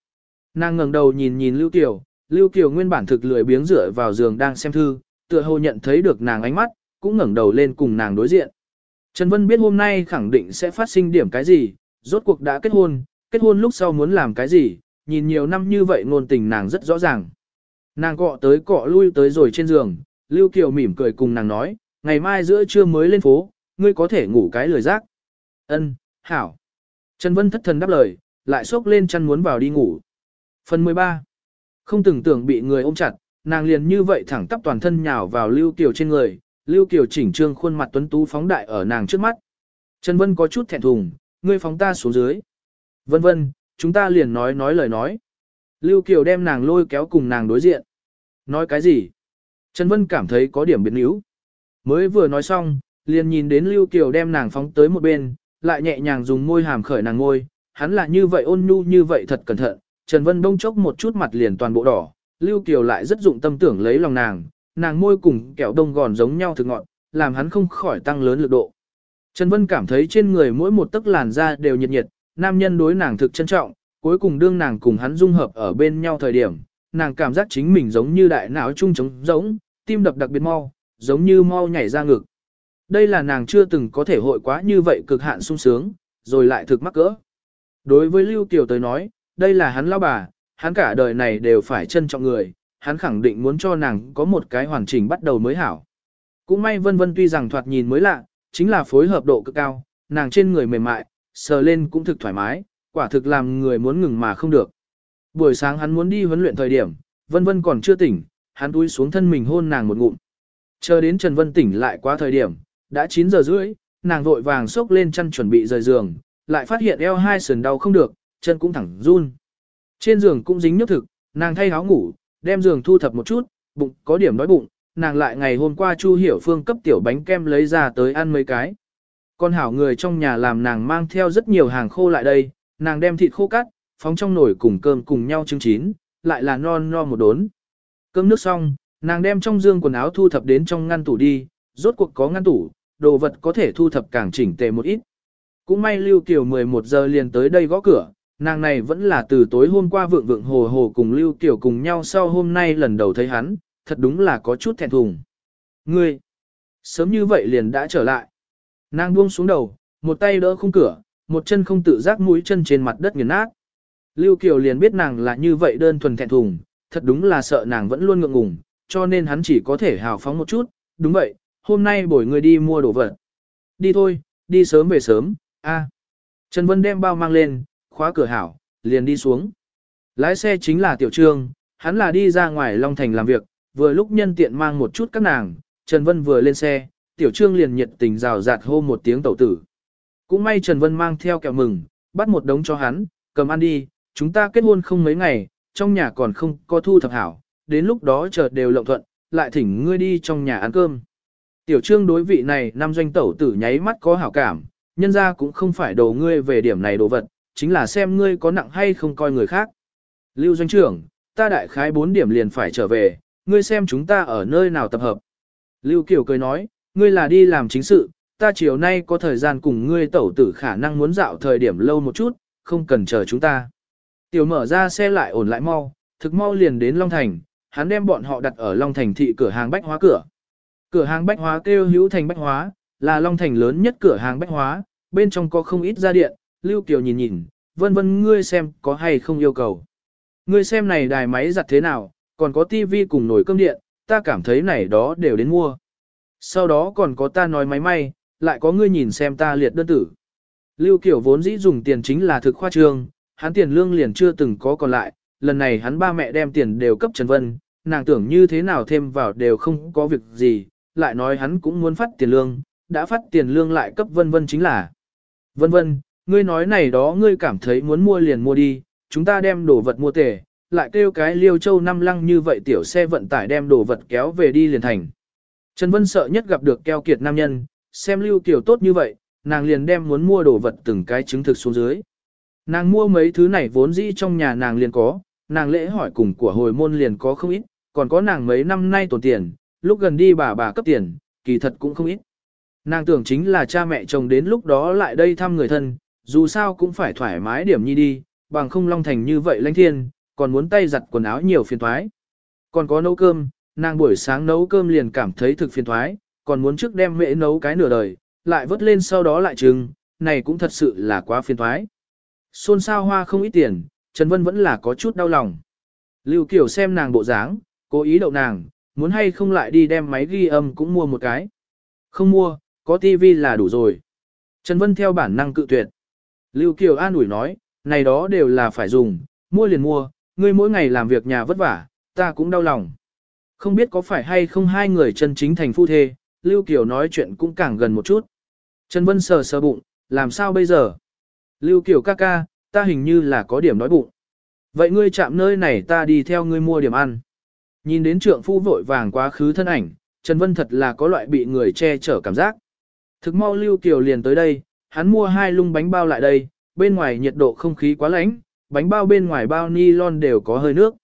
Nàng ngẩng đầu nhìn nhìn Lưu Kiều, Lưu Kiều nguyên bản thực lười biếng rửa vào giường đang xem thư, tựa hồ nhận thấy được nàng ánh mắt, cũng ngẩng đầu lên cùng nàng đối diện. Trần Vân biết hôm nay khẳng định sẽ phát sinh điểm cái gì, rốt cuộc đã kết hôn, kết hôn lúc sau muốn làm cái gì, nhìn nhiều năm như vậy ngôn tình nàng rất rõ ràng. Nàng cọ tới cọ lui tới rồi trên giường, Lưu Kiều mỉm cười cùng nàng nói, ngày mai giữa trưa mới lên phố, ngươi có thể ngủ cái lười giác. Ân, hảo. Trần Vân thất thần đáp lời, lại xốc lên chăn muốn vào đi ngủ. Phần 13. Không từng tưởng bị người ôm chặt, nàng liền như vậy thẳng tắp toàn thân nhào vào Lưu Kiều trên người, Lưu Kiều chỉnh trương khuôn mặt tuấn tú phóng đại ở nàng trước mắt. Trần Vân có chút thẹn thùng, ngươi phóng ta xuống dưới. Vân vân, chúng ta liền nói nói lời nói. Lưu Kiều đem nàng lôi kéo cùng nàng đối diện. Nói cái gì? Trần Vân cảm thấy có điểm biến yếu. Mới vừa nói xong, liền nhìn đến Lưu Kiều đem nàng phóng tới một bên, lại nhẹ nhàng dùng môi hàm khởi nàng ngôi. Hắn là như vậy ôn nhu như vậy thật cẩn thận. Trần Vân đông chốc một chút mặt liền toàn bộ đỏ. Lưu Kiều lại rất dụng tâm tưởng lấy lòng nàng, nàng môi cùng kẹo đông gòn giống nhau thực ngọn, làm hắn không khỏi tăng lớn lực độ. Trần Vân cảm thấy trên người mỗi một tấc làn da đều nhiệt nhiệt, nam nhân đối nàng thực trân trọng, cuối cùng đương nàng cùng hắn dung hợp ở bên nhau thời điểm, nàng cảm giác chính mình giống như đại não trung trống giống, tim đập đặc biệt mau, giống như mau nhảy ra ngực. Đây là nàng chưa từng có thể hội quá như vậy cực hạn sung sướng, rồi lại thực mắc cỡ. Đối với Lưu Kiều tới nói, đây là hắn lao bà, hắn cả đời này đều phải trân trọng người, hắn khẳng định muốn cho nàng có một cái hoàn chỉnh bắt đầu mới hảo. Cũng may vân vân tuy rằng thoạt nhìn mới lạ, chính là phối hợp độ cực cao, nàng trên người mềm mại, sờ lên cũng thực thoải mái, quả thực làm người muốn ngừng mà không được. Buổi sáng hắn muốn đi huấn luyện thời điểm, vân vân còn chưa tỉnh, hắn túi xuống thân mình hôn nàng một ngụm. Chờ đến Trần Vân tỉnh lại quá thời điểm, đã 9 giờ rưỡi, nàng vội vàng xốc lên chăn chuẩn bị rời giường, lại phát hiện eo hai sườn đau không được, chân cũng thẳng run. Trên giường cũng dính nhốt thực, nàng thay áo ngủ, đem giường thu thập một chút, bụng có điểm đói bụng, nàng lại ngày hôm qua Chu Hiểu Phương cấp tiểu bánh kem lấy ra tới ăn mấy cái. Con hảo người trong nhà làm nàng mang theo rất nhiều hàng khô lại đây, nàng đem thịt khô cắt, phóng trong nồi cùng cơm cùng nhau trứng chín, lại là non no một đốn. Cơm nước xong, nàng đem trong dương quần áo thu thập đến trong ngăn tủ đi, rốt cuộc có ngăn tủ, đồ vật có thể thu thập càng chỉnh tề một ít. Cũng may Lưu Kiều 11 giờ liền tới đây gõ cửa, nàng này vẫn là từ tối hôm qua vượng vượng hồ hồ cùng Lưu Kiều cùng nhau sau hôm nay lần đầu thấy hắn, thật đúng là có chút thẹn thùng. Ngươi, sớm như vậy liền đã trở lại. Nàng buông xuống đầu, một tay đỡ khung cửa, một chân không tự giác mũi chân trên mặt đất nghiền nát. Lưu Kiều liền biết nàng là như vậy đơn thuần thẹn thùng, thật đúng là sợ nàng vẫn luôn ngượng ngùng, cho nên hắn chỉ có thể hào phóng một chút, đúng vậy, hôm nay bổi người đi mua đồ vật. Đi thôi, đi sớm về sớm, a. Trần Vân đem bao mang lên, khóa cửa hảo, liền đi xuống. Lái xe chính là Tiểu Trương, hắn là đi ra ngoài Long Thành làm việc, vừa lúc nhân tiện mang một chút các nàng, Trần Vân vừa lên xe, Tiểu Trương liền nhiệt tình rào rạt hô một tiếng tẩu tử. Cũng may Trần Vân mang theo kẹo mừng, bắt một đống cho hắn, cầm ăn đi, chúng ta kết hôn không mấy ngày, trong nhà còn không có thu thập hảo, đến lúc đó chờ đều lộng thuận, lại thỉnh ngươi đi trong nhà ăn cơm. Tiểu trương đối vị này năm doanh tẩu tử nháy mắt có hảo cảm, nhân ra cũng không phải đồ ngươi về điểm này đồ vật, chính là xem ngươi có nặng hay không coi người khác. Lưu doanh trưởng, ta đại khái 4 điểm liền phải trở về, ngươi xem chúng ta ở nơi nào tập hợp. Lưu Kiều cười nói, ngươi là đi làm chính sự, ta chiều nay có thời gian cùng ngươi tẩu tử khả năng muốn dạo thời điểm lâu một chút, không cần chờ chúng ta. Tiểu mở ra xe lại ổn lại mau, thực mau liền đến Long Thành, hắn đem bọn họ đặt ở Long Thành thị cửa hàng bách hóa cửa. Cửa hàng bách hóa kêu hữu thành bách hóa, là Long Thành lớn nhất cửa hàng bách hóa, bên trong có không ít gia điện, Lưu Kiều nhìn nhìn, vân vân ngươi xem có hay không yêu cầu. Ngươi xem này đài máy giặt thế nào, còn có tivi cùng nồi cơm điện, ta cảm thấy này đó đều đến mua. Sau đó còn có ta nói máy may, lại có ngươi nhìn xem ta liệt đơn tử. Lưu Kiều vốn dĩ dùng tiền chính là thực khoa trương, hắn tiền lương liền chưa từng có còn lại, lần này hắn ba mẹ đem tiền đều cấp Trần Vân, nàng tưởng như thế nào thêm vào đều không có việc gì, lại nói hắn cũng muốn phát tiền lương, đã phát tiền lương lại cấp Vân Vân chính là. Vân Vân, ngươi nói này đó ngươi cảm thấy muốn mua liền mua đi, chúng ta đem đồ vật mua tề, lại kêu cái liêu châu năm lăng như vậy tiểu xe vận tải đem đồ vật kéo về đi liền thành. Trần Vân sợ nhất gặp được keo kiệt nam nhân, xem lưu tiểu tốt như vậy, nàng liền đem muốn mua đồ vật từng cái chứng thực xuống dưới. Nàng mua mấy thứ này vốn dĩ trong nhà nàng liền có, nàng lễ hỏi cùng của hồi môn liền có không ít, còn có nàng mấy năm nay tổn tiền, lúc gần đi bà bà cấp tiền, kỳ thật cũng không ít. Nàng tưởng chính là cha mẹ chồng đến lúc đó lại đây thăm người thân, dù sao cũng phải thoải mái điểm nhi đi, bằng không long thành như vậy lãnh thiên, còn muốn tay giặt quần áo nhiều phiền thoái. Còn có nấu cơm, nàng buổi sáng nấu cơm liền cảm thấy thực phiền thoái, còn muốn trước đem mễ nấu cái nửa đời, lại vớt lên sau đó lại trừng, này cũng thật sự là quá phiền thoái. Xôn xao hoa không ít tiền, Trần Vân vẫn là có chút đau lòng. Lưu Kiều xem nàng bộ dáng, cố ý đậu nàng, muốn hay không lại đi đem máy ghi âm cũng mua một cái. Không mua, có tivi là đủ rồi. Trần Vân theo bản năng cự tuyệt. Lưu Kiều an ủi nói, này đó đều là phải dùng, mua liền mua, ngươi mỗi ngày làm việc nhà vất vả, ta cũng đau lòng. Không biết có phải hay không hai người chân chính thành phu thê, Lưu Kiều nói chuyện cũng càng gần một chút. Trần Vân sờ sờ bụng, làm sao bây giờ? Lưu Kiều ca ca, ta hình như là có điểm đói bụng. Vậy ngươi chạm nơi này ta đi theo ngươi mua điểm ăn. Nhìn đến trượng phu vội vàng quá khứ thân ảnh, Trần Vân thật là có loại bị người che chở cảm giác. Thực mau Lưu Kiều liền tới đây, hắn mua hai lung bánh bao lại đây, bên ngoài nhiệt độ không khí quá lạnh, bánh bao bên ngoài bao nylon đều có hơi nước.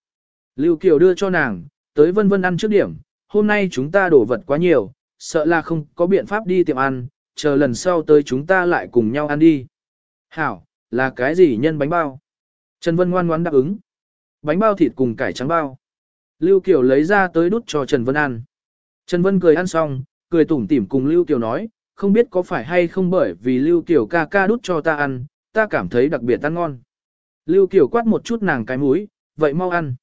Lưu Kiều đưa cho nàng, tới Vân Vân ăn trước điểm, hôm nay chúng ta đổ vật quá nhiều, sợ là không có biện pháp đi tiệm ăn, chờ lần sau tới chúng ta lại cùng nhau ăn đi. Hảo, là cái gì nhân bánh bao? Trần Vân ngoan ngoãn đáp ứng. Bánh bao thịt cùng cải trắng bao. Lưu Kiều lấy ra tới đút cho Trần Vân ăn. Trần Vân cười ăn xong, cười tủm tỉm cùng Lưu Kiều nói, không biết có phải hay không bởi vì Lưu Kiều ca ca đút cho ta ăn, ta cảm thấy đặc biệt ăn ngon. Lưu Kiều quát một chút nàng cái mũi, vậy mau ăn.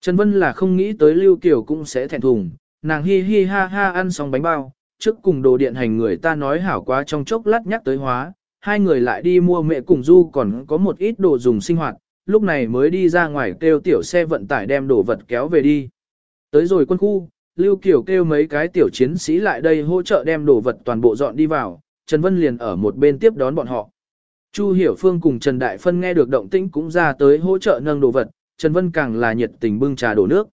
Trần Vân là không nghĩ tới Lưu Kiều cũng sẽ thẹn thùng, nàng hi hi ha ha ăn xong bánh bao, trước cùng đồ điện hành người ta nói hảo quá trong chốc lát nhắc tới hóa, hai người lại đi mua mẹ cùng du còn có một ít đồ dùng sinh hoạt, lúc này mới đi ra ngoài kêu tiểu xe vận tải đem đồ vật kéo về đi. Tới rồi quân khu, Lưu Kiều kêu mấy cái tiểu chiến sĩ lại đây hỗ trợ đem đồ vật toàn bộ dọn đi vào, Trần Vân liền ở một bên tiếp đón bọn họ. Chu Hiểu Phương cùng Trần Đại Phân nghe được động tĩnh cũng ra tới hỗ trợ nâng đồ vật, Trần Vân càng là nhiệt tình bưng trà đổ nước.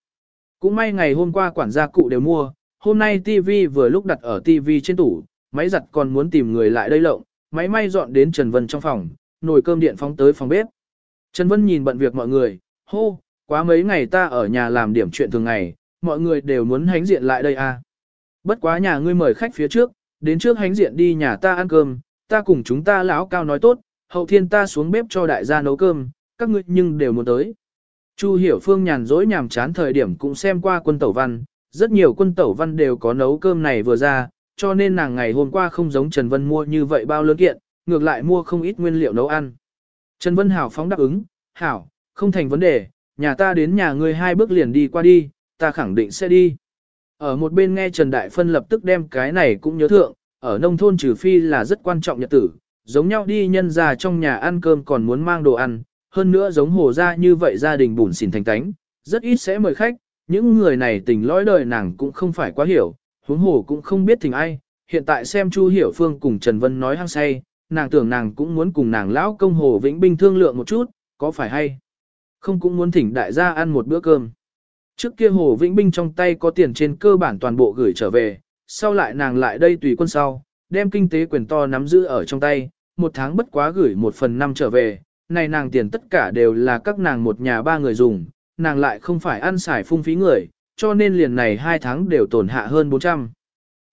Cũng may ngày hôm qua quản gia cụ đều mua, hôm nay TV vừa lúc đặt ở TV trên tủ, máy giặt còn muốn tìm người lại đây lộng, máy may dọn đến Trần Vân trong phòng, nồi cơm điện phóng tới phòng bếp. Trần Vân nhìn bận việc mọi người, hô, quá mấy ngày ta ở nhà làm điểm chuyện thường ngày, mọi người đều muốn hánh diện lại đây à. Bất quá nhà ngươi mời khách phía trước, đến trước hánh diện đi nhà ta ăn cơm, ta cùng chúng ta lão cao nói tốt, hậu thiên ta xuống bếp cho đại gia nấu cơm, các ngươi nhưng đều muốn tới. Chu Hiểu Phương nhàn rỗi nhàm chán thời điểm cũng xem qua quân tẩu văn, rất nhiều quân tẩu văn đều có nấu cơm này vừa ra, cho nên nàng ngày hôm qua không giống Trần Vân mua như vậy bao lớn kiện, ngược lại mua không ít nguyên liệu nấu ăn. Trần Vân Hảo phóng đáp ứng, Hảo, không thành vấn đề, nhà ta đến nhà ngươi hai bước liền đi qua đi, ta khẳng định sẽ đi. Ở một bên nghe Trần Đại Phân lập tức đem cái này cũng nhớ thượng, ở nông thôn trừ phi là rất quan trọng nhật tử, giống nhau đi nhân ra trong nhà ăn cơm còn muốn mang đồ ăn, hơn nữa giống hồ ra như vậy gia đình bùn xỉn thành tánh, rất ít sẽ mời khách, những người này tình lõi đời nàng cũng không phải quá hiểu, huống hồ cũng không biết thỉnh ai, hiện tại xem Chu Hiểu Phương cùng Trần Vân nói hăng say, nàng tưởng nàng cũng muốn cùng nàng lão công hồ Vĩnh Binh thương lượng một chút, có phải hay? Không cũng muốn thỉnh đại gia ăn một bữa cơm. Trước kia Hồ Vĩnh Binh trong tay có tiền trên cơ bản toàn bộ gửi trở về, sau lại nàng lại đây tùy quân sau, đem kinh tế quyền to nắm giữ ở trong tay, một tháng bất quá gửi một phần năm trở về, này nàng tiền tất cả đều là các nàng một nhà ba người dùng, nàng lại không phải ăn xài phung phí người, cho nên liền này hai tháng đều tổn hạ hơn 400.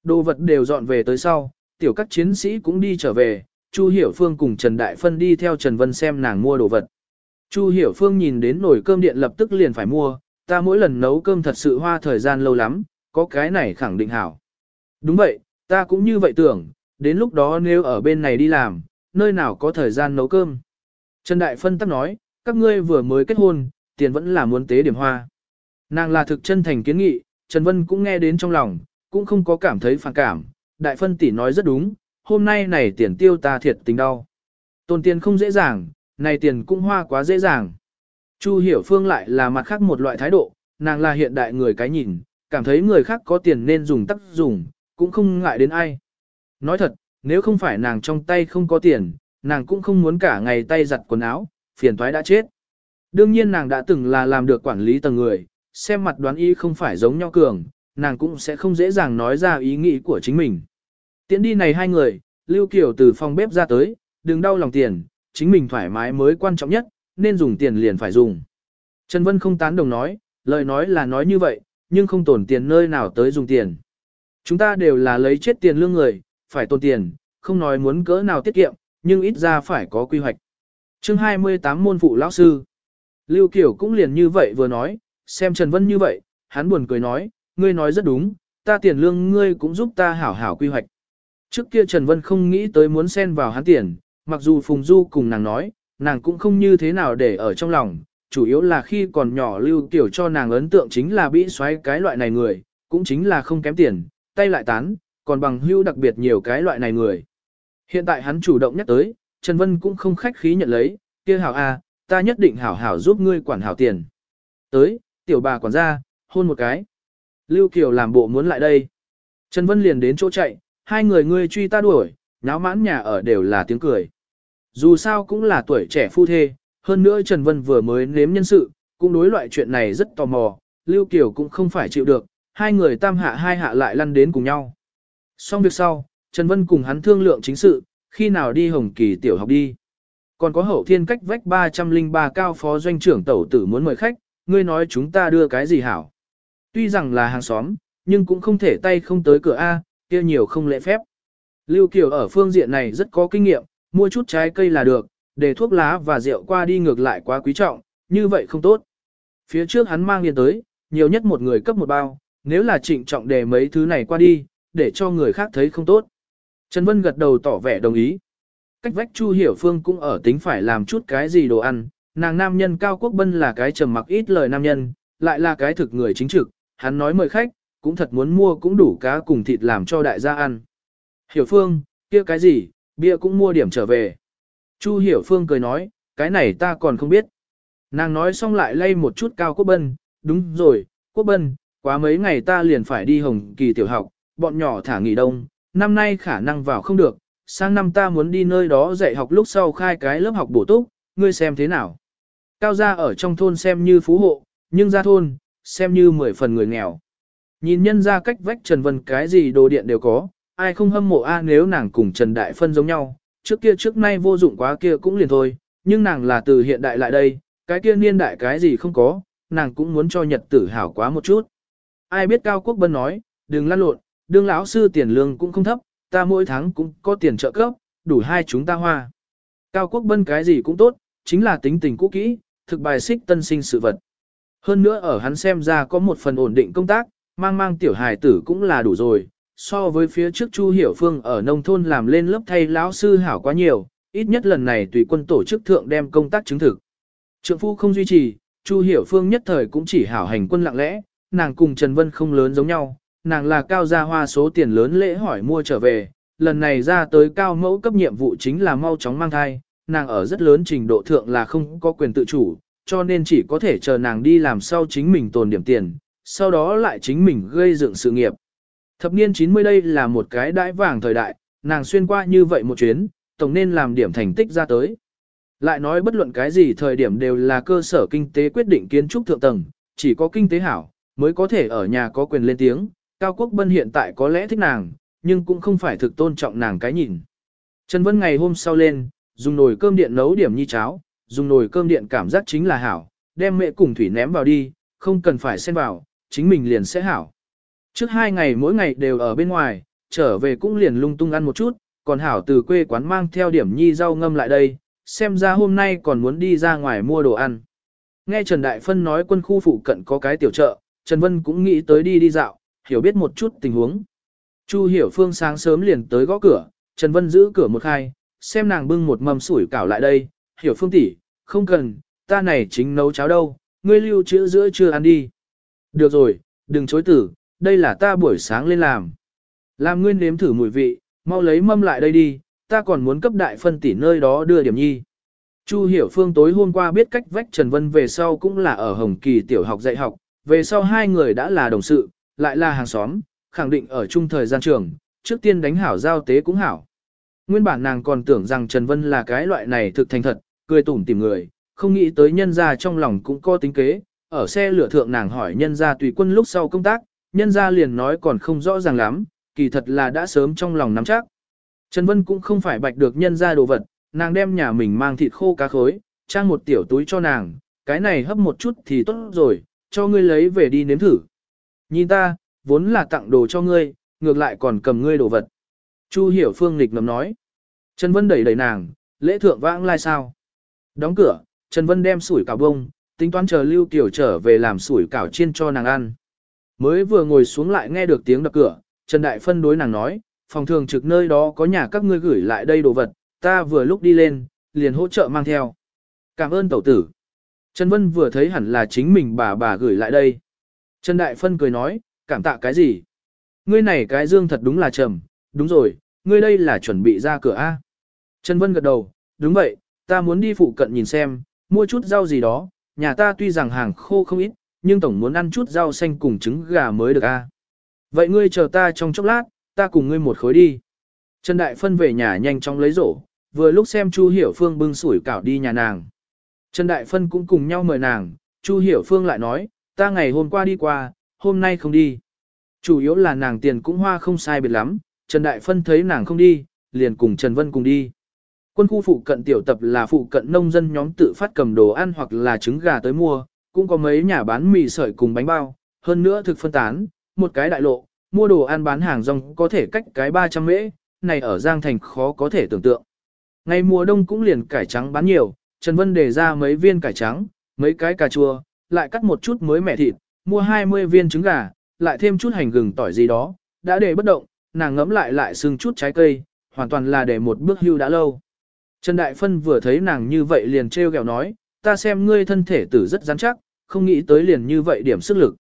Đồ vật đều dọn về tới sau, tiểu các chiến sĩ cũng đi trở về, Chu Hiểu Phương cùng Trần Đại Phân đi theo Trần Vân xem nàng mua đồ vật. Chu Hiểu Phương nhìn đến nồi cơm điện lập tức liền phải mua, ta mỗi lần nấu cơm thật sự hoa thời gian lâu lắm, có cái này khẳng định hảo. Đúng vậy, ta cũng như vậy tưởng, đến lúc đó nếu ở bên này đi làm, nơi nào có thời gian nấu cơm. Trần Đại Phân tắc nói, các ngươi vừa mới kết hôn, tiền vẫn là muốn tế điểm hoa. Nàng là thực chân thành kiến nghị, Trần Vân cũng nghe đến trong lòng, cũng không có cảm thấy phản cảm. Đại Phân tỷ nói rất đúng, hôm nay này tiền tiêu ta thiệt tình đau. Tôn tiền không dễ dàng, này tiền cũng hoa quá dễ dàng. Chu Hiểu Phương lại là mặt khác một loại thái độ, nàng là hiện đại người cái nhìn, cảm thấy người khác có tiền nên dùng tắc dùng, cũng không ngại đến ai. Nói thật, nếu không phải nàng trong tay không có tiền, nàng cũng không muốn cả ngày tay giặt quần áo, phiền thoái đã chết. Đương nhiên nàng đã từng là làm được quản lý tầng người, xem mặt đoán ý không phải giống nhau cường, nàng cũng sẽ không dễ dàng nói ra ý nghĩ của chính mình. Tiến đi này hai người, Lưu Kiều từ phòng bếp ra tới, đừng đau lòng tiền, chính mình thoải mái mới quan trọng nhất, nên dùng tiền liền phải dùng. Trần Vân không tán đồng nói, lời nói là nói như vậy, nhưng không tổn tiền nơi nào tới dùng tiền. Chúng ta đều là lấy chết tiền lương người, phải tồn tiền, không nói muốn cỡ nào tiết kiệm, nhưng ít ra phải có quy hoạch. chương 28 môn phụ lão sư. Lưu Kiều cũng liền như vậy vừa nói, xem Trần Vân như vậy, hắn buồn cười nói, ngươi nói rất đúng, ta tiền lương ngươi cũng giúp ta hảo hảo quy hoạch. Trước kia Trần Vân không nghĩ tới muốn xen vào hắn tiền, mặc dù Phùng Du cùng nàng nói, nàng cũng không như thế nào để ở trong lòng, chủ yếu là khi còn nhỏ Lưu tiểu cho nàng ấn tượng chính là bị xoáy cái loại này người, cũng chính là không kém tiền, tay lại tán, còn bằng hưu đặc biệt nhiều cái loại này người. Hiện tại hắn chủ động nhắc tới, Trần Vân cũng không khách khí nhận lấy, kia hảo a, ta nhất định hảo hảo giúp ngươi quản hảo tiền. Tới, tiểu bà quản gia, hôn một cái. Lưu Kiều làm bộ muốn lại đây. Trần Vân liền đến chỗ chạy, hai người ngươi truy ta đuổi, náo mãn nhà ở đều là tiếng cười. Dù sao cũng là tuổi trẻ phu thê, hơn nữa Trần Vân vừa mới nếm nhân sự, cũng đối loại chuyện này rất tò mò, Lưu Kiều cũng không phải chịu được, hai người tam hạ hai hạ lại lăn đến cùng nhau. Xong việc sau, Trần Vân cùng hắn thương lượng chính sự, khi nào đi Hồng Kỳ tiểu học đi. Còn có hậu thiên cách vách 303 cao phó doanh trưởng tẩu tử muốn mời khách, ngươi nói chúng ta đưa cái gì hảo. Tuy rằng là hàng xóm, nhưng cũng không thể tay không tới cửa A, kia nhiều không lễ phép. Lưu Kiều ở phương diện này rất có kinh nghiệm, mua chút trái cây là được, để thuốc lá và rượu qua đi ngược lại quá quý trọng, như vậy không tốt. Phía trước hắn mang liền tới, nhiều nhất một người cấp một bao, nếu là trịnh trọng để mấy thứ này qua đi, để cho người khác thấy không tốt. Trần Vân gật đầu tỏ vẻ đồng ý. Cách vách Chu Hiểu Phương cũng ở tính phải làm chút cái gì đồ ăn, nàng nam nhân Cao Quốc Bân là cái trầm mặc ít lời nam nhân, lại là cái thực người chính trực, hắn nói mời khách, cũng thật muốn mua cũng đủ cá cùng thịt làm cho đại gia ăn. Hiểu Phương, kia cái gì, bia cũng mua điểm trở về. Chu Hiểu Phương cười nói, cái này ta còn không biết. Nàng nói xong lại lay một chút cao quốc bân, đúng rồi, quốc bân, quá mấy ngày ta liền phải đi hồng kỳ tiểu học, bọn nhỏ thả nghỉ đông, năm nay khả năng vào không được, sang năm ta muốn đi nơi đó dạy học lúc sau khai cái lớp học bổ túc, ngươi xem thế nào. Cao gia ở trong thôn xem như phú hộ, nhưng ra thôn, xem như mười phần người nghèo. Nhìn nhân ra cách vách Trần Vân cái gì đồ điện đều có, ai không hâm mộ a nếu nàng cùng Trần Đại Phân giống nhau, trước kia trước nay vô dụng quá kia cũng liền thôi, nhưng nàng là từ hiện đại lại đây, cái kia niên đại cái gì không có, nàng cũng muốn cho nhật tử hảo quá một chút. Ai biết Cao Quốc Bân nói, đừng lăn lộn, đương lão sư tiền lương cũng không thấp, ta mỗi tháng cũng có tiền trợ cấp, đủ hai chúng ta hoa. Cao Quốc Bân cái gì cũng tốt, chính là tính tình cũ kỹ, thực bài xích tân sinh sự vật. Hơn nữa ở hắn xem ra có một phần ổn định công tác, mang mang tiểu hài tử cũng là đủ rồi, so với phía trước Chu Hiểu Phương ở nông thôn làm lên lớp thay lão sư hảo quá nhiều, ít nhất lần này tùy quân tổ chức thượng đem công tác chứng thực. Trượng phu không duy trì, Chu Hiểu Phương nhất thời cũng chỉ hảo hành quân lặng lẽ, nàng cùng Trần Vân không lớn giống nhau, nàng là cao gia hoa số tiền lớn lễ hỏi mua trở về, lần này ra tới cao mẫu cấp nhiệm vụ chính là mau chóng mang thai, nàng ở rất lớn trình độ thượng là không có quyền tự chủ, cho nên chỉ có thể chờ nàng đi làm sau chính mình tồn điểm tiền, sau đó lại chính mình gây dựng sự nghiệp. Thập niên 90 đây là một cái đãi vàng thời đại, nàng xuyên qua như vậy một chuyến, tổng nên làm điểm thành tích ra tới. Lại nói bất luận cái gì thời điểm đều là cơ sở kinh tế quyết định kiến trúc thượng tầng, chỉ có kinh tế hảo, mới có thể ở nhà có quyền lên tiếng, Cao Quốc Bân hiện tại có lẽ thích nàng, nhưng cũng không phải thực tôn trọng nàng cái nhìn. Trần Vân ngày hôm sau lên, dùng nồi cơm điện nấu điểm nhi cháo, dùng nồi cơm điện cảm giác chính là hảo, đem mẹ cùng thủy ném vào đi, không cần phải xen vào, chính mình liền sẽ hảo. Trước hai ngày mỗi ngày đều ở bên ngoài, trở về cũng liền lung tung ăn một chút, còn hảo từ quê quán mang theo điểm nhi rau ngâm lại đây, xem ra hôm nay còn muốn đi ra ngoài mua đồ ăn. Nghe Trần Đại Phân nói quân khu phụ cận có cái tiểu chợ, Trần Vân cũng nghĩ tới đi đi dạo, hiểu biết một chút tình huống. Chu Hiểu Phương sáng sớm liền tới gõ cửa, Trần Vân giữ cửa một khai, xem nàng bưng một mầm sủi cảo lại đây, Hiểu Phương tỷ, không cần, ta này chính nấu cháo đâu, ngươi lưu trữ giữa chưa ăn đi. Được rồi, đừng chối tử, đây là ta buổi sáng lên làm. Làm ngươi nếm thử mùi vị, mau lấy mâm lại đây đi, ta còn muốn cấp đại phân tỷ nơi đó đưa điểm nhi. Chu Hiểu Phương tối hôm qua biết cách vách Trần Vân về sau cũng là ở Hồng Kỳ tiểu học dạy học, về sau hai người đã là đồng sự, lại là hàng xóm, khẳng định ở chung thời gian trường, trước tiên đánh hảo giao tế cũng hảo. Nguyên bản nàng còn tưởng rằng Trần Vân là cái loại này thực thành thật, cười tủm tìm người, không nghĩ tới nhân gia trong lòng cũng có tính kế, ở xe lửa thượng nàng hỏi nhân gia tùy quân lúc sau công tác, nhân gia liền nói còn không rõ ràng lắm, kỳ thật là đã sớm trong lòng nắm chắc. Trần Vân cũng không phải bạch được nhân gia đồ vật, nàng đem nhà mình mang thịt khô cá khối, trang một tiểu túi cho nàng, cái này hấp một chút thì tốt rồi, cho ngươi lấy về đi nếm thử. Nhìn ta, vốn là tặng đồ cho ngươi, ngược lại còn cầm ngươi đồ vật. Chu hiểu phương nghịch ngầm nói. Trần Vân đẩy đẩy nàng, lễ thượng vãng lai sao. Đóng cửa, Trần Vân đem sủi cảo bông, tính toán chờ Lưu Kiều trở về làm sủi cảo chiên cho nàng ăn. Mới vừa ngồi xuống lại nghe được tiếng đập cửa, Trần Đại Phân đối nàng nói, phòng thường trực nơi đó có nhà các ngươi gửi lại đây đồ vật, ta vừa lúc đi lên, liền hỗ trợ mang theo. Cảm ơn tẩu tử. Trần Vân vừa thấy hẳn là chính mình bà bà gửi lại đây. Trần Đại Phân cười nói, cảm tạ cái gì? Ngươi này cái dương thật đúng là trầm, đúng rồi, ngươi đây là chuẩn bị ra cửa A. Trần Vân gật đầu, đúng vậy, ta muốn đi phụ cận nhìn xem, mua chút rau gì đó, nhà ta tuy rằng hàng khô không ít, nhưng tổng muốn ăn chút rau xanh cùng trứng gà mới được A. Vậy ngươi chờ ta trong chốc lát, ta cùng ngươi một khối đi. Trần Đại Phân về nhà nhanh chóng lấy rổ, vừa lúc xem Chu Hiểu Phương bưng sủi cảo đi nhà nàng. Trần Đại Phân cũng cùng nhau mời nàng, Chu Hiểu Phương lại nói, ta ngày hôm qua đi qua, hôm nay không đi. Chủ yếu là nàng tiền cũng hoa không sai biệt lắm, Trần Đại Phân thấy nàng không đi, liền cùng Trần Vân cùng đi. Quân khu phụ cận tiểu tập là phụ cận nông dân nhóm tự phát cầm đồ ăn hoặc là trứng gà tới mua, cũng có mấy nhà bán mì sợi cùng bánh bao, hơn nữa thực phân tán, một cái đại lộ, mua đồ ăn bán hàng rong có thể cách cái 300 mễ, này ở Giang Thành khó có thể tưởng tượng. Ngày mùa đông cũng liền cải trắng bán nhiều, Trần Vân đề ra mấy viên cải trắng, mấy cái cà chua, lại cắt một chút mới mẻ thịt, mua 20 viên trứng gà, lại thêm chút hành gừng tỏi gì đó, đã để bất động, nàng ngấm lại lại xương chút trái cây, hoàn toàn là để một bước hưu đã lâu. Trần Đại Phân vừa thấy nàng như vậy liền trêu ghẹo nói, ta xem ngươi thân thể tử rất rắn chắc, không nghĩ tới liền như vậy điểm sức lực.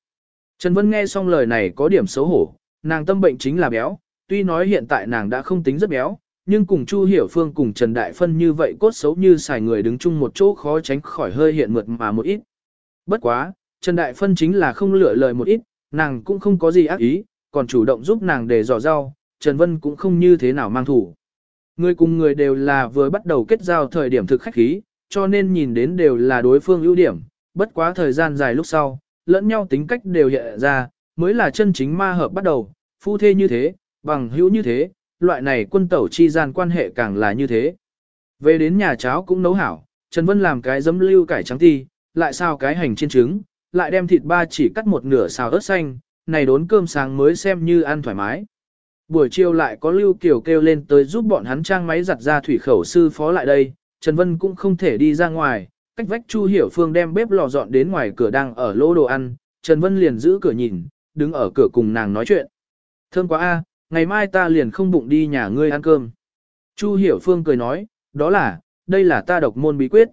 Trần Vân nghe xong lời này có điểm xấu hổ, nàng tâm bệnh chính là béo, tuy nói hiện tại nàng đã không tính rất béo, nhưng cùng Chu Hiểu Phương cùng Trần Đại Phân như vậy cốt xấu như xài người đứng chung một chỗ khó tránh khỏi hơi hiện mượt mà một ít. Bất quá, Trần Đại Phân chính là không lựa lời một ít, nàng cũng không có gì ác ý, còn chủ động giúp nàng để dò rau, Trần Vân cũng không như thế nào mang thủ. Người cùng người đều là vừa bắt đầu kết giao thời điểm thực khách khí, cho nên nhìn đến đều là đối phương ưu điểm, bất quá thời gian dài lúc sau, lẫn nhau tính cách đều hiện ra, mới là chân chính ma hợp bắt đầu, phu thê như thế, bằng hữu như thế, loại này quân tẩu chi gian quan hệ càng là như thế. Về đến nhà cháo cũng nấu hảo, Trần Vân làm cái dấm lưu cải trắng ti, lại sao cái hành trên trứng, lại đem thịt ba chỉ cắt một nửa xào ớt xanh, này đốn cơm sáng mới xem như ăn thoải mái. Buổi chiều lại có Lưu Kiều kêu lên tới giúp bọn hắn trang máy giặt ra thủy khẩu sư phó lại đây, Trần Vân cũng không thể đi ra ngoài, cách vách Chu Hiểu Phương đem bếp lò dọn đến ngoài cửa đang ở lô đồ ăn, Trần Vân liền giữ cửa nhìn, đứng ở cửa cùng nàng nói chuyện. Thơm quá a, ngày mai ta liền không bụng đi nhà ngươi ăn cơm. Chu Hiểu Phương cười nói, đó là, đây là ta độc môn bí quyết.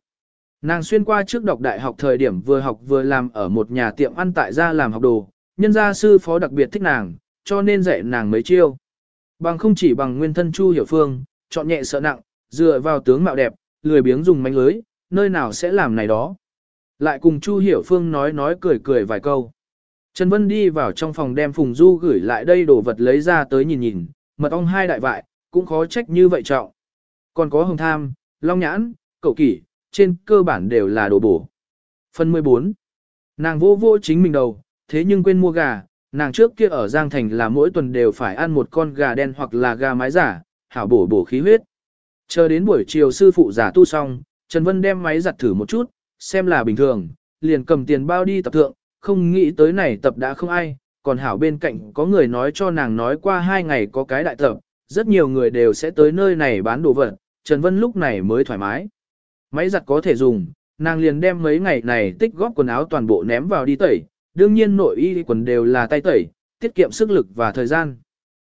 Nàng xuyên qua trước đọc đại học thời điểm vừa học vừa làm ở một nhà tiệm ăn tại gia làm học đồ, nhân gia sư phó đặc biệt thích nàng, cho nên dạy nàng mấy chiêu. Bằng không chỉ bằng nguyên thân Chu Hiểu Phương, chọn nhẹ sợ nặng, dựa vào tướng mạo đẹp, lười biếng dùng mánh lưới, nơi nào sẽ làm này đó. Lại cùng Chu Hiểu Phương nói nói cười cười vài câu. Trần Vân đi vào trong phòng đem Phùng Du gửi lại đây đồ vật lấy ra tới nhìn nhìn, mật ong hai đại vại, cũng khó trách như vậy trọng. Còn có hồng tham, long nhãn, cậu kỷ, trên cơ bản đều là đồ bổ. Phần 14. Nàng vô vô chính mình đầu, thế nhưng quên mua gà, nàng trước kia ở Giang Thành là mỗi tuần đều phải ăn một con gà đen hoặc là gà mái giả, hảo bổ bổ khí huyết. Chờ đến buổi chiều sư phụ giả tu xong, Trần Vân đem máy giặt thử một chút, xem là bình thường, liền cầm tiền bao đi tập thượng, không nghĩ tới này tập đã không ai, còn hảo bên cạnh có người nói cho nàng nói qua hai ngày có cái đại tập, rất nhiều người đều sẽ tới nơi này bán đồ vật, Trần Vân lúc này mới thoải mái. Máy giặt có thể dùng, nàng liền đem mấy ngày này tích góp quần áo toàn bộ ném vào đi tẩy, đương nhiên nội y quần đều là tay tẩy, tiết kiệm sức lực và thời gian.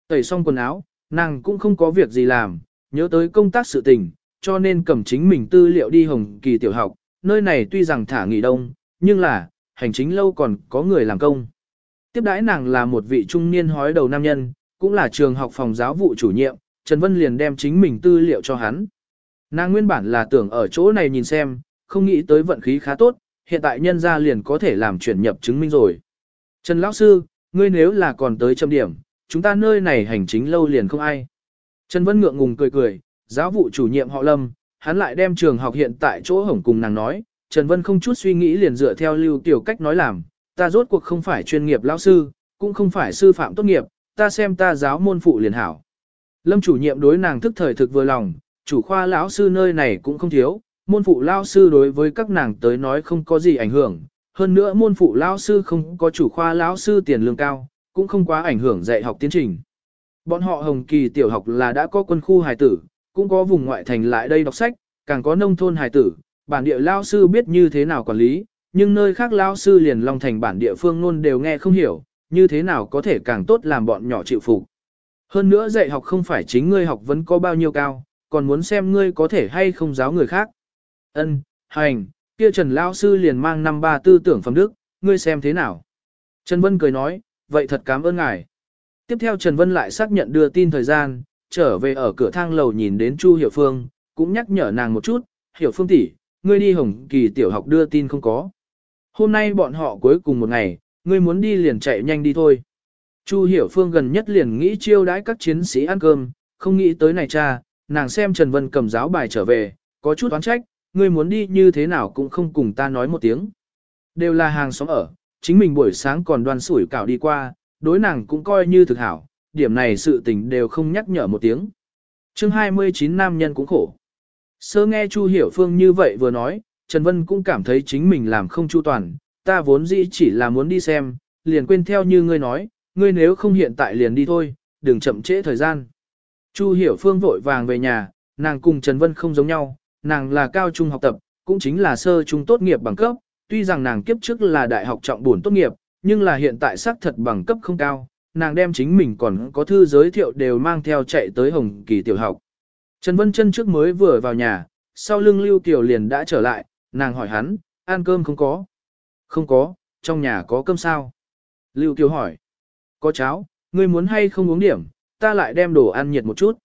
Tẩy xong quần áo, nàng cũng không có việc gì làm, nhớ tới công tác sự tình, cho nên cầm chính mình tư liệu đi Hồng Kỳ tiểu học, nơi này tuy rằng thả nghỉ đông, nhưng là, hành chính lâu còn có người làm công. Tiếp đãi nàng là một vị trung niên hói đầu nam nhân, cũng là trường học phòng giáo vụ chủ nhiệm, Trần Vân liền đem chính mình tư liệu cho hắn. Nàng nguyên bản là tưởng ở chỗ này nhìn xem, không nghĩ tới vận khí khá tốt, hiện tại nhân gia liền có thể làm chuyển nhập chứng minh rồi. Trần Lão Sư, ngươi nếu là còn tới chấm điểm, chúng ta nơi này hành chính lâu liền không ai. Trần Vân ngượng ngùng cười cười, giáo vụ chủ nhiệm họ Lâm, hắn lại đem trường học hiện tại chỗ hổng cùng nàng nói, Trần Vân không chút suy nghĩ liền dựa theo lưu tiểu cách nói làm, ta rốt cuộc không phải chuyên nghiệp lão sư, cũng không phải sư phạm tốt nghiệp, ta xem ta giáo môn phụ liền hảo. Lâm chủ nhiệm đối nàng thức thời thực vừa lòng, chủ khoa lão sư nơi này cũng không thiếu, môn phụ lao sư đối với các nàng tới nói không có gì ảnh hưởng, hơn nữa môn phụ lao sư không có chủ khoa lão sư tiền lương cao, cũng không quá ảnh hưởng dạy học tiến trình. Bọn họ Hồng Kỳ tiểu học là đã có quân khu hài tử, cũng có vùng ngoại thành lại đây đọc sách, càng có nông thôn hài tử, bản địa lao sư biết như thế nào quản lý, nhưng nơi khác lao sư liền long thành bản địa phương luôn đều nghe không hiểu, như thế nào có thể càng tốt làm bọn nhỏ chịu phục. Hơn nữa dạy học không phải chính ngươi học vẫn có bao nhiêu cao, còn muốn xem ngươi có thể hay không giáo người khác. Ân, hành, kia Trần lao sư liền mang năm ba tư tưởng phẩm đức, ngươi xem thế nào. Trần Vân cười nói, vậy thật cảm ơn ngài. Tiếp theo Trần Vân lại xác nhận đưa tin thời gian, trở về ở cửa thang lầu nhìn đến Chu Hiểu Phương, cũng nhắc nhở nàng một chút, Hiểu Phương tỷ, ngươi đi Hồng Kỳ tiểu học đưa tin không có. Hôm nay bọn họ cuối cùng một ngày, ngươi muốn đi liền chạy nhanh đi thôi. Chu Hiểu Phương gần nhất liền nghĩ chiêu đãi các chiến sĩ ăn cơm, không nghĩ tới này cha, nàng xem Trần Vân cầm giáo bài trở về, có chút oán trách, ngươi muốn đi như thế nào cũng không cùng ta nói một tiếng. Đều là hàng xóm ở, chính mình buổi sáng còn đoan sủi cảo đi qua, đối nàng cũng coi như thực hảo, điểm này sự tình đều không nhắc nhở một tiếng. chương 29 nam nhân cũng khổ. Sơ nghe Chu Hiểu Phương như vậy vừa nói, Trần Vân cũng cảm thấy chính mình làm không chu toàn, ta vốn dĩ chỉ là muốn đi xem, liền quên theo như ngươi nói, ngươi nếu không hiện tại liền đi thôi, đừng chậm trễ thời gian. Chu Hiểu Phương vội vàng về nhà, nàng cùng Trần Vân không giống nhau, nàng là cao trung học tập, cũng chính là sơ trung tốt nghiệp bằng cấp, tuy rằng nàng kiếp trước là đại học trọng buồn tốt nghiệp, nhưng là hiện tại xác thật bằng cấp không cao, nàng đem chính mình còn có thư giới thiệu đều mang theo chạy tới Hồng Kỳ tiểu học. Trần Vân chân trước mới vừa vào nhà, sau lưng Lưu Kiều liền đã trở lại, nàng hỏi hắn, ăn cơm không có? Không có, trong nhà có cơm sao? Lưu Kiều hỏi. Có cháo, ngươi muốn hay không uống điểm, ta lại đem đồ ăn nhiệt một chút.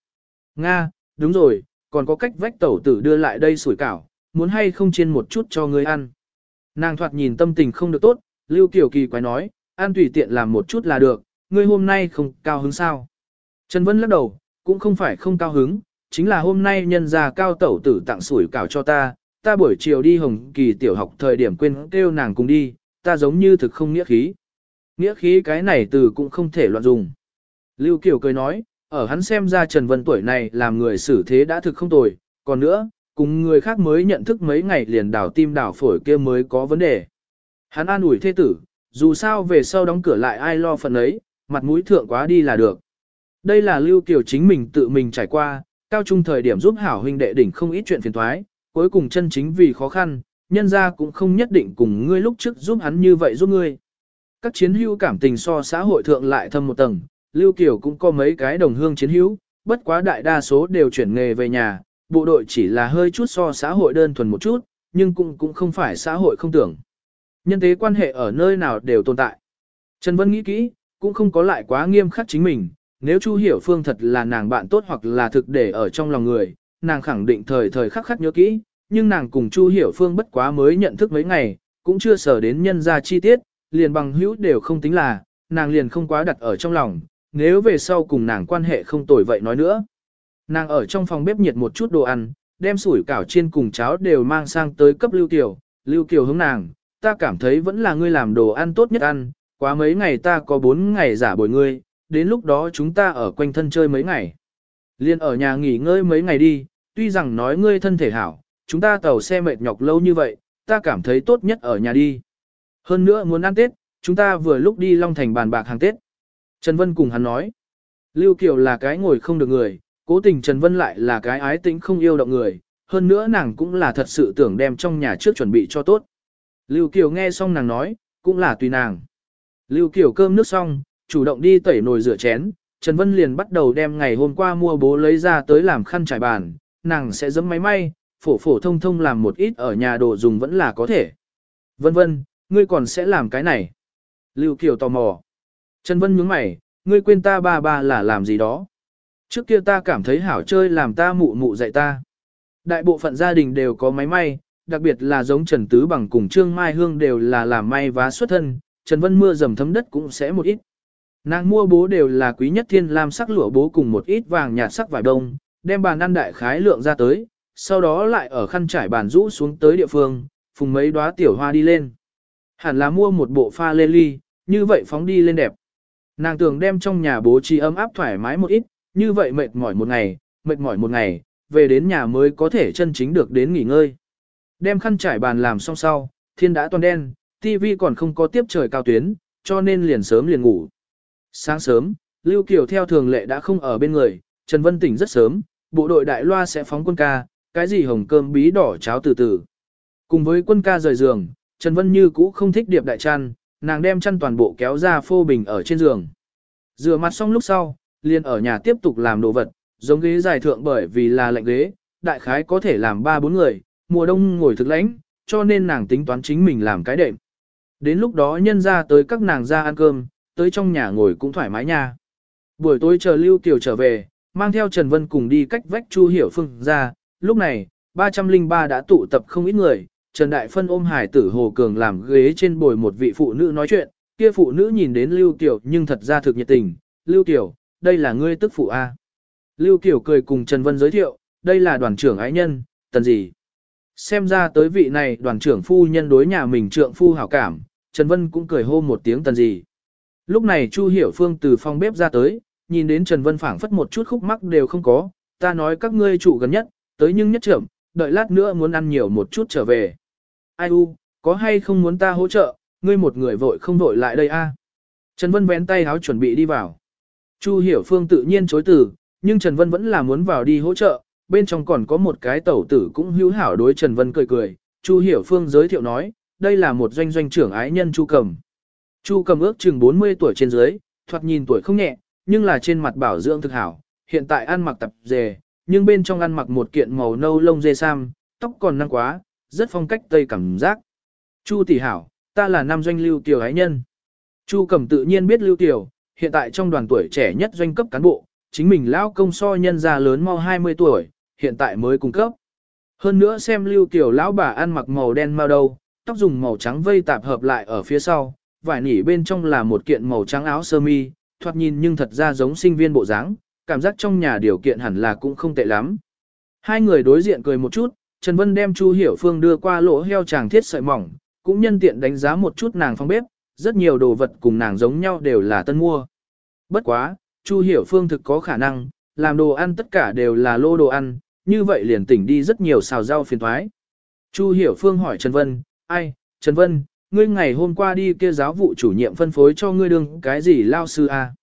Nga, đúng rồi, còn có cách vách tẩu tử đưa lại đây sủi cảo, muốn hay không chiên một chút cho ngươi ăn. Nàng thoạt nhìn tâm tình không được tốt, Lưu Kiều kỳ quái nói, ăn tùy tiện làm một chút là được, ngươi hôm nay không cao hứng sao. Trần Vân lắc đầu, cũng không phải không cao hứng, chính là hôm nay nhân gia cao tẩu tử tặng sủi cảo cho ta, ta buổi chiều đi hồng kỳ tiểu học thời điểm quên kêu nàng cùng đi, ta giống như thực không nghĩa khí. Nghĩa khí cái này từ cũng không thể loạn dùng. Lưu Kiều cười nói, ở hắn xem ra Trần Vân tuổi này làm người xử thế đã thực không tồi, còn nữa, cùng người khác mới nhận thức mấy ngày liền đảo tim đảo phổi kia mới có vấn đề. Hắn an ủi thế tử, dù sao về sau đóng cửa lại ai lo phần ấy, mặt mũi thượng quá đi là được. Đây là Lưu Kiều chính mình tự mình trải qua, cao trung thời điểm giúp hảo huynh đệ đỉnh không ít chuyện phiền toái, cuối cùng chân chính vì khó khăn, nhân ra cũng không nhất định cùng ngươi lúc trước giúp hắn như vậy giúp ngươi. Các chiến hữu cảm tình so xã hội thượng lại thâm một tầng, Lưu Kiều cũng có mấy cái đồng hương chiến hữu, bất quá đại đa số đều chuyển nghề về nhà, bộ đội chỉ là hơi chút so xã hội đơn thuần một chút, nhưng cũng cũng không phải xã hội không tưởng. Nhân tế quan hệ ở nơi nào đều tồn tại. Trần Vân nghĩ kỹ, cũng không có lại quá nghiêm khắc chính mình, nếu Chu Hiểu Phương thật là nàng bạn tốt hoặc là thực để ở trong lòng người, nàng khẳng định thời thời khắc khắc nhớ kỹ, nhưng nàng cùng Chu Hiểu Phương bất quá mới nhận thức mấy ngày, cũng chưa sở đến nhân ra chi tiết, liền bằng hữu đều không tính là, nàng liền không quá đặt ở trong lòng, nếu về sau cùng nàng quan hệ không tồi vậy nói nữa. Nàng ở trong phòng bếp nhiệt một chút đồ ăn, đem sủi cảo chiên cùng cháo đều mang sang tới cấp Lưu Kiều, Lưu Kiều hướng nàng, ta cảm thấy vẫn là ngươi làm đồ ăn tốt nhất ăn, quá mấy ngày ta có bốn ngày giả bồi ngươi, đến lúc đó chúng ta ở quanh thân chơi mấy ngày. Liên ở nhà nghỉ ngơi mấy ngày đi, tuy rằng nói ngươi thân thể hảo, chúng ta tàu xe mệt nhọc lâu như vậy, ta cảm thấy tốt nhất ở nhà đi. Hơn nữa muốn ăn Tết, chúng ta vừa lúc đi Long Thành bàn bạc hàng Tết. Trần Vân cùng hắn nói, Lưu Kiều là cái ngồi không được người, cố tình Trần Vân lại là cái ái tĩnh không yêu động người, hơn nữa nàng cũng là thật sự tưởng đem trong nhà trước chuẩn bị cho tốt. Lưu Kiều nghe xong nàng nói, cũng là tùy nàng. Lưu Kiều cơm nước xong, chủ động đi tẩy nồi rửa chén, Trần Vân liền bắt đầu đem ngày hôm qua mua bố lấy ra tới làm khăn trải bàn, nàng sẽ dấm máy may, phổ phổ thông thông làm một ít ở nhà đồ dùng vẫn là có thể. Vân vân, ngươi còn sẽ làm cái này. Lưu Kiều tò mò. Trần Vân nhướng mày, ngươi quên ta ba ba là làm gì đó. Trước kia ta cảm thấy hảo chơi làm ta mụ mụ dạy ta. Đại bộ phận gia đình đều có máy may, đặc biệt là giống Trần Tứ Bằng cùng Trương Mai Hương đều là làm may vá xuất thân, Trần Vân mưa dầm thấm đất cũng sẽ một ít. Nàng mua bố đều là quý nhất thiên lam sắc lụa bố cùng một ít vàng nhạt sắc vải đông, đem bàn ăn đại khái lượng ra tới, sau đó lại ở khăn trải bàn rũ xuống tới địa phương, phùng mấy đóa tiểu hoa đi lên. Hẳn là mua một bộ pha lê ly, như vậy phóng đi lên đẹp. Nàng tưởng đem trong nhà bố trí ấm áp thoải mái một ít, như vậy mệt mỏi một ngày, mệt mỏi một ngày, về đến nhà mới có thể chân chính được đến nghỉ ngơi. Đem khăn trải bàn làm xong sau, thiên đã toàn đen, tivi còn không có tiếp trời cao tuyến, cho nên liền sớm liền ngủ. Sáng sớm, Lưu Kiều theo thường lệ đã không ở bên người, Trần Vân tỉnh rất sớm, bộ đội đại loa sẽ phóng quân ca, cái gì hồng cơm bí đỏ cháo từ từ. Cùng với quân ca rời giường, Trần Vân như cũ không thích điệp đại trăn nàng đem chăn toàn bộ kéo ra phô bình ở trên giường. Rửa mặt xong lúc sau, liền ở nhà tiếp tục làm đồ vật, giống ghế dài thượng bởi vì là lạnh ghế, đại khái có thể làm 3-4 người, mùa đông ngồi thực lãnh, cho nên nàng tính toán chính mình làm cái đệm. Đến lúc đó nhân ra tới các nàng ra ăn cơm, tới trong nhà ngồi cũng thoải mái nha. Buổi tối chờ Lưu Kiều trở về, mang theo Trần Vân cùng đi cách vách Chu Hiểu Phương ra, lúc này, 303 đã tụ tập không ít người, Trần Đại Phân ôm hải tử Hồ Cường làm ghế trên bồi một vị phụ nữ nói chuyện, kia phụ nữ nhìn đến Lưu Kiều nhưng thật ra thực nhiệt tình, Lưu Kiều, đây là ngươi tức phụ A. Lưu Kiều cười cùng Trần Vân giới thiệu, đây là đoàn trưởng ái nhân, tần gì. Xem ra tới vị này đoàn trưởng phu nhân đối nhà mình trượng phu hảo cảm, Trần Vân cũng cười hô một tiếng tần gì. Lúc này Chu Hiểu Phương từ phòng bếp ra tới, nhìn đến Trần Vân phảng phất một chút khúc mắc đều không có, ta nói các ngươi chủ gần nhất, tới nhưng nhất trưởng, đợi lát nữa muốn ăn nhiều một chút trở về. Ai u, có hay không muốn ta hỗ trợ, ngươi một người vội không vội lại đây a? Trần Vân vén tay háo chuẩn bị đi vào. Chu Hiểu Phương tự nhiên chối từ, nhưng Trần Vân vẫn là muốn vào đi hỗ trợ, bên trong còn có một cái tẩu tử cũng hữu hảo đối Trần Vân cười cười. Chu Hiểu Phương giới thiệu nói, đây là một doanh doanh trưởng ái nhân Chu Cầm. Chu Cầm ước chừng 40 tuổi trên dưới, thoạt nhìn tuổi không nhẹ, nhưng là trên mặt bảo dưỡng thực hảo, hiện tại ăn mặc tập dề, nhưng bên trong ăn mặc một kiện màu nâu lông dê sam, tóc còn năng quá, rất phong cách tây cảm giác. Chu tỷ hảo, ta là nam doanh lưu tiểu ái nhân. Chu Cẩm tự nhiên biết Lưu Tiểu, hiện tại trong đoàn tuổi trẻ nhất doanh cấp cán bộ, chính mình lão công so nhân gia lớn mau 20 tuổi, hiện tại mới cung cấp. Hơn nữa xem Lưu Tiểu lão bà ăn mặc màu đen mau đâu, tóc dùng màu trắng vây tạp hợp lại ở phía sau, vải nỉ bên trong là một kiện màu trắng áo sơ mi, thoạt nhìn nhưng thật ra giống sinh viên bộ dáng, cảm giác trong nhà điều kiện hẳn là cũng không tệ lắm. Hai người đối diện cười một chút, Trần Vân đem Chu Hiểu Phương đưa qua lỗ heo chàng thiết sợi mỏng, cũng nhân tiện đánh giá một chút nàng phong bếp, rất nhiều đồ vật cùng nàng giống nhau đều là tân mua. Bất quá, Chu Hiểu Phương thực có khả năng, làm đồ ăn tất cả đều là lô đồ ăn, như vậy liền tỉnh đi rất nhiều xào rau phiền thoái. Chu Hiểu Phương hỏi Trần Vân, ai, Trần Vân, ngươi ngày hôm qua đi kia giáo vụ chủ nhiệm phân phối cho ngươi đương cái gì lao sư? À?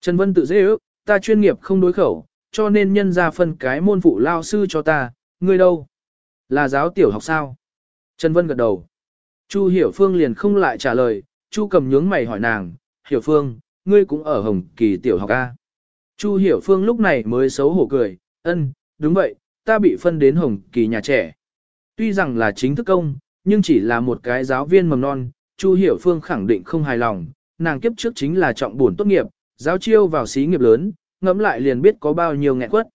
Trần Vân tự dễ ước, ta chuyên nghiệp không đối khẩu, cho nên nhân ra phân cái môn phụ lao sư cho ta, ngươi đâu? Là giáo tiểu học sao? Trần Vân gật đầu. Chu Hiểu Phương liền không lại trả lời, Chu cầm nhướng mày hỏi nàng, Hiểu Phương, ngươi cũng ở Hồng Kỳ tiểu học A. Chu Hiểu Phương lúc này mới xấu hổ cười, ân, đúng vậy, ta bị phân đến Hồng Kỳ nhà trẻ. Tuy rằng là chính thức công, nhưng chỉ là một cái giáo viên mầm non, Chu Hiểu Phương khẳng định không hài lòng, nàng kiếp trước chính là trọng buồn tốt nghiệp, giáo chiêu vào xí nghiệp lớn, ngẫm lại liền biết có bao nhiêu nghẹn quất.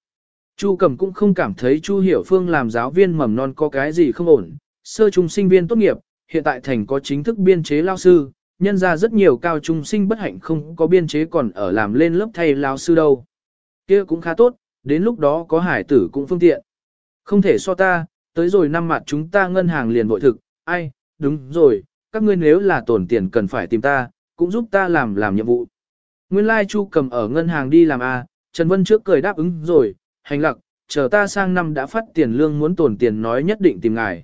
Chu Cẩm cũng không cảm thấy Chu Hiểu Phương làm giáo viên mầm non có cái gì không ổn, sơ trung sinh viên tốt nghiệp, hiện tại thành có chính thức biên chế lao sư, nhân ra rất nhiều cao trung sinh bất hạnh không có biên chế còn ở làm lên lớp thay lao sư đâu. kia cũng khá tốt, đến lúc đó có hải tử cũng phương tiện. Không thể so ta, tới rồi năm mặt chúng ta ngân hàng liền vội thực, ai, đúng rồi, các ngươi nếu là tổn tiền cần phải tìm ta, cũng giúp ta làm làm nhiệm vụ. Nguyên lai Chu cầm ở ngân hàng đi làm A, Trần Vân trước cười đáp ứng rồi, hành lặc, chờ ta sang năm đã phát tiền lương muốn tổn tiền nói nhất định tìm ngài.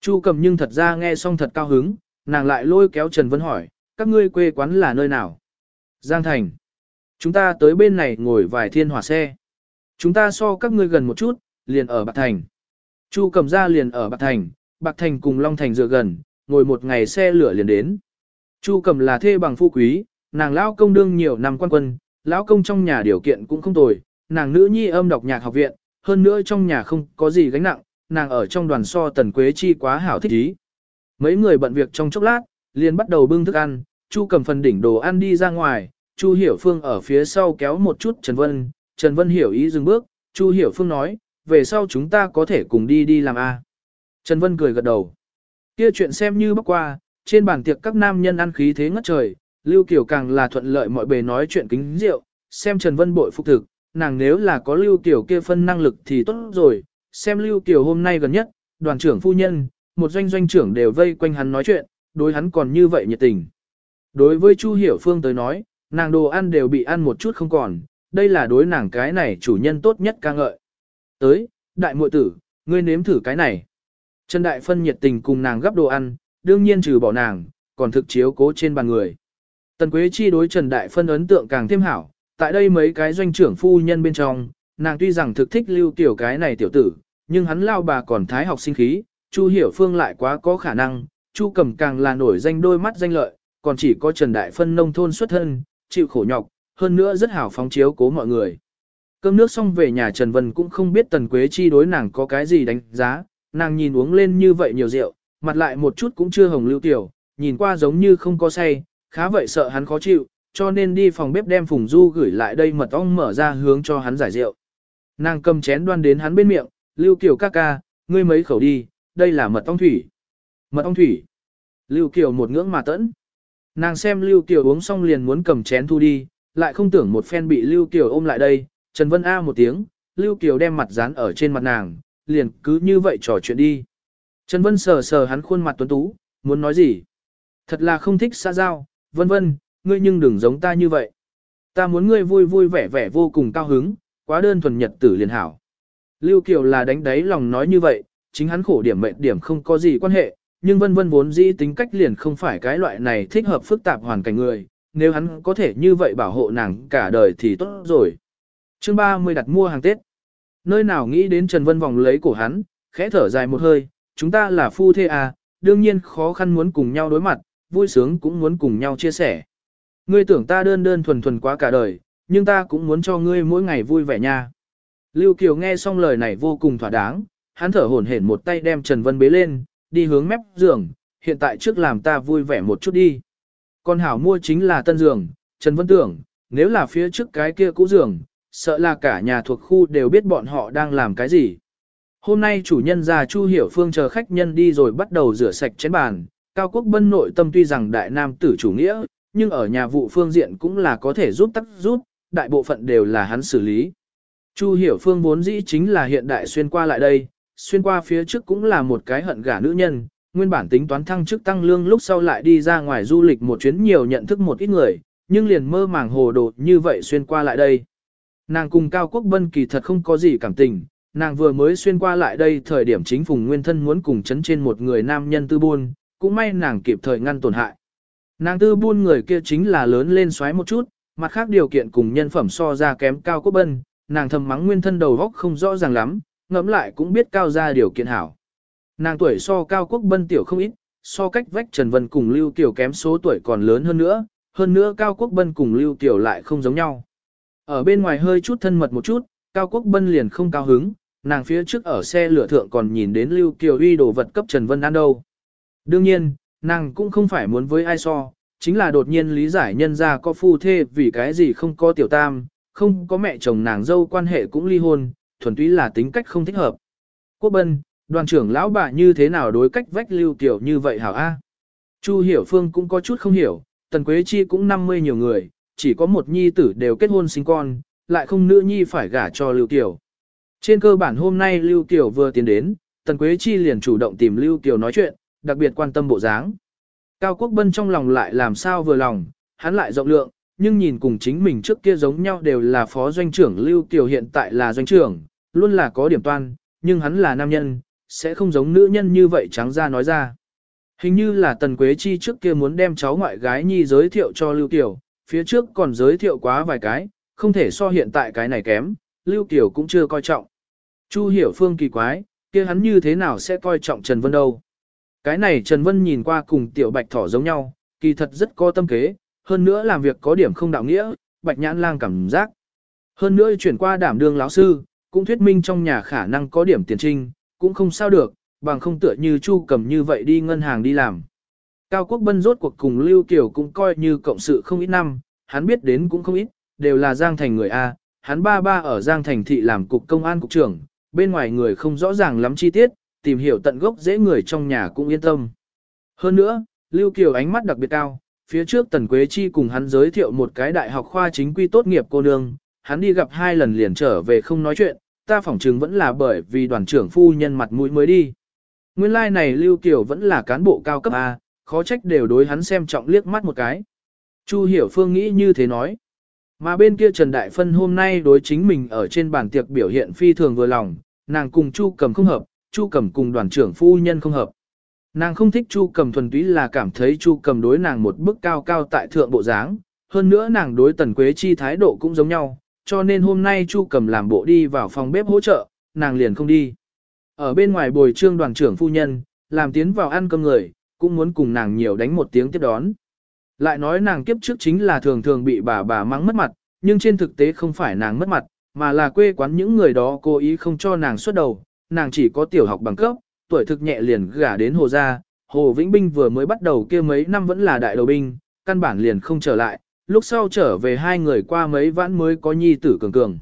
Chu cầm nhưng thật ra nghe xong thật cao hứng, nàng lại lôi kéo Trần Vân hỏi, các ngươi quê quán là nơi nào? Giang Thành. Chúng ta tới bên này ngồi vài thiên hỏa xe. Chúng ta so các ngươi gần một chút, liền ở Bạc Thành. Chu cầm ra liền ở Bạc Thành, Bạc Thành cùng Long Thành dựa gần, ngồi một ngày xe lửa liền đến. Chu cầm là thê bằng phu quý, nàng lão công đương nhiều năm quan quân, lão công trong nhà điều kiện cũng không tồi, nàng nữ nhi âm đọc nhạc học viện, hơn nữa trong nhà không có gì gánh nặng, nàng ở trong đoàn so tần quế chi quá hảo thích ý. Mấy người bận việc trong chốc lát, liền bắt đầu bưng thức ăn, Chu cầm phần đỉnh đồ ăn đi ra ngoài, Chu Hiểu Phương ở phía sau kéo một chút Trần Vân, Trần Vân hiểu ý dừng bước, Chu Hiểu Phương nói, về sau chúng ta có thể cùng đi đi làm A. Trần Vân cười gật đầu. Kia chuyện xem như bắc qua, trên bàn tiệc các nam nhân ăn khí thế ngất trời, Lưu Kiều càng là thuận lợi mọi bề nói chuyện kính rượu, xem Trần Vân bội phục thực, nàng nếu là có Lưu Kiều kia phân năng lực thì tốt rồi, xem Lưu Kiều hôm nay gần nhất, đoàn trưởng phu nhân, một doanh doanh trưởng đều vây quanh hắn nói chuyện, đối hắn còn như vậy nhiệt tình. Đối với Chu Hiểu Phương tới nói, nàng đồ ăn đều bị ăn một chút không còn, đây là đối nàng cái này chủ nhân tốt nhất ca ngợi. Tới, đại muội tử, ngươi nếm thử cái này. Trần Đại Phân nhiệt tình cùng nàng gấp đồ ăn, đương nhiên trừ bỏ nàng, còn thực chiếu cố trên bàn người. Tần Quế Chi đối Trần Đại Phân ấn tượng càng thêm hảo, tại đây mấy cái doanh trưởng phu nhân bên trong, nàng tuy rằng thực thích lưu tiểu cái này tiểu tử, nhưng hắn lao bà còn thái học sinh khí, Chu Hiểu Phương lại quá có khả năng, Chu Cẩm càng là nổi danh đôi mắt danh lợi, còn chỉ có Trần Đại Phân nông thôn xuất thân, chịu khổ nhọc, hơn nữa rất hảo phóng chiếu cố mọi người. Cơm nước xong về nhà Trần Vân cũng không biết Tần Quế Chi đối nàng có cái gì đánh giá, nàng nhìn uống lên như vậy nhiều rượu, mặt lại một chút cũng chưa hồng lưu tiểu, nhìn qua giống như không có say, khá vậy sợ hắn khó chịu, cho nên đi phòng bếp đem Phùng Du gửi lại đây mật ong mở ra hướng cho hắn giải rượu. Nàng cầm chén đoan đến hắn bên miệng, Lưu Kiều ca ca, ngươi mấy khẩu đi, đây là mật ong thủy. Mật ong thủy. Lưu Kiều một ngưỡng mà tẫn. Nàng xem Lưu Kiều uống xong liền muốn cầm chén thu đi, lại không tưởng một phen bị Lưu Kiều ôm lại đây, Trần Vân A một tiếng, Lưu Kiều đem mặt dán ở trên mặt nàng, liền cứ như vậy trò chuyện đi. Trần Vân sờ sờ hắn khuôn mặt tuấn tú, muốn nói gì? Thật là không thích xa giao, vân vân, ngươi nhưng đừng giống ta như vậy. Ta muốn ngươi vui vui vẻ vẻ vô cùng cao hứng, quá đơn thuần nhật tử liền hảo. Lưu Kiều là đánh đáy lòng nói như vậy, chính hắn khổ điểm mệnh điểm không có gì quan hệ, nhưng vân vân vốn dĩ tính cách liền không phải cái loại này thích hợp phức tạp hoàn cảnh người, nếu hắn có thể như vậy bảo hộ nàng cả đời thì tốt rồi. Chương 30 đặt mua hàng Tết. Nơi nào nghĩ đến Trần Vân vòng lấy cổ hắn, khẽ thở dài một hơi, chúng ta là phu thê à, đương nhiên khó khăn muốn cùng nhau đối mặt, vui sướng cũng muốn cùng nhau chia sẻ. Ngươi tưởng ta đơn đơn thuần thuần quá cả đời, nhưng ta cũng muốn cho ngươi mỗi ngày vui vẻ nha. Lưu Kiều nghe xong lời này vô cùng thỏa đáng, hắn thở hổn hển một tay đem Trần Vân bế lên, đi hướng mép giường, hiện tại trước làm ta vui vẻ một chút đi. Con hảo mua chính là tân giường, Trần Vân tưởng, nếu là phía trước cái kia cũ giường, sợ là cả nhà thuộc khu đều biết bọn họ đang làm cái gì. Hôm nay chủ nhân già Chu Hiểu Phương chờ khách nhân đi rồi bắt đầu rửa sạch chén bàn, Cao Quốc Bân nội tâm tuy rằng đại nam tử chủ nghĩa, nhưng ở nhà vụ phương diện cũng là có thể giúp tắc giúp, đại bộ phận đều là hắn xử lý. Chu Hiểu Phương vốn dĩ chính là hiện đại xuyên qua lại đây, xuyên qua phía trước cũng là một cái hận gả nữ nhân, nguyên bản tính toán thăng chức tăng lương lúc sau lại đi ra ngoài du lịch một chuyến nhiều nhận thức một ít người, nhưng liền mơ màng hồ đồ như vậy xuyên qua lại đây. Nàng cùng Cao Quốc Bân kỳ thật không có gì cảm tình, nàng vừa mới xuyên qua lại đây thời điểm chính phùng nguyên thân muốn cùng chấn trên một người nam nhân tư buôn, cũng may nàng kịp thời ngăn tổn hại. Nàng tư buôn người kia chính là lớn lên xoáy một chút, mặt khác điều kiện cùng nhân phẩm so ra kém Cao Quốc Bân, nàng thầm mắng nguyên thân đầu góc không rõ ràng lắm, ngẫm lại cũng biết cao ra điều kiện hảo. Nàng tuổi so Cao Quốc Bân tiểu không ít, so cách vách Trần Vân cùng Lưu Kiều kém số tuổi còn lớn hơn nữa, hơn nữa Cao Quốc Bân cùng Lưu Kiều lại không giống nhau. Ở bên ngoài hơi chút thân mật một chút, Cao Quốc Bân liền không cao hứng, nàng phía trước ở xe lửa thượng còn nhìn đến Lưu Kiều uy đồ vật cấp Trần Vân ăn đâu. Đương nhiên, nàng cũng không phải muốn với ai so, chính là đột nhiên lý giải nhân ra có phu thê vì cái gì không có tiểu tam, không có mẹ chồng nàng dâu quan hệ cũng ly hôn, thuần túy là tính cách không thích hợp. Quốc Bân, đoàn trưởng lão bà như thế nào đối cách vách Lưu tiểu như vậy hảo a? Chu Hiểu Phương cũng có chút không hiểu, Tần Quế Chi cũng 50 nhiều người, chỉ có một nhi tử đều kết hôn sinh con, lại không nữ nhi phải gả cho Lưu Kiều. Trên cơ bản hôm nay Lưu Kiều vừa tiến đến, Tần Quế Chi liền chủ động tìm Lưu Kiều nói chuyện, đặc biệt quan tâm bộ dáng. Cao Quốc Bân trong lòng lại làm sao vừa lòng, hắn lại rộng lượng, nhưng nhìn cùng chính mình trước kia giống nhau đều là phó doanh trưởng Lưu Kiều hiện tại là doanh trưởng, luôn là có điểm toan, nhưng hắn là nam nhân, sẽ không giống nữ nhân như vậy trắng ra nói ra. Hình như là Tần Quế Chi trước kia muốn đem cháu ngoại gái nhi giới thiệu cho Lưu Kiều, phía trước còn giới thiệu quá vài cái, không thể so hiện tại cái này kém, Lưu Kiều cũng chưa coi trọng. Chu hiểu phương kỳ quái, kia hắn như thế nào sẽ coi trọng Trần Vân đâu. Cái này Trần Vân nhìn qua cùng tiểu bạch thỏ giống nhau, kỳ thật rất có tâm kế, hơn nữa làm việc có điểm không đạo nghĩa, bạch nhãn lang cảm giác. Hơn nữa chuyển qua đảm đương lão sư, cũng thuyết minh trong nhà khả năng có điểm tiền trinh, cũng không sao được, bằng không tựa như Chu cầm như vậy đi ngân hàng đi làm. Cao Quốc Bân rốt cuộc cùng Lưu Kiều cũng coi như cộng sự không ít năm, hắn biết đến cũng không ít, đều là Giang Thành người A, hắn ba ba ở Giang Thành thị làm cục công an cục trưởng, bên ngoài người không rõ ràng lắm chi tiết, tìm hiểu tận gốc dễ người trong nhà cũng yên tâm. Hơn nữa, Lưu Kiều ánh mắt đặc biệt cao, phía trước Tần Quế Chi cùng hắn giới thiệu một cái đại học khoa chính quy tốt nghiệp cô nương, hắn đi gặp hai lần liền trở về không nói chuyện, ta phỏng chừng vẫn là bởi vì đoàn trưởng phu nhân mặt mũi mới đi. Nguyên lai like này Lưu Kiều vẫn là cán bộ cao cấp A, khó trách đều đối hắn xem trọng liếc mắt một cái. Chu Hiểu Phương nghĩ như thế nói. Mà bên kia Trần Đại Phân hôm nay đối chính mình ở trên bàn tiệc biểu hiện phi thường vừa lòng, nàng cùng Chu Cầm không hợp, Chu Cầm cùng đoàn trưởng phu nhân không hợp. Nàng không thích Chu Cầm thuần túy là cảm thấy Chu Cầm đối nàng một bước cao cao tại thượng bộ dáng, hơn nữa nàng đối Tần Quế Chi thái độ cũng giống nhau, cho nên hôm nay Chu Cầm làm bộ đi vào phòng bếp hỗ trợ, nàng liền không đi. Ở bên ngoài bồi trương đoàn trưởng phu nhân, làm tiến vào ăn cơm người, cũng muốn cùng nàng nhiều đánh một tiếng tiếp đón. Lại nói nàng kiếp trước chính là thường thường bị bà bà mắng mất mặt, nhưng trên thực tế không phải nàng mất mặt, mà là quê quán những người đó cố ý không cho nàng xuất đầu, nàng chỉ có tiểu học bằng cấp, tuổi thực nhẹ liền gả đến Hồ Gia, Hồ Vĩnh Binh vừa mới bắt đầu kia mấy năm vẫn là đại đầu binh, căn bản liền không trở lại, lúc sau trở về hai người qua mấy vãn mới có nhi tử cường cường.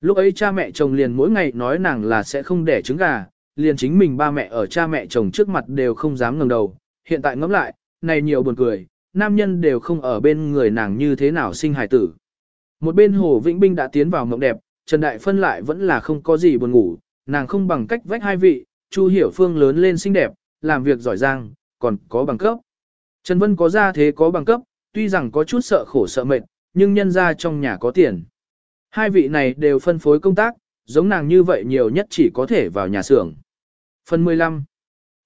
Lúc ấy cha mẹ chồng liền mỗi ngày nói nàng là sẽ không đẻ trứng gà, liền chính mình ba mẹ ở cha mẹ chồng trước mặt đều không dám ngẩng đầu, hiện tại ngẫm lại, này nhiều buồn cười, nam nhân đều không ở bên người nàng như thế nào sinh hài tử. Một bên Hồ Vĩnh Binh đã tiến vào mộng đẹp, Trần Đại Phân lại vẫn là không có gì buồn ngủ, nàng không bằng cách vách hai vị, Chu Hiểu Phương lớn lên xinh đẹp, làm việc giỏi giang, còn có bằng cấp. Trần Vân có ra thế có bằng cấp, tuy rằng có chút sợ khổ sợ mệt, nhưng nhân ra trong nhà có tiền. Hai vị này đều phân phối công tác, giống nàng như vậy nhiều nhất chỉ có thể vào nhà xưởng. Phần 15.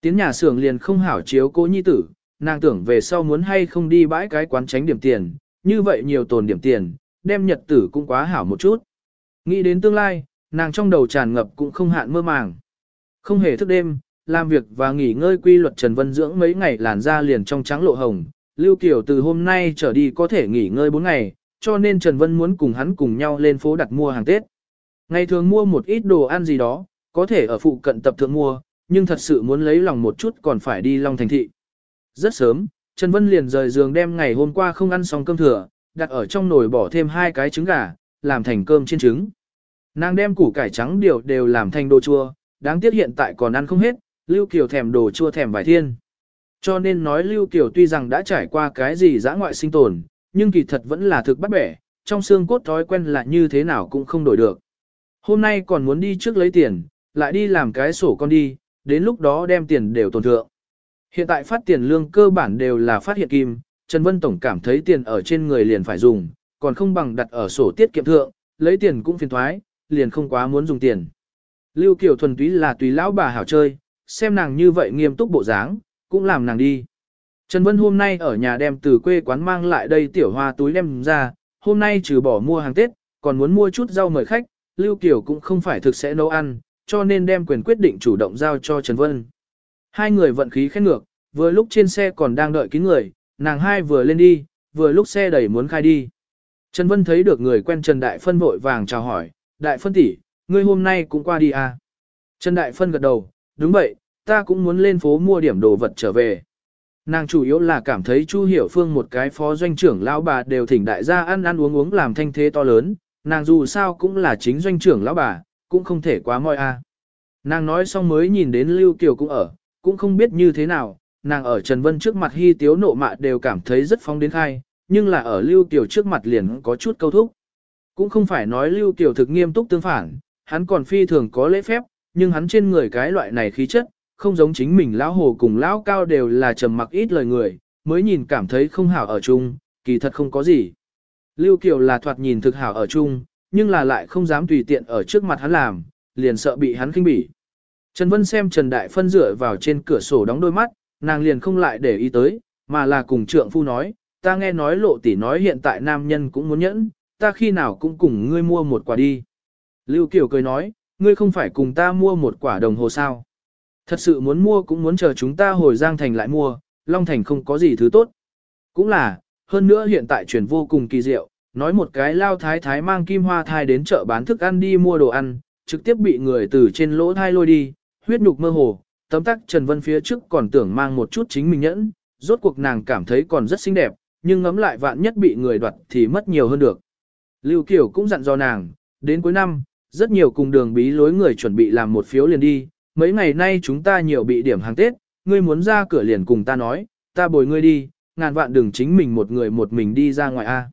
Tiến nhà xưởng liền không hảo chiếu cố nhi tử, nàng tưởng về sau muốn hay không đi bãi cái quán tránh điểm tiền, như vậy nhiều tồn điểm tiền, đem nhật tử cũng quá hảo một chút. Nghĩ đến tương lai, nàng trong đầu tràn ngập cũng không hạn mơ màng. Không hề thức đêm, làm việc và nghỉ ngơi quy luật Trần Vân dưỡng mấy ngày làn da liền trong trắng lộ hồng. Lưu Kiều từ hôm nay trở đi có thể nghỉ ngơi 4 ngày, cho nên Trần Vân muốn cùng hắn cùng nhau lên phố đặt mua hàng Tết. Ngày thường mua một ít đồ ăn gì đó, có thể ở phụ cận tập thượng mua, nhưng thật sự muốn lấy lòng một chút còn phải đi Long Thành Thị. Rất sớm, Trần Vân liền rời giường đem ngày hôm qua không ăn xong cơm thừa, đặt ở trong nồi bỏ thêm hai cái trứng gà, làm thành cơm chiên trứng. Nàng đem củ cải trắng điều đều làm thành đồ chua, đáng tiếc hiện tại còn ăn không hết, Lưu Kiều thèm đồ chua thèm vài thiên. Cho nên nói Lưu Kiều tuy rằng đã trải qua cái gì dã ngoại sinh tồn, nhưng kỳ thật vẫn là thực bắt bẻ, trong xương cốt thói quen là như thế nào cũng không đổi được. Hôm nay còn muốn đi trước lấy tiền, lại đi làm cái sổ con đi, đến lúc đó đem tiền đều tồn thượng. Hiện tại phát tiền lương cơ bản đều là phát hiện kim, Trần Vân Tổng cảm thấy tiền ở trên người liền phải dùng, còn không bằng đặt ở sổ tiết kiệm thượng, lấy tiền cũng phiền thoái, liền không quá muốn dùng tiền. Lưu Kiều thuần túy là tùy lão bà hảo chơi, xem nàng như vậy nghiêm túc bộ dáng, cũng làm nàng đi. Trần Vân hôm nay ở nhà đem từ quê quán mang lại đây tiểu hoa túi đem ra, hôm nay trừ bỏ mua hàng Tết, còn muốn mua chút rau mời khách, Lưu Kiều cũng không phải thực sẽ nấu ăn, cho nên đem quyền quyết định chủ động giao cho Trần Vân. Hai người vận khí khét ngược, vừa lúc trên xe còn đang đợi kín người, nàng hai vừa lên đi, vừa lúc xe đẩy muốn khai đi. Trần Vân thấy được người quen Trần Đại Phân vội vàng chào hỏi, Đại Phân tỷ, ngươi hôm nay cũng qua đi à? Trần Đại Phân gật đầu, đúng vậy, ta cũng muốn lên phố mua điểm đồ vật trở về. Nàng chủ yếu là cảm thấy Chu Hiểu Phương một cái phó doanh trưởng lão bà đều thỉnh đại gia ăn ăn uống uống làm thanh thế to lớn, nàng dù sao cũng là chính doanh trưởng lão bà, cũng không thể quá moi a. Nàng nói xong mới nhìn đến Lưu Kiều cũng ở, cũng không biết như thế nào, nàng ở Trần Vân trước mặt hy tiếu nộ mạ đều cảm thấy rất phóng đến khai, nhưng là ở Lưu Kiều trước mặt liền có chút câu thúc. Cũng không phải nói Lưu Kiều thực nghiêm túc tương phản, hắn còn phi thường có lễ phép, nhưng hắn trên người cái loại này khí chất, không giống chính mình lão hồ cùng lão cao đều là trầm mặc ít lời người, mới nhìn cảm thấy không hảo ở chung, kỳ thật không có gì. Lưu Kiều là thoạt nhìn thực hảo ở chung, nhưng là lại không dám tùy tiện ở trước mặt hắn làm, liền sợ bị hắn khinh bỉ. Trần Vân xem Trần Đại Phân dựa vào trên cửa sổ đóng đôi mắt, nàng liền không lại để ý tới, mà là cùng trượng phu nói, ta nghe nói lộ tỷ nói hiện tại nam nhân cũng muốn nhẫn, ta khi nào cũng cùng ngươi mua một quả đi. Lưu Kiều cười nói, ngươi không phải cùng ta mua một quả đồng hồ sao. Thật sự muốn mua cũng muốn chờ chúng ta hồi Giang Thành lại mua, Long Thành không có gì thứ tốt. Cũng là, hơn nữa hiện tại chuyển vô cùng kỳ diệu, nói một cái lao thái thái mang kim hoa thai đến chợ bán thức ăn đi mua đồ ăn, trực tiếp bị người từ trên lỗ thai lôi đi, huyết nhục mơ hồ, tấm tắc Trần Vân phía trước còn tưởng mang một chút chính mình nhẫn, rốt cuộc nàng cảm thấy còn rất xinh đẹp, nhưng ngấm lại vạn nhất bị người đoạt thì mất nhiều hơn được. Lưu Kiều cũng dặn dò nàng, đến cuối năm, rất nhiều cùng đường bí lối người chuẩn bị làm một phiếu liền đi, mấy ngày nay chúng ta nhiều bị điểm hàng Tết, ngươi muốn ra cửa liền cùng ta nói, ta bồi ngươi đi, ngàn vạn đừng chính mình một người một mình đi ra ngoài A.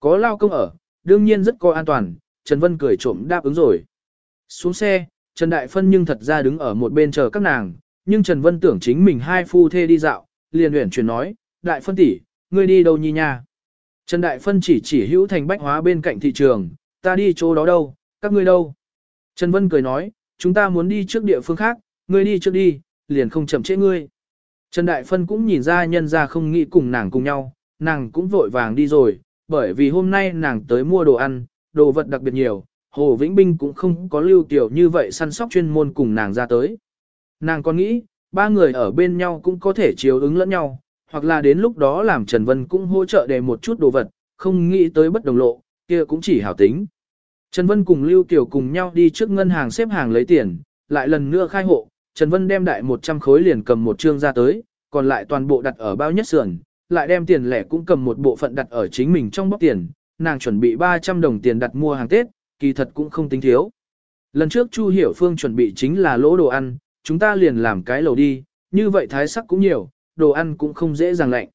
Có lao công ở, đương nhiên rất có an toàn, Trần Vân cười trộm đáp ứng rồi. Xuống xe, Trần Đại Phân nhưng thật ra đứng ở một bên chờ các nàng, nhưng Trần Vân tưởng chính mình hai phu thê đi dạo, liền uyển chuyển nói, Đại Phân tỷ, ngươi đi đâu nhi nha? Trần Đại Phân chỉ chỉ hữu thành bách hóa bên cạnh thị trường, ta đi chỗ đó đâu, các ngươi đâu? Trần Vân cười nói, chúng ta muốn đi trước địa phương khác, ngươi đi trước đi, liền không chậm trễ ngươi. Trần Đại Phân cũng nhìn ra nhân ra không nghĩ cùng nàng cùng nhau, nàng cũng vội vàng đi rồi, bởi vì hôm nay nàng tới mua đồ ăn, đồ vật đặc biệt nhiều, Hồ Vĩnh Binh cũng không có lưu tiểu như vậy săn sóc chuyên môn cùng nàng ra tới. Nàng còn nghĩ, ba người ở bên nhau cũng có thể chiếu ứng lẫn nhau, hoặc là đến lúc đó làm Trần Vân cũng hỗ trợ để một chút đồ vật, không nghĩ tới bất đồng lộ, kia cũng chỉ hảo tính. Trần Vân cùng Lưu Kiều cùng nhau đi trước ngân hàng xếp hàng lấy tiền, lại lần nữa khai hộ, Trần Vân đem đại 100 khối liền cầm một trương ra tới, còn lại toàn bộ đặt ở bao nhất sườn, lại đem tiền lẻ cũng cầm một bộ phận đặt ở chính mình trong bóc tiền, nàng chuẩn bị 300 đồng tiền đặt mua hàng Tết, kỳ thật cũng không tính thiếu. Lần trước Chu Hiểu Phương chuẩn bị chính là lỗ đồ ăn, chúng ta liền làm cái lầu đi, như vậy thái sắc cũng nhiều, đồ ăn cũng không dễ dàng lạnh.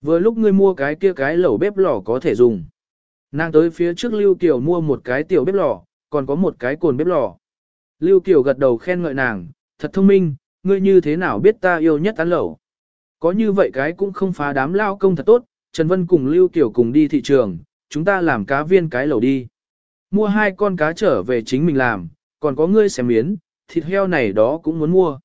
Vừa lúc ngươi mua cái kia cái lẩu bếp lò có thể dùng. Nàng tới phía trước Lưu Kiều mua một cái tiểu bếp lò, còn có một cái cồn bếp lò. Lưu Kiều gật đầu khen ngợi nàng, thật thông minh, ngươi như thế nào biết ta yêu nhất ăn lẩu. Có như vậy cái cũng không phá đám lao công thật tốt, Trần Vân cùng Lưu Kiều cùng đi thị trường, chúng ta làm cá viên cái lẩu đi. Mua hai con cá trở về chính mình làm, còn có ngươi xem miến, thịt heo này đó cũng muốn mua.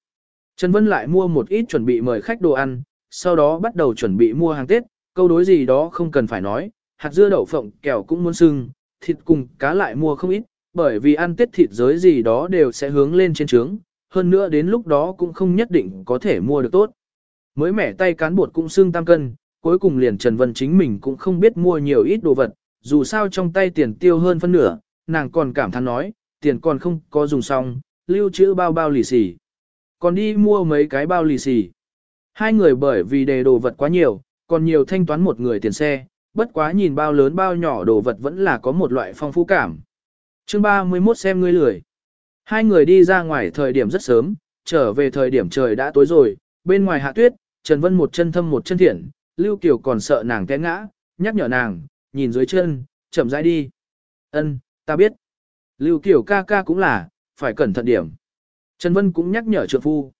Trần Vân lại mua một ít chuẩn bị mời khách đồ ăn, sau đó bắt đầu chuẩn bị mua hàng Tết, câu đối gì đó không cần phải nói, hạt dưa đậu phộng kẹo cũng muốn sưng, thịt cùng cá lại mua không ít, bởi vì ăn Tết thịt giới gì đó đều sẽ hướng lên trên trướng, hơn nữa đến lúc đó cũng không nhất định có thể mua được tốt. Mới mẻ tay cán bột cũng sưng tam cân, cuối cùng liền Trần Vân chính mình cũng không biết mua nhiều ít đồ vật, dù sao trong tay tiền tiêu hơn phân nửa, nàng còn cảm thán nói, tiền còn không có dùng xong, lưu trữ bao bao lì xì. Còn đi mua mấy cái bao lì xì. Hai người bởi vì đề đồ vật quá nhiều, còn nhiều thanh toán một người tiền xe, bất quá nhìn bao lớn bao nhỏ đồ vật vẫn là có một loại phong phú cảm. Chương 31 xem ngươi lười. Hai người đi ra ngoài thời điểm rất sớm, trở về thời điểm trời đã tối rồi, bên ngoài hạ tuyết, Trần Vân một chân thâm một chân thiện, Lưu Kiều còn sợ nàng té ngã, nhắc nhở nàng, nhìn dưới chân, chậm rãi đi. Ân, ta biết. Lưu Kiều ca ca cũng là, phải cẩn thận điểm. Trần Vân cũng nhắc nhở trượng phu.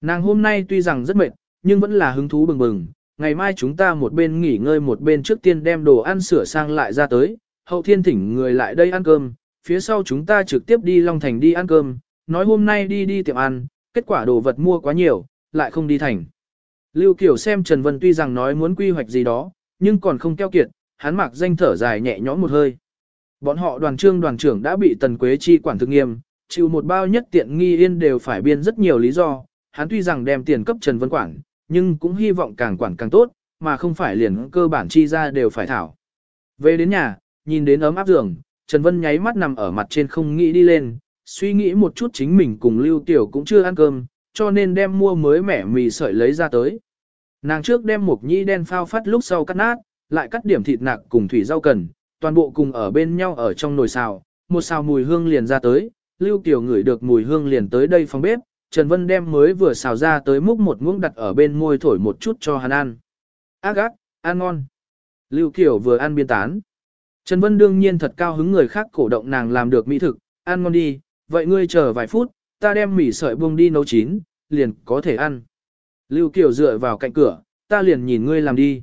Nàng hôm nay tuy rằng rất mệt, nhưng vẫn là hứng thú bừng bừng. Ngày mai chúng ta một bên nghỉ ngơi một bên trước tiên đem đồ ăn sửa sang lại ra tới. Hậu thiên thỉnh người lại đây ăn cơm, phía sau chúng ta trực tiếp đi Long Thành đi ăn cơm. Nói hôm nay đi đi tiệm ăn, kết quả đồ vật mua quá nhiều, lại không đi thành. Lưu Kiều xem Trần Vân tuy rằng nói muốn quy hoạch gì đó, nhưng còn không keo kiệt, hắn mặc danh thở dài nhẹ nhõm một hơi. Bọn họ đoàn trương đoàn trưởng đã bị Tần Quế Chi quản thực nghiêm, chịu một bao nhất tiện nghi yên đều phải biên rất nhiều lý do, hắn tuy rằng đem tiền cấp Trần Vân Quảng nhưng cũng hy vọng càng quản càng tốt, mà không phải liền cơ bản chi ra đều phải thảo. Về đến nhà, nhìn đến ấm áp giường, Trần Vân nháy mắt nằm ở mặt trên không nghĩ đi lên, suy nghĩ một chút chính mình cùng Lưu Tiểu cũng chưa ăn cơm, cho nên đem mua mới mẻ mì sợi lấy ra tới. Nàng trước đem một nhĩ đen phao phát lúc sau cắt nát, lại cắt điểm thịt nạc cùng thủy rau cần, toàn bộ cùng ở bên nhau ở trong nồi xào, một xào mùi hương liền ra tới, Lưu Kiều ngửi được mùi hương liền tới đây phòng bếp, Trần Vân đem mới vừa xào ra tới múc một muỗng đặt ở bên môi thổi một chút cho hắn ăn. Ác ác, ăn ngon. Lưu Kiều vừa ăn biên tán. Trần Vân đương nhiên thật cao hứng người khác cổ động nàng làm được mỹ thực, ăn ngon đi, vậy ngươi chờ vài phút, ta đem mì sợi buông đi nấu chín, liền có thể ăn. Lưu Kiều dựa vào cạnh cửa, ta liền nhìn ngươi làm đi.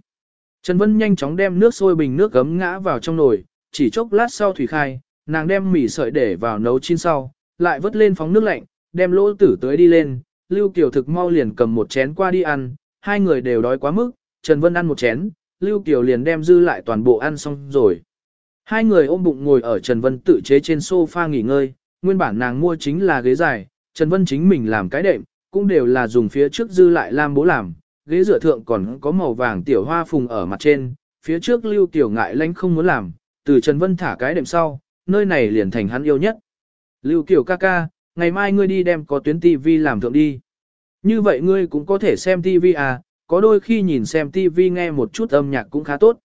Trần Vân nhanh chóng đem nước sôi bình nước gấm ngã vào trong nồi, chỉ chốc lát sau thủy khai, nàng đem mì sợi để vào nấu chín sau, lại vớt lên phóng nước lạnh, đem lỗ tử tới đi lên, Lưu Kiều thực mau liền cầm một chén qua đi ăn, hai người đều đói quá mức, Trần Vân ăn một chén, Lưu Kiều liền đem dư lại toàn bộ ăn xong rồi. Hai người ôm bụng ngồi ở Trần Vân tự chế trên sofa nghỉ ngơi, nguyên bản nàng mua chính là ghế dài, Trần Vân chính mình làm cái đệm, cũng đều là dùng phía trước dư lại lam bố làm, ghế dựa thượng còn có màu vàng tiểu hoa phùng ở mặt trên, phía trước Lưu Kiều ngại lánh không muốn làm, từ Trần Vân thả cái đệm sau, nơi này liền thành hắn yêu nhất. Lưu Kiều ca ca, ngày mai ngươi đi đem có tuyến TV làm thượng đi. Như vậy ngươi cũng có thể xem TV à, có đôi khi nhìn xem TV nghe một chút âm nhạc cũng khá tốt.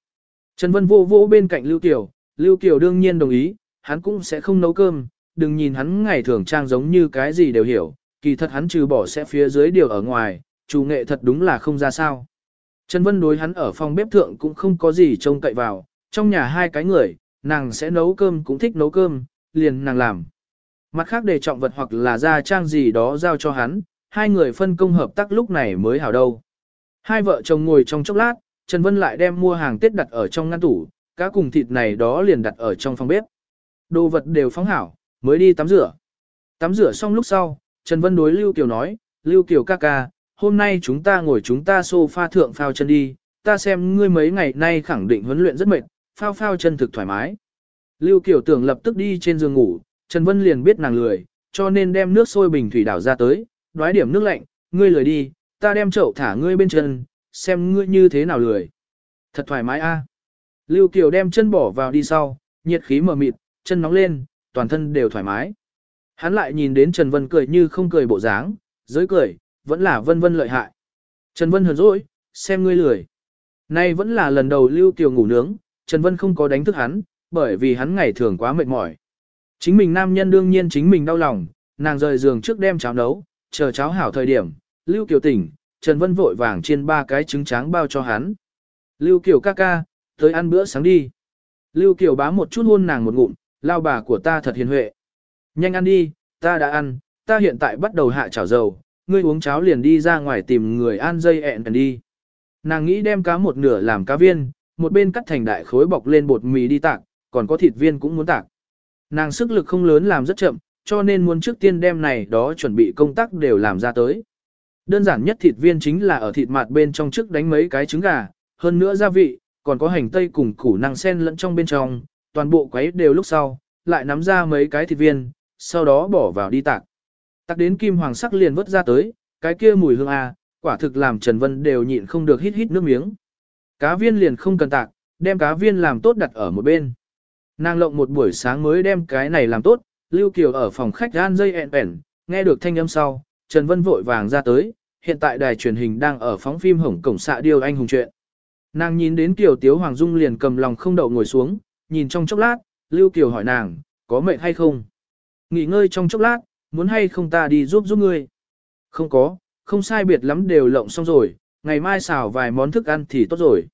Trần Vân vô vô bên cạnh Lưu Kiều, Lưu Kiều đương nhiên đồng ý, hắn cũng sẽ không nấu cơm, đừng nhìn hắn ngày thường trang giống như cái gì đều hiểu, kỳ thật hắn trừ bỏ sẽ phía dưới điều ở ngoài, chủ nghệ thật đúng là không ra sao. Trần Vân đối hắn ở phòng bếp thượng cũng không có gì trông cậy vào, trong nhà hai cái người, nàng sẽ nấu cơm cũng thích nấu cơm, liền nàng làm. Mặt khác để trọng vật hoặc là ra trang gì đó giao cho hắn, hai người phân công hợp tác lúc này mới hảo đâu. Hai vợ chồng ngồi trong chốc lát, Trần Vân lại đem mua hàng Tết đặt ở trong ngăn tủ, cá cùng thịt này đó liền đặt ở trong phòng bếp. Đồ vật đều phóng hảo, mới đi tắm rửa. Tắm rửa xong lúc sau, Trần Vân đối Lưu Kiều nói, Lưu Kiều ca ca, hôm nay chúng ta ngồi chúng ta sofa thượng phao chân đi, ta xem ngươi mấy ngày nay khẳng định huấn luyện rất mệt, phao phao chân thực thoải mái. Lưu Kiều tưởng lập tức đi trên giường ngủ, Trần Vân liền biết nàng lười, cho nên đem nước sôi bình thủy đảo ra tới, đoái điểm nước lạnh, ngươi lười đi, ta đem chậu thả ngươi bên chân, xem ngươi như thế nào lười. Thật thoải mái a. Lưu Kiều đem chân bỏ vào đi sau, nhiệt khí mờ mịt, chân nóng lên, toàn thân đều thoải mái. Hắn lại nhìn đến Trần Vân cười như không cười bộ dáng, giới cười, vẫn là vân vân lợi hại. Trần Vân hờn dỗi, xem ngươi lười. Nay vẫn là lần đầu Lưu Kiều ngủ nướng, Trần Vân không có đánh thức hắn, bởi vì hắn ngày thường quá mệt mỏi. Chính mình nam nhân đương nhiên chính mình đau lòng, nàng rời giường trước đem cháo nấu, chờ cháo hảo thời điểm, Lưu Kiều tỉnh, Trần Vân vội vàng chiên ba cái trứng tráng bao cho hắn. Lưu Kiều ca ca, tới ăn bữa sáng đi. Lưu Kiều bám một chút hôn nàng một ngụm, lao bà của ta thật hiền huệ. Nhanh ăn đi, ta đã ăn, ta hiện tại bắt đầu hạ chảo dầu, ngươi uống cháo liền đi ra ngoài tìm người ăn dây ẹn đi. Nàng nghĩ đem cá một nửa làm cá viên, một bên cắt thành đại khối bọc lên bột mì đi tạc, còn có thịt viên cũng muốn tạc. Nàng sức lực không lớn làm rất chậm, cho nên muốn trước tiên đem này đó chuẩn bị công tác đều làm ra tới. Đơn giản nhất thịt viên chính là ở thịt mặt bên trong trước đánh mấy cái trứng gà, hơn nữa gia vị, còn có hành tây cùng củ năng sen lẫn trong bên trong, toàn bộ quấy đều lúc sau, lại nắm ra mấy cái thịt viên, sau đó bỏ vào đi tạc. Tạc đến kim hoàng sắc liền vớt ra tới, cái kia mùi hương a, quả thực làm Trần Vân đều nhịn không được hít hít nước miếng. Cá viên liền không cần tạc, đem cá viên làm tốt đặt ở một bên. Nàng lộng một buổi sáng mới đem cái này làm tốt, Lưu Kiều ở phòng khách gan dây ẹn ẹn, nghe được thanh âm sau, Trần Vân vội vàng ra tới, hiện tại đài truyền hình đang ở phóng phim hổng cổng xạ điêu anh hùng chuyện. Nàng nhìn đến Kiều Tiếu Hoàng Dung liền cầm lòng không đậu ngồi xuống, nhìn trong chốc lát, Lưu Kiều hỏi nàng, có mệt hay không? Nghỉ ngơi trong chốc lát, muốn hay không ta đi giúp giúp ngươi? Không có, không sai biệt lắm đều lộng xong rồi, ngày mai xào vài món thức ăn thì tốt rồi.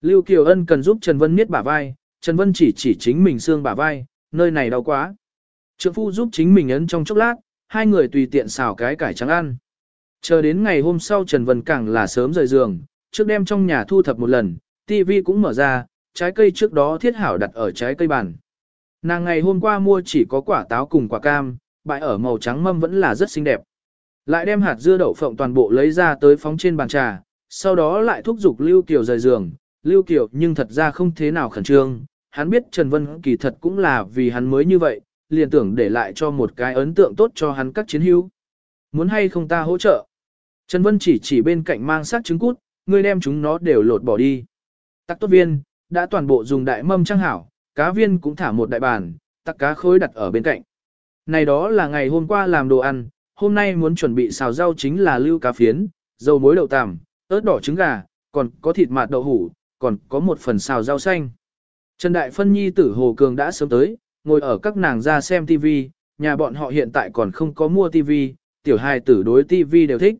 Lưu Kiều Ân cần giúp Trần Vân miết bả vai, Trần Vân chỉ chỉ chính mình xương bả vai, nơi này đau quá. Trượng phu giúp chính mình ấn trong chốc lát, hai người tùy tiện xào cái cải trắng ăn. Chờ đến ngày hôm sau Trần Vân càng là sớm rời giường, trước đêm trong nhà thu thập một lần, tivi cũng mở ra, trái cây trước đó thiết hảo đặt ở trái cây bàn. Nàng ngày hôm qua mua chỉ có quả táo cùng quả cam, bãi ở màu trắng mâm vẫn là rất xinh đẹp. Lại đem hạt dưa đậu phộng toàn bộ lấy ra tới phóng trên bàn trà, sau đó lại thúc giục Lưu Kiều rời giường. Lưu Kiều nhưng thật ra không thế nào khẩn trương, hắn biết Trần Vân kỳ thật cũng là vì hắn mới như vậy, liền tưởng để lại cho một cái ấn tượng tốt cho hắn các chiến hữu. Muốn hay không ta hỗ trợ? Trần Vân chỉ chỉ bên cạnh mang sát trứng cút, ngươi đem chúng nó đều lột bỏ đi. Tắc tốt viên, đã toàn bộ dùng đại mâm trang hảo, cá viên cũng thả một đại bàn, tắc cá khối đặt ở bên cạnh. Này đó là ngày hôm qua làm đồ ăn, hôm nay muốn chuẩn bị xào rau chính là lưu cá phiến, dầu muối đậu tằm, ớt đỏ trứng gà, còn có thịt mạt đậu hủ, còn có một phần xào rau xanh. Trần Đại Phân Nhi tử Hồ Cường đã sớm tới, ngồi ở các nàng ra xem TV, nhà bọn họ hiện tại còn không có mua TV, tiểu hài tử đối TV đều thích.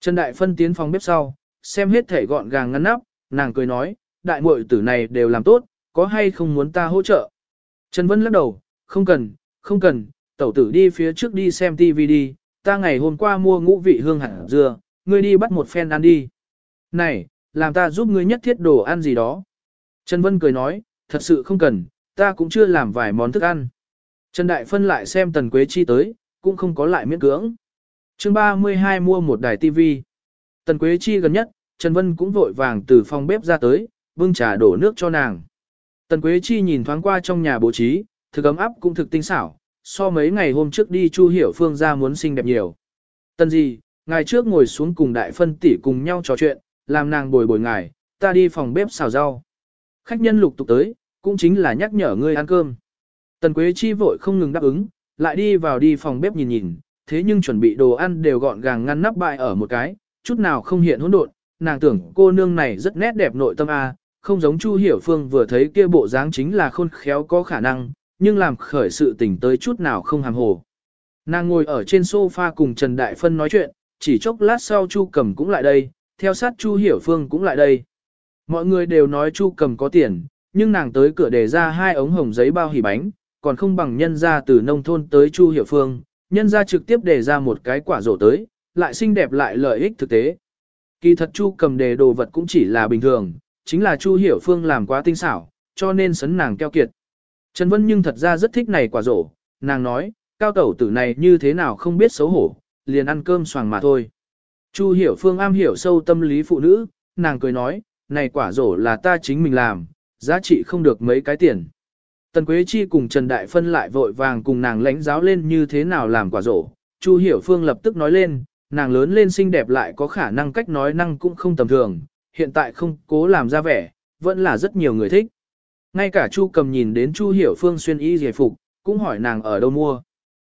Trần Đại Phân tiến phòng bếp sau, xem hết thể gọn gàng ngăn nắp, nàng cười nói, đại muội tử này đều làm tốt, có hay không muốn ta hỗ trợ. Trần Vân lắc đầu, không cần, không cần, tẩu tử đi phía trước đi xem TV đi, ta ngày hôm qua mua ngũ vị hương hẳn dưa, ngươi đi bắt một phen ăn đi. Này, làm ta giúp ngươi nhất thiết đồ ăn gì đó. Trần Vân cười nói, thật sự không cần, ta cũng chưa làm vài món thức ăn. Trần Đại Phân lại xem Tần Quế Chi tới, cũng không có lại miễn cưỡng. chương 32 mua một đài tivi. Tần Quế Chi gần nhất, Trần Vân cũng vội vàng từ phòng bếp ra tới, bưng trà đổ nước cho nàng. Tần Quế Chi nhìn thoáng qua trong nhà bố trí, thực ấm áp cũng thực tinh xảo, so mấy ngày hôm trước đi Chu Hiểu Phương ra muốn xinh đẹp nhiều. Tần gì, ngày trước ngồi xuống cùng đại phân tỷ cùng nhau trò chuyện, làm nàng bồi bồi ngài, ta đi phòng bếp xào rau. Khách nhân lục tục tới, cũng chính là nhắc nhở ngươi ăn cơm. Tần Quế Chi vội không ngừng đáp ứng, lại đi vào đi phòng bếp nhìn nhìn, thế nhưng chuẩn bị đồ ăn đều gọn gàng ngăn nắp bại ở một cái, chút nào không hiện hỗn độn, nàng tưởng cô nương này rất nét đẹp nội tâm a, không giống Chu Hiểu Phương vừa thấy kia bộ dáng chính là khôn khéo có khả năng, nhưng làm khởi sự tình tới chút nào không hàm hồ. Nàng ngồi ở trên sofa cùng Trần Đại Phân nói chuyện, chỉ chốc lát sau Chu Cầm cũng lại đây, theo sát Chu Hiểu Phương cũng lại đây. Mọi người đều nói Chu Cầm có tiền, nhưng nàng tới cửa để ra hai ống hồng giấy bao hỉ bánh, còn không bằng nhân ra từ nông thôn tới Chu Hiểu Phương, nhân ra trực tiếp để ra một cái quả rổ tới, lại xinh đẹp lại lợi ích thực tế. Kỳ thật Chu cầm đề đồ vật cũng chỉ là bình thường, chính là Chu Hiểu Phương làm quá tinh xảo, cho nên sấn nàng keo kiệt. Trần Vân nhưng thật ra rất thích này quả rổ, nàng nói, cao tẩu tử này như thế nào không biết xấu hổ, liền ăn cơm xoàng mà thôi. Chu Hiểu Phương am hiểu sâu tâm lý phụ nữ, nàng cười nói, này quả rổ là ta chính mình làm, giá trị không được mấy cái tiền. Tần Quế Chi cùng Trần Đại Phân lại vội vàng cùng nàng lãnh giáo lên như thế nào làm quả rổ. Chu Hiểu Phương lập tức nói lên, nàng lớn lên xinh đẹp lại có khả năng cách nói năng cũng không tầm thường, hiện tại không cố làm ra vẻ, vẫn là rất nhiều người thích. Ngay cả Chu cầm nhìn đến Chu Hiểu Phương xuyên y giải phục, cũng hỏi nàng ở đâu mua.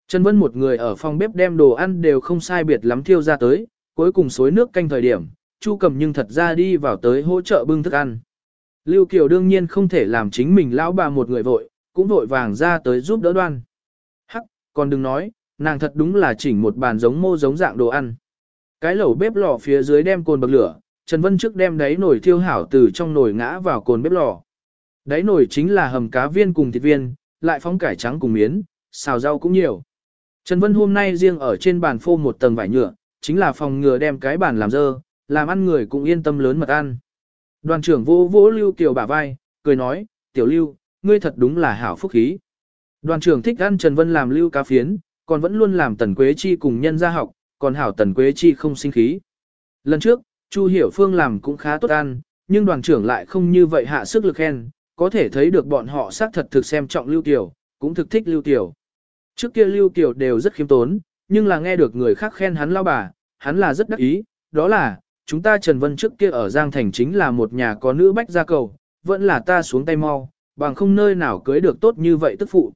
Trần Vân một người ở phòng bếp đem đồ ăn đều không sai biệt lắm thiêu ra tới, cuối cùng xối nước canh thời điểm, Chu cầm nhưng thật ra đi vào tới hỗ trợ bưng thức ăn. Lưu Kiều đương nhiên không thể làm chính mình lão bà một người vội, cũng vội vàng ra tới giúp đỡ đoan. Hắc, còn đừng nói, nàng thật đúng là chỉnh một bàn giống mô giống dạng đồ ăn. Cái lẩu bếp lò phía dưới đem cồn bậc lửa, Trần Vân trước đem đáy nồi thiêu hảo từ trong nồi ngã vào cồn bếp lò. Đáy nổi chính là hầm cá viên cùng thịt viên, lại phóng cải trắng cùng miến, xào rau cũng nhiều. Trần Vân hôm nay riêng ở trên bàn phô một tầng vải nhựa, chính là phòng ngừa đem cái bàn làm dơ, làm ăn người cũng yên tâm lớn mật ăn. Đoàn trưởng vô vỗ Lưu Kiều bả vai, cười nói, tiểu Lưu, ngươi thật đúng là hảo phúc khí. Đoàn trưởng thích ăn Trần Vân làm Lưu cá phiến, còn vẫn luôn làm Tần Quế Chi cùng nhân gia học, còn hảo Tần Quế Chi không sinh khí. Lần trước, Chu Hiểu Phương làm cũng khá tốt ăn, nhưng đoàn trưởng lại không như vậy hạ sức lực khen, có thể thấy được bọn họ xác thật thực xem trọng Lưu Kiều, cũng thực thích Lưu Kiều. Trước kia Lưu Kiều đều rất khiêm tốn, nhưng là nghe được người khác khen hắn lao bà, hắn là rất đắc ý, đó là, chúng ta Trần Vân trước kia ở Giang Thành chính là một nhà có nữ bách gia cầu, vẫn là ta xuống tay mau, bằng không nơi nào cưới được tốt như vậy tức phụ.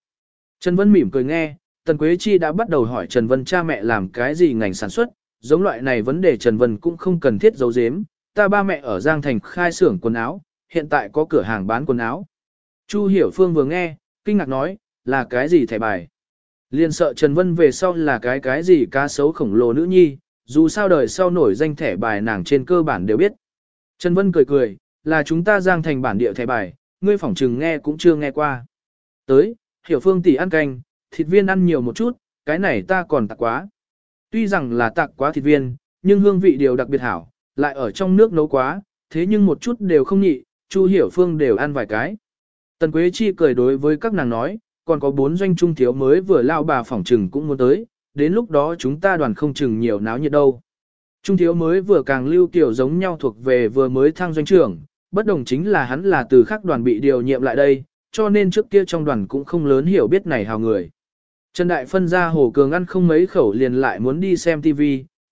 Trần Vân mỉm cười nghe, Tần Quế Chi đã bắt đầu hỏi Trần Vân cha mẹ làm cái gì ngành sản xuất, giống loại này vấn đề Trần Vân cũng không cần thiết giấu giếm, ta ba mẹ ở Giang Thành khai xưởng quần áo, hiện tại có cửa hàng bán quần áo. Chu Hiểu Phương vừa nghe, kinh ngạc nói, là cái gì thẻ bài? Liên sợ Trần Vân về sau là cái cái gì cá sấu khổng lồ nữ nhi, dù sao đời sau nổi danh thẻ bài nàng trên cơ bản đều biết. Trần Vân cười cười, là chúng ta giang thành bản địa thẻ bài, ngươi phỏng trừng nghe cũng chưa nghe qua. Tới, hiểu phương tỷ ăn canh, thịt viên ăn nhiều một chút, cái này ta còn tặc quá. Tuy rằng là tặc quá thịt viên, nhưng hương vị đều đặc biệt hảo, lại ở trong nước nấu quá, thế nhưng một chút đều không nhị, Chu Hiểu Phương đều ăn vài cái. Tần Quế Chi cười đối với các nàng nói, còn có bốn doanh trung thiếu mới vừa lao bà phỏng trừng cũng muốn tới, đến lúc đó chúng ta đoàn không chừng nhiều náo nhiệt đâu. Trung thiếu mới vừa càng lưu kiểu giống nhau thuộc về vừa mới thăng doanh trưởng, bất đồng chính là hắn là từ khác đoàn bị điều nhiệm lại đây, cho nên trước kia trong đoàn cũng không lớn hiểu biết này hào người. Trần Đại phân ra Hồ Cường ăn không mấy khẩu liền lại muốn đi xem TV,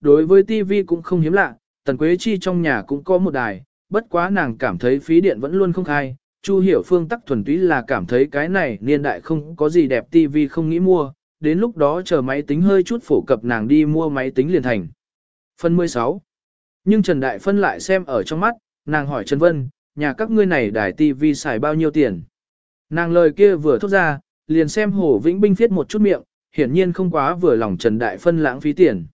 đối với TV cũng không hiếm lạ, Tần Quế Chi trong nhà cũng có một đài, bất quá nàng cảm thấy phí điện vẫn luôn không khai, Chu Hiểu Phương tắc thuần túy là cảm thấy cái này niên đại không có gì đẹp tivi không nghĩ mua, đến lúc đó chờ máy tính hơi chút phổ cập nàng đi mua máy tính liền thành. Phần 16 Nhưng Trần Đại Phân lại xem ở trong mắt, nàng hỏi Trần Vân, nhà các ngươi này đài tivi xài bao nhiêu tiền? Nàng lời kia vừa thốt ra, liền xem Hồ Vĩnh Binh viết một chút miệng, hiển nhiên không quá vừa lòng Trần Đại Phân lãng phí tiền.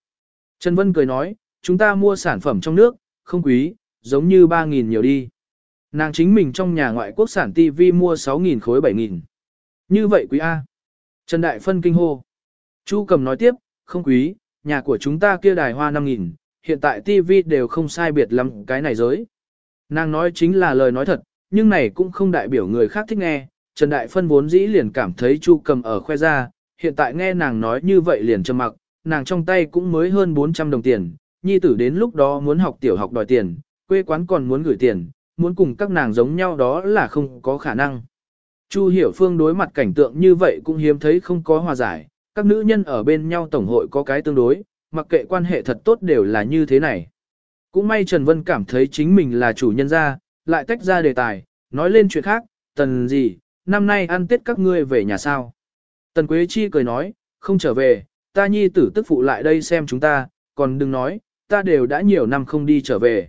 Trần Vân cười nói, chúng ta mua sản phẩm trong nước, không quý, giống như 3.000 nhiều đi. Nàng chính mình trong nhà ngoại quốc sản TV mua 6.000 khối 7.000. Như vậy quý A. Trần Đại Phân kinh hô. Chu cầm nói tiếp, không quý, nhà của chúng ta kia đài hoa 5.000, hiện tại TV đều không sai biệt lắm cái này giới. Nàng nói chính là lời nói thật, nhưng này cũng không đại biểu người khác thích nghe. Trần Đại Phân vốn dĩ liền cảm thấy Chu cầm ở khoe ra, hiện tại nghe nàng nói như vậy liền trầm mặc, nàng trong tay cũng mới hơn 400 đồng tiền, nhi tử đến lúc đó muốn học tiểu học đòi tiền, quê quán còn muốn gửi tiền, muốn cùng các nàng giống nhau đó là không có khả năng. Chu Hiểu Phương đối mặt cảnh tượng như vậy cũng hiếm thấy không có hòa giải, các nữ nhân ở bên nhau tổng hội có cái tương đối, mặc kệ quan hệ thật tốt đều là như thế này. Cũng may Trần Vân cảm thấy chính mình là chủ nhân gia, lại tách ra đề tài, nói lên chuyện khác, tần gì, năm nay ăn tết các ngươi về nhà sao. Tần Quế Chi cười nói, không trở về, ta nhi tử tức phụ lại đây xem chúng ta, còn đừng nói, ta đều đã nhiều năm không đi trở về.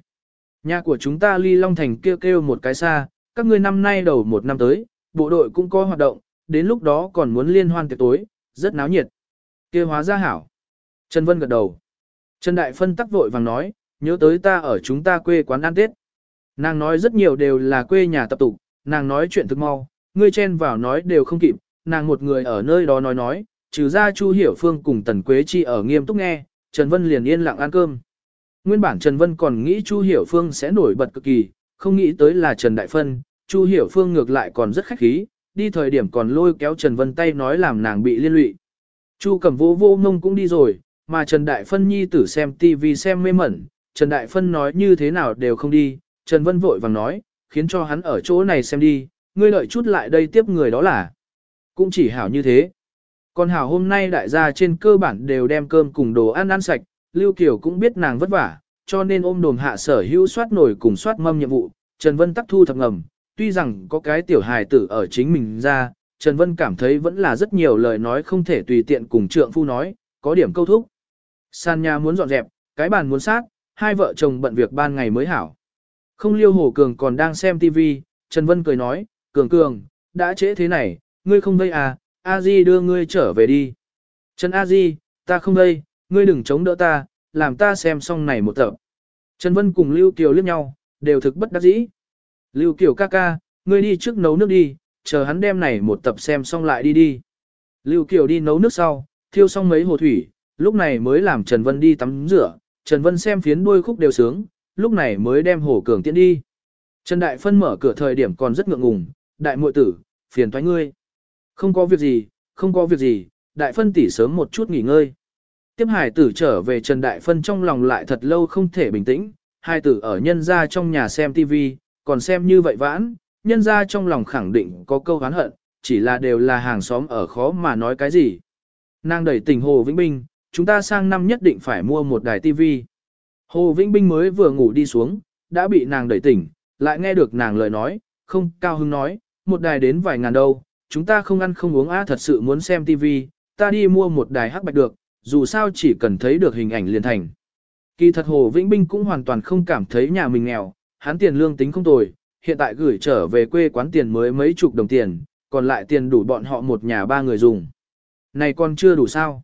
Nhà của chúng ta ly Long Thành kêu kêu một cái xa, các ngươi năm nay đầu một năm tới, bộ đội cũng có hoạt động, đến lúc đó còn muốn liên hoan tiệc tối, rất náo nhiệt. kia hóa ra hảo. Trần Vân gật đầu. Trần Đại Phân tắc vội vàng nói, nhớ tới ta ở chúng ta quê quán ăn Tết. Nàng nói rất nhiều đều là quê nhà tập tục, nàng nói chuyện thực mau, ngươi chen vào nói đều không kịp, nàng một người ở nơi đó nói nói, trừ ra Chu Hiểu Phương cùng Tần Quế Chi ở nghiêm túc nghe, Trần Vân liền yên lặng ăn cơm. Nguyên bản Trần Vân còn nghĩ Chu Hiểu Phương sẽ nổi bật cực kỳ, không nghĩ tới là Trần Đại Phân, Chu Hiểu Phương ngược lại còn rất khách khí, đi thời điểm còn lôi kéo Trần Vân tay nói làm nàng bị liên lụy. Chu Cẩm vô vô ngông cũng đi rồi, mà Trần Đại Phân nhi tử xem TV xem mê mẩn, Trần Đại Phân nói như thế nào đều không đi, Trần Vân vội vàng nói, khiến cho hắn ở chỗ này xem đi, ngươi lợi chút lại đây tiếp người đó là. Cũng chỉ hảo như thế. Còn hảo hôm nay đại gia trên cơ bản đều đem cơm cùng đồ ăn ăn sạch, Lưu Kiều cũng biết nàng vất vả, cho nên ôm đồm hạ sở hữu soát nổi cùng soát mâm nhiệm vụ, Trần Vân tắc thu thập ngầm, tuy rằng có cái tiểu hài tử ở chính mình ra, Trần Vân cảm thấy vẫn là rất nhiều lời nói không thể tùy tiện cùng trượng phu nói, có điểm câu thúc. San nhà muốn dọn dẹp, cái bàn muốn sát, hai vợ chồng bận việc ban ngày mới hảo. Không liêu hổ cường còn đang xem TV, Trần Vân cười nói, cường cường, đã trễ thế này, ngươi không đây à, a di đưa ngươi trở về đi. Trần a di, ta không đây, ngươi đừng chống đỡ ta, làm ta xem xong này một tập. Trần Vân cùng Lưu Kiều liếc nhau, đều thực bất đắc dĩ. Lưu Kiều ca ca, ngươi đi trước nấu nước đi, chờ hắn đem này một tập xem xong lại đi đi. Lưu Kiều đi nấu nước sau, thiêu xong mấy hồ thủy, lúc này mới làm Trần Vân đi tắm rửa, Trần Vân xem phiến đuôi khúc đều sướng, lúc này mới đem hồ cường tiễn đi. Trần Đại Phân mở cửa thời điểm còn rất ngượng ngùng, đại muội tử, phiền thoái ngươi. Không có việc gì, không có việc gì, Đại Phân tỉ sớm một chút nghỉ ngơi. Tiếp hải tử trở về Trần Đại Phân trong lòng lại thật lâu không thể bình tĩnh, hai tử ở nhân ra trong nhà xem TV, còn xem như vậy vãn, nhân ra trong lòng khẳng định có câu hán hận, chỉ là đều là hàng xóm ở khó mà nói cái gì. Nàng đẩy tình Hồ Vĩnh Binh, chúng ta sang năm nhất định phải mua một đài TV. Hồ Vĩnh Binh mới vừa ngủ đi xuống, đã bị nàng đẩy tỉnh, lại nghe được nàng lời nói, không cao Hưng nói, một đài đến vài ngàn đâu, chúng ta không ăn không uống á thật sự muốn xem TV, ta đi mua một đài hắc bạch được, dù sao chỉ cần thấy được hình ảnh liền thành. Kỳ thật Hồ Vĩnh Binh cũng hoàn toàn không cảm thấy nhà mình nghèo, hắn tiền lương tính không tồi, hiện tại gửi trở về quê quán tiền mới mấy chục đồng tiền, còn lại tiền đủ bọn họ một nhà ba người dùng. Này còn chưa đủ sao?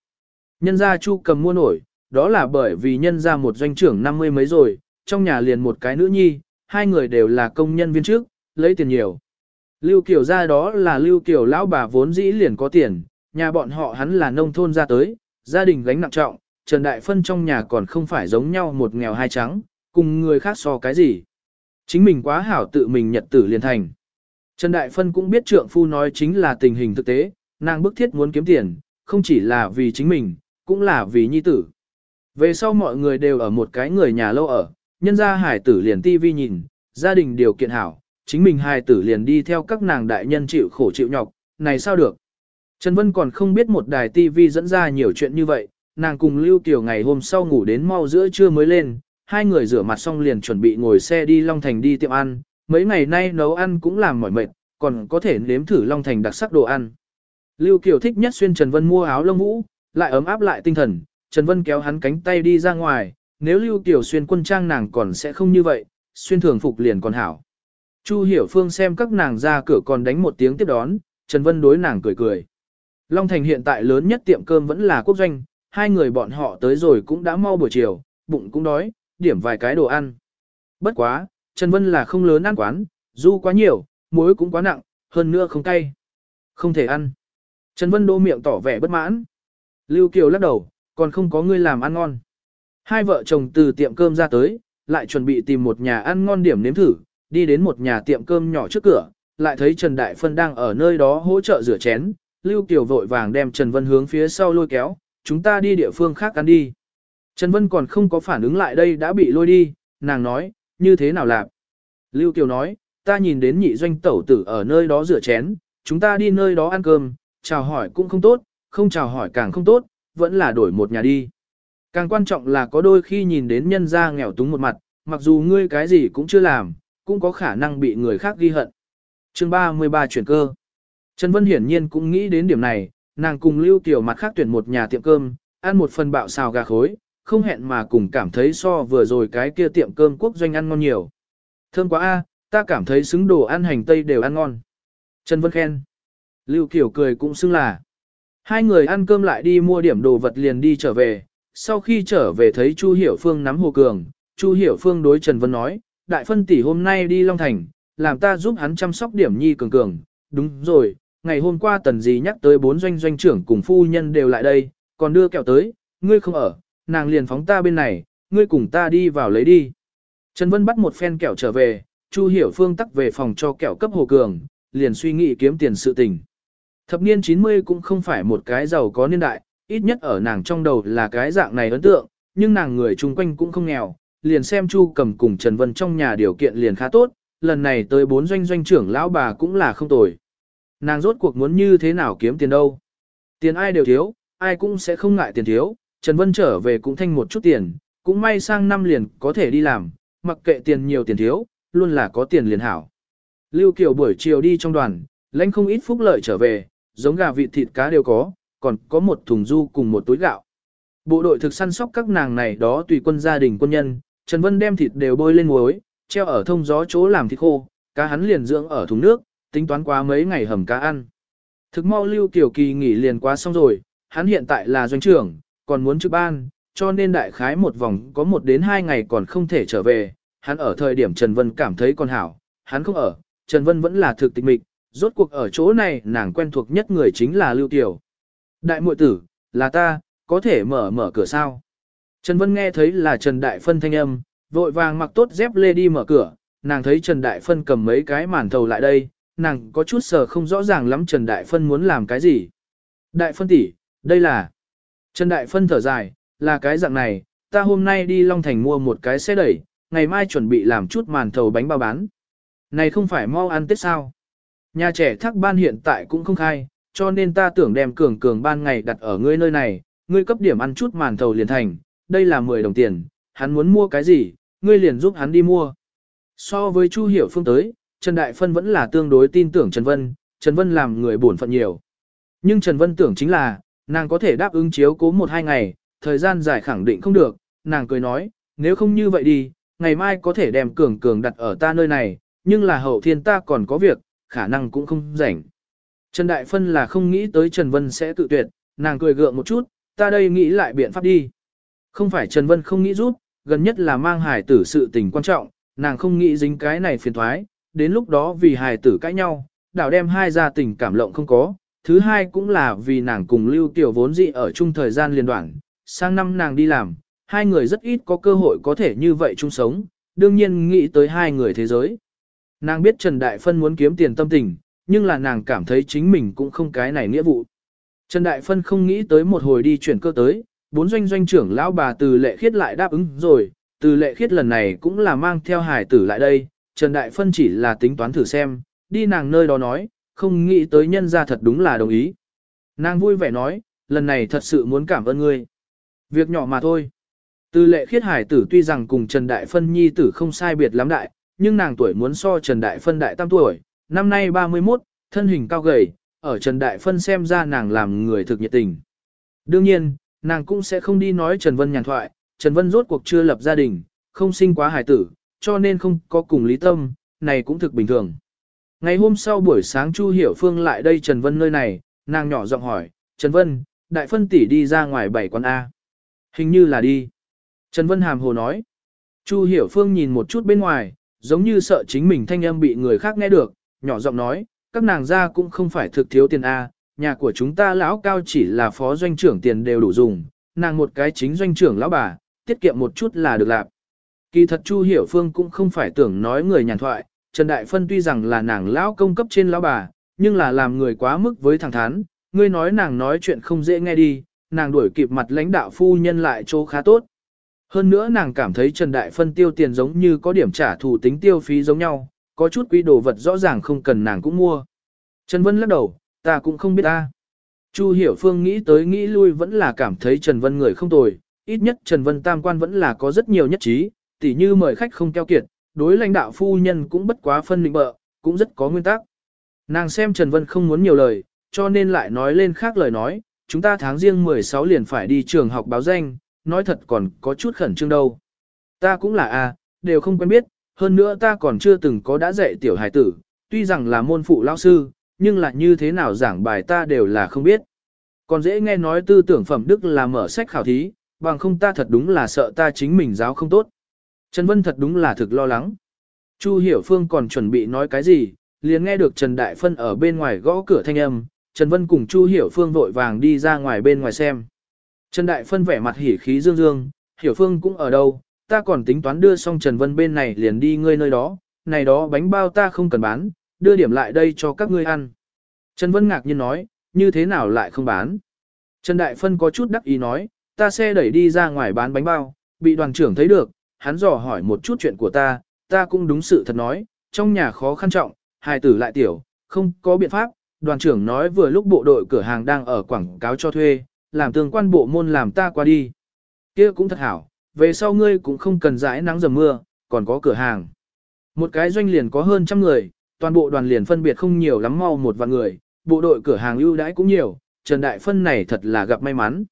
Nhân gia Chu cầm mua nổi, đó là bởi vì nhân gia một doanh trưởng năm mươi mấy rồi, trong nhà liền một cái nữ nhi, hai người đều là công nhân viên trước, lấy tiền nhiều. Lưu Kiều ra đó là Lưu Kiều lão bà vốn dĩ liền có tiền, nhà bọn họ hắn là nông thôn ra tới, gia đình gánh nặng trọng, Trần Đại Phân trong nhà còn không phải giống nhau một nghèo hai trắng, cùng người khác so cái gì. Chính mình quá hảo tự mình nhật tử liền thành. Trần Đại Phân cũng biết trượng phu nói chính là tình hình thực tế, nàng bức thiết muốn kiếm tiền, không chỉ là vì chính mình, cũng là vì nhi tử. Về sau mọi người đều ở một cái người nhà lâu ở, nhân gia hải tử liền tivi nhìn, gia đình điều kiện hảo, chính mình hải tử liền đi theo các nàng đại nhân chịu khổ chịu nhọc, này sao được. Trần Vân còn không biết một đài TV dẫn ra nhiều chuyện như vậy, nàng cùng Lưu Kiều ngày hôm sau ngủ đến mau giữa trưa mới lên, hai người rửa mặt xong liền chuẩn bị ngồi xe đi Long Thành đi tiệm ăn, mấy ngày nay nấu ăn cũng làm mỏi mệt, còn có thể nếm thử Long Thành đặc sắc đồ ăn. Lưu Kiều thích nhất xuyên Trần Vân mua áo lông vũ, lại ấm áp lại tinh thần, Trần Vân kéo hắn cánh tay đi ra ngoài, nếu Lưu Kiều xuyên quân trang nàng còn sẽ không như vậy, xuyên thường phục liền còn hảo. Chu Hiểu Phương xem các nàng ra cửa còn đánh một tiếng tiếp đón, Trần Vân đối nàng cười cười. Long Thành hiện tại lớn nhất tiệm cơm vẫn là quốc doanh, hai người bọn họ tới rồi cũng đã mau buổi chiều, bụng cũng đói, điểm vài cái đồ ăn. Bất quá, Trần Vân là không lớn ăn quán, du quá nhiều, muối cũng quá nặng, hơn nữa không cay. Không thể ăn. Trần Vân đô miệng tỏ vẻ bất mãn. Lưu Kiều lắc đầu, còn không có người làm ăn ngon. Hai vợ chồng từ tiệm cơm ra tới, lại chuẩn bị tìm một nhà ăn ngon điểm nếm thử, đi đến một nhà tiệm cơm nhỏ trước cửa, lại thấy Trần Đại Phân đang ở nơi đó hỗ trợ rửa chén. Lưu Kiều vội vàng đem Trần Vân hướng phía sau lôi kéo, chúng ta đi địa phương khác ăn đi. Trần Vân còn không có phản ứng lại đây đã bị lôi đi, nàng nói, như thế nào làm? Lưu Kiều nói, ta nhìn đến nhị doanh tẩu tử ở nơi đó rửa chén, chúng ta đi nơi đó ăn cơm, chào hỏi cũng không tốt, không chào hỏi càng không tốt, vẫn là đổi một nhà đi. Càng quan trọng là có đôi khi nhìn đến nhân gia nghèo túng một mặt, mặc dù ngươi cái gì cũng chưa làm, cũng có khả năng bị người khác ghi hận. Chương 33 chuyển cơ. Trần Vân hiển nhiên cũng nghĩ đến điểm này, nàng cùng Lưu Kiều mặt khác tuyển một nhà tiệm cơm, ăn một phần bạo xào gà khối, không hẹn mà cùng cảm thấy so vừa rồi cái kia tiệm cơm quốc doanh ăn ngon nhiều. Thơm quá a, ta cảm thấy xứng đồ ăn hành tây đều ăn ngon. Trần Vân khen. Lưu Kiều cười cũng xưng là. Hai người ăn cơm lại đi mua điểm đồ vật liền đi trở về, sau khi trở về thấy Chu Hiểu Phương nắm Hồ Cường, Chu Hiểu Phương đối Trần Vân nói, đại phân tỷ hôm nay đi Long Thành, làm ta giúp hắn chăm sóc điểm nhi cường cường, đúng rồi, ngày hôm qua tần gì nhắc tới bốn doanh doanh trưởng cùng phu nhân đều lại đây, còn đưa kẹo tới, ngươi không ở, nàng liền phóng ta bên này, ngươi cùng ta đi vào lấy đi. Trần Vân bắt một phen kẹo trở về, Chu Hiểu Phương tắc về phòng cho kẹo cấp Hồ Cường, liền suy nghĩ kiếm tiền sự tình. Thập niên 90 cũng không phải một cái giàu có niên đại, ít nhất ở nàng trong đầu là cái dạng này ấn tượng, nhưng nàng người chung quanh cũng không nghèo, liền xem Chu cầm cùng Trần Vân trong nhà điều kiện liền khá tốt, lần này tới bốn doanh doanh trưởng lão bà cũng là không tồi. Nàng rốt cuộc muốn như thế nào kiếm tiền đâu. Tiền ai đều thiếu, ai cũng sẽ không ngại tiền thiếu, Trần Vân trở về cũng thanh một chút tiền, cũng may sang năm liền có thể đi làm, mặc kệ tiền nhiều tiền thiếu, luôn là có tiền liền hảo. Lưu Kiều buổi chiều đi trong đoàn, lãnh không ít phúc lợi trở về, giống gà vịt thịt cá đều có, còn có một thùng du cùng một túi gạo. Bộ đội thực săn sóc các nàng này đó tùy quân gia đình quân nhân, Trần Vân đem thịt đều bôi lên muối, treo ở thông gió chỗ làm thịt khô, cá hắn liền dưỡng ở thùng nước, tính toán quá mấy ngày hầm cá ăn. Thực mau Lưu Kiều Kỳ nghỉ liền quá xong rồi, hắn hiện tại là doanh trưởng, còn muốn trực ban, cho nên đại khái một vòng có một đến hai ngày còn không thể trở về. Hắn ở thời điểm Trần Vân cảm thấy còn hảo, hắn không ở, Trần Vân vẫn là thực tịch mịch, rốt cuộc ở chỗ này nàng quen thuộc nhất người chính là Lưu Kiều. Đại muội tử, là ta, có thể mở mở cửa sao? Trần Vân nghe thấy là Trần Đại Phân thanh âm, vội vàng mặc tốt dép lê đi mở cửa, nàng thấy Trần Đại Phân cầm mấy cái màn thầu lại đây, nàng có chút sờ không rõ ràng lắm Trần Đại Phân muốn làm cái gì. Đại Phân tỷ, đây là... Trần Đại Phân thở dài, là cái dạng này, ta hôm nay đi Long Thành mua một cái xe đẩy, ngày mai chuẩn bị làm chút màn thầu bánh bao bán. Này không phải mau ăn Tết sao? Nhà trẻ thác ban hiện tại cũng không khai, cho nên ta tưởng đem cường cường ban ngày đặt ở ngươi nơi này, ngươi cấp điểm ăn chút màn thầu liền thành, đây là 10 đồng tiền, hắn muốn mua cái gì, ngươi liền giúp hắn đi mua. So với Chu Hiểu Phương tới, Trần Đại Phân vẫn là tương đối tin tưởng Trần Vân, Trần Vân làm người buồn phận nhiều. Nhưng Trần Vân tưởng chính là, nàng có thể đáp ứng chiếu cố một hai ngày, thời gian dài khẳng định không được, nàng cười nói, nếu không như vậy đi, ngày mai có thể đem cường cường đặt ở ta nơi này, nhưng là hậu thiên ta còn có việc, khả năng cũng không rảnh. Trần Đại Phân là không nghĩ tới Trần Vân sẽ tự tuyệt, nàng cười gượng một chút, ta đây nghĩ lại biện pháp đi. Không phải Trần Vân không nghĩ rút, gần nhất là mang hải tử sự tình quan trọng, nàng không nghĩ dính cái này phiền thoái, đến lúc đó vì hài tử cãi nhau, đảo đem hai gia tình cảm lộng không có. Thứ hai cũng là vì nàng cùng Lưu Tiểu vốn dị ở chung thời gian liên đoạn, sang năm nàng đi làm, hai người rất ít có cơ hội có thể như vậy chung sống, đương nhiên nghĩ tới hai người thế giới. Nàng biết Trần Đại Phân muốn kiếm tiền tâm tình, nhưng là nàng cảm thấy chính mình cũng không cái này nghĩa vụ. Trần Đại Phân không nghĩ tới một hồi đi chuyển cơ tới, bốn doanh doanh trưởng lão bà từ lệ khiết lại đáp ứng rồi, từ lệ khiết lần này cũng là mang theo hải tử lại đây, Trần Đại Phân chỉ là tính toán thử xem, đi nàng nơi đó nói, không nghĩ tới nhân ra thật đúng là đồng ý. Nàng vui vẻ nói, lần này thật sự muốn cảm ơn ngươi. Việc nhỏ mà thôi. Từ lệ khiết hải tử tuy rằng cùng Trần Đại Phân nhi tử không sai biệt lắm đại, nhưng nàng tuổi muốn so Trần Đại Phân đại tam tuổi, năm nay 31, thân hình cao gầy, ở Trần Đại Phân xem ra nàng làm người thực nhiệt tình. Đương nhiên, nàng cũng sẽ không đi nói Trần Vân nhàn thoại, Trần Vân rốt cuộc chưa lập gia đình, không sinh quá hải tử, cho nên không có cùng lý tâm, này cũng thực bình thường. Ngày hôm sau buổi sáng Chu Hiểu Phương lại đây Trần Vân nơi này, nàng nhỏ giọng hỏi, Trần Vân, đại phân tỷ đi ra ngoài bảy quán A. Hình như là đi. Trần Vân hàm hồ nói. Chu Hiểu Phương nhìn một chút bên ngoài, giống như sợ chính mình thanh âm bị người khác nghe được, nhỏ giọng nói, các nàng ra cũng không phải thực thiếu tiền A, nhà của chúng ta lão cao chỉ là phó doanh trưởng tiền đều đủ dùng, nàng một cái chính doanh trưởng lão bà, tiết kiệm một chút là được làm. Kỳ thật Chu Hiểu Phương cũng không phải tưởng nói người nhàn thoại, Trần Đại Phân tuy rằng là nàng lão công cấp trên lão bà, nhưng là làm người quá mức với thẳng thắn, ngươi nói nàng nói chuyện không dễ nghe đi, nàng đuổi kịp mặt lãnh đạo phu nhân lại chỗ khá tốt. Hơn nữa nàng cảm thấy Trần Đại Phân tiêu tiền giống như có điểm trả thù tính tiêu phí giống nhau, có chút quý đồ vật rõ ràng không cần nàng cũng mua. Trần Vân lắc đầu, ta cũng không biết ta. Chu Hiểu Phương nghĩ tới nghĩ lui vẫn là cảm thấy Trần Vân người không tồi, ít nhất Trần Vân tam quan vẫn là có rất nhiều nhất trí, tỉ như mời khách không keo kiệt, đối lãnh đạo phu nhân cũng bất quá phân định bợ, cũng rất có nguyên tắc. Nàng xem Trần Vân không muốn nhiều lời, cho nên lại nói lên khác lời nói, chúng ta tháng riêng 16 liền phải đi trường học báo danh, nói thật còn có chút khẩn trương đâu. Ta cũng là a, đều không quen biết, hơn nữa ta còn chưa từng có đã dạy tiểu hài tử, tuy rằng là môn phụ lao sư, nhưng là như thế nào giảng bài ta đều là không biết. Còn dễ nghe nói tư tưởng phẩm đức là mở sách khảo thí, bằng không ta thật đúng là sợ ta chính mình giáo không tốt. Trần Vân thật đúng là thực lo lắng. Chu Hiểu Phương còn chuẩn bị nói cái gì, liền nghe được Trần Đại Phân ở bên ngoài gõ cửa thanh âm, Trần Vân cùng Chu Hiểu Phương vội vàng đi ra ngoài bên ngoài xem. Trần Đại Phân vẻ mặt hỉ khí dương dương, Hiểu Phương cũng ở đâu, ta còn tính toán đưa xong Trần Vân bên này liền đi ngươi nơi đó, này đó bánh bao ta không cần bán, đưa điểm lại đây cho các ngươi ăn. Trần Vân ngạc nhiên nói, như thế nào lại không bán? Trần Đại Phân có chút đắc ý nói, ta xe đẩy đi ra ngoài bán bánh bao, bị đoàn trưởng thấy được, hắn dò hỏi một chút chuyện của ta, ta cũng đúng sự thật nói, trong nhà khó khăn trọng, hài tử lại tiểu, không có biện pháp, đoàn trưởng nói vừa lúc bộ đội cửa hàng đang ở quảng cáo cho thuê, làm tương quan bộ môn làm ta qua đi. kia cũng thật hảo, về sau ngươi cũng không cần dãi nắng dầm mưa, còn có cửa hàng. Một cái doanh liền có hơn trăm người, toàn bộ đoàn liền phân biệt không nhiều lắm mau một vạn người, bộ đội cửa hàng ưu đãi cũng nhiều, Trần Đại Phân này thật là gặp may mắn.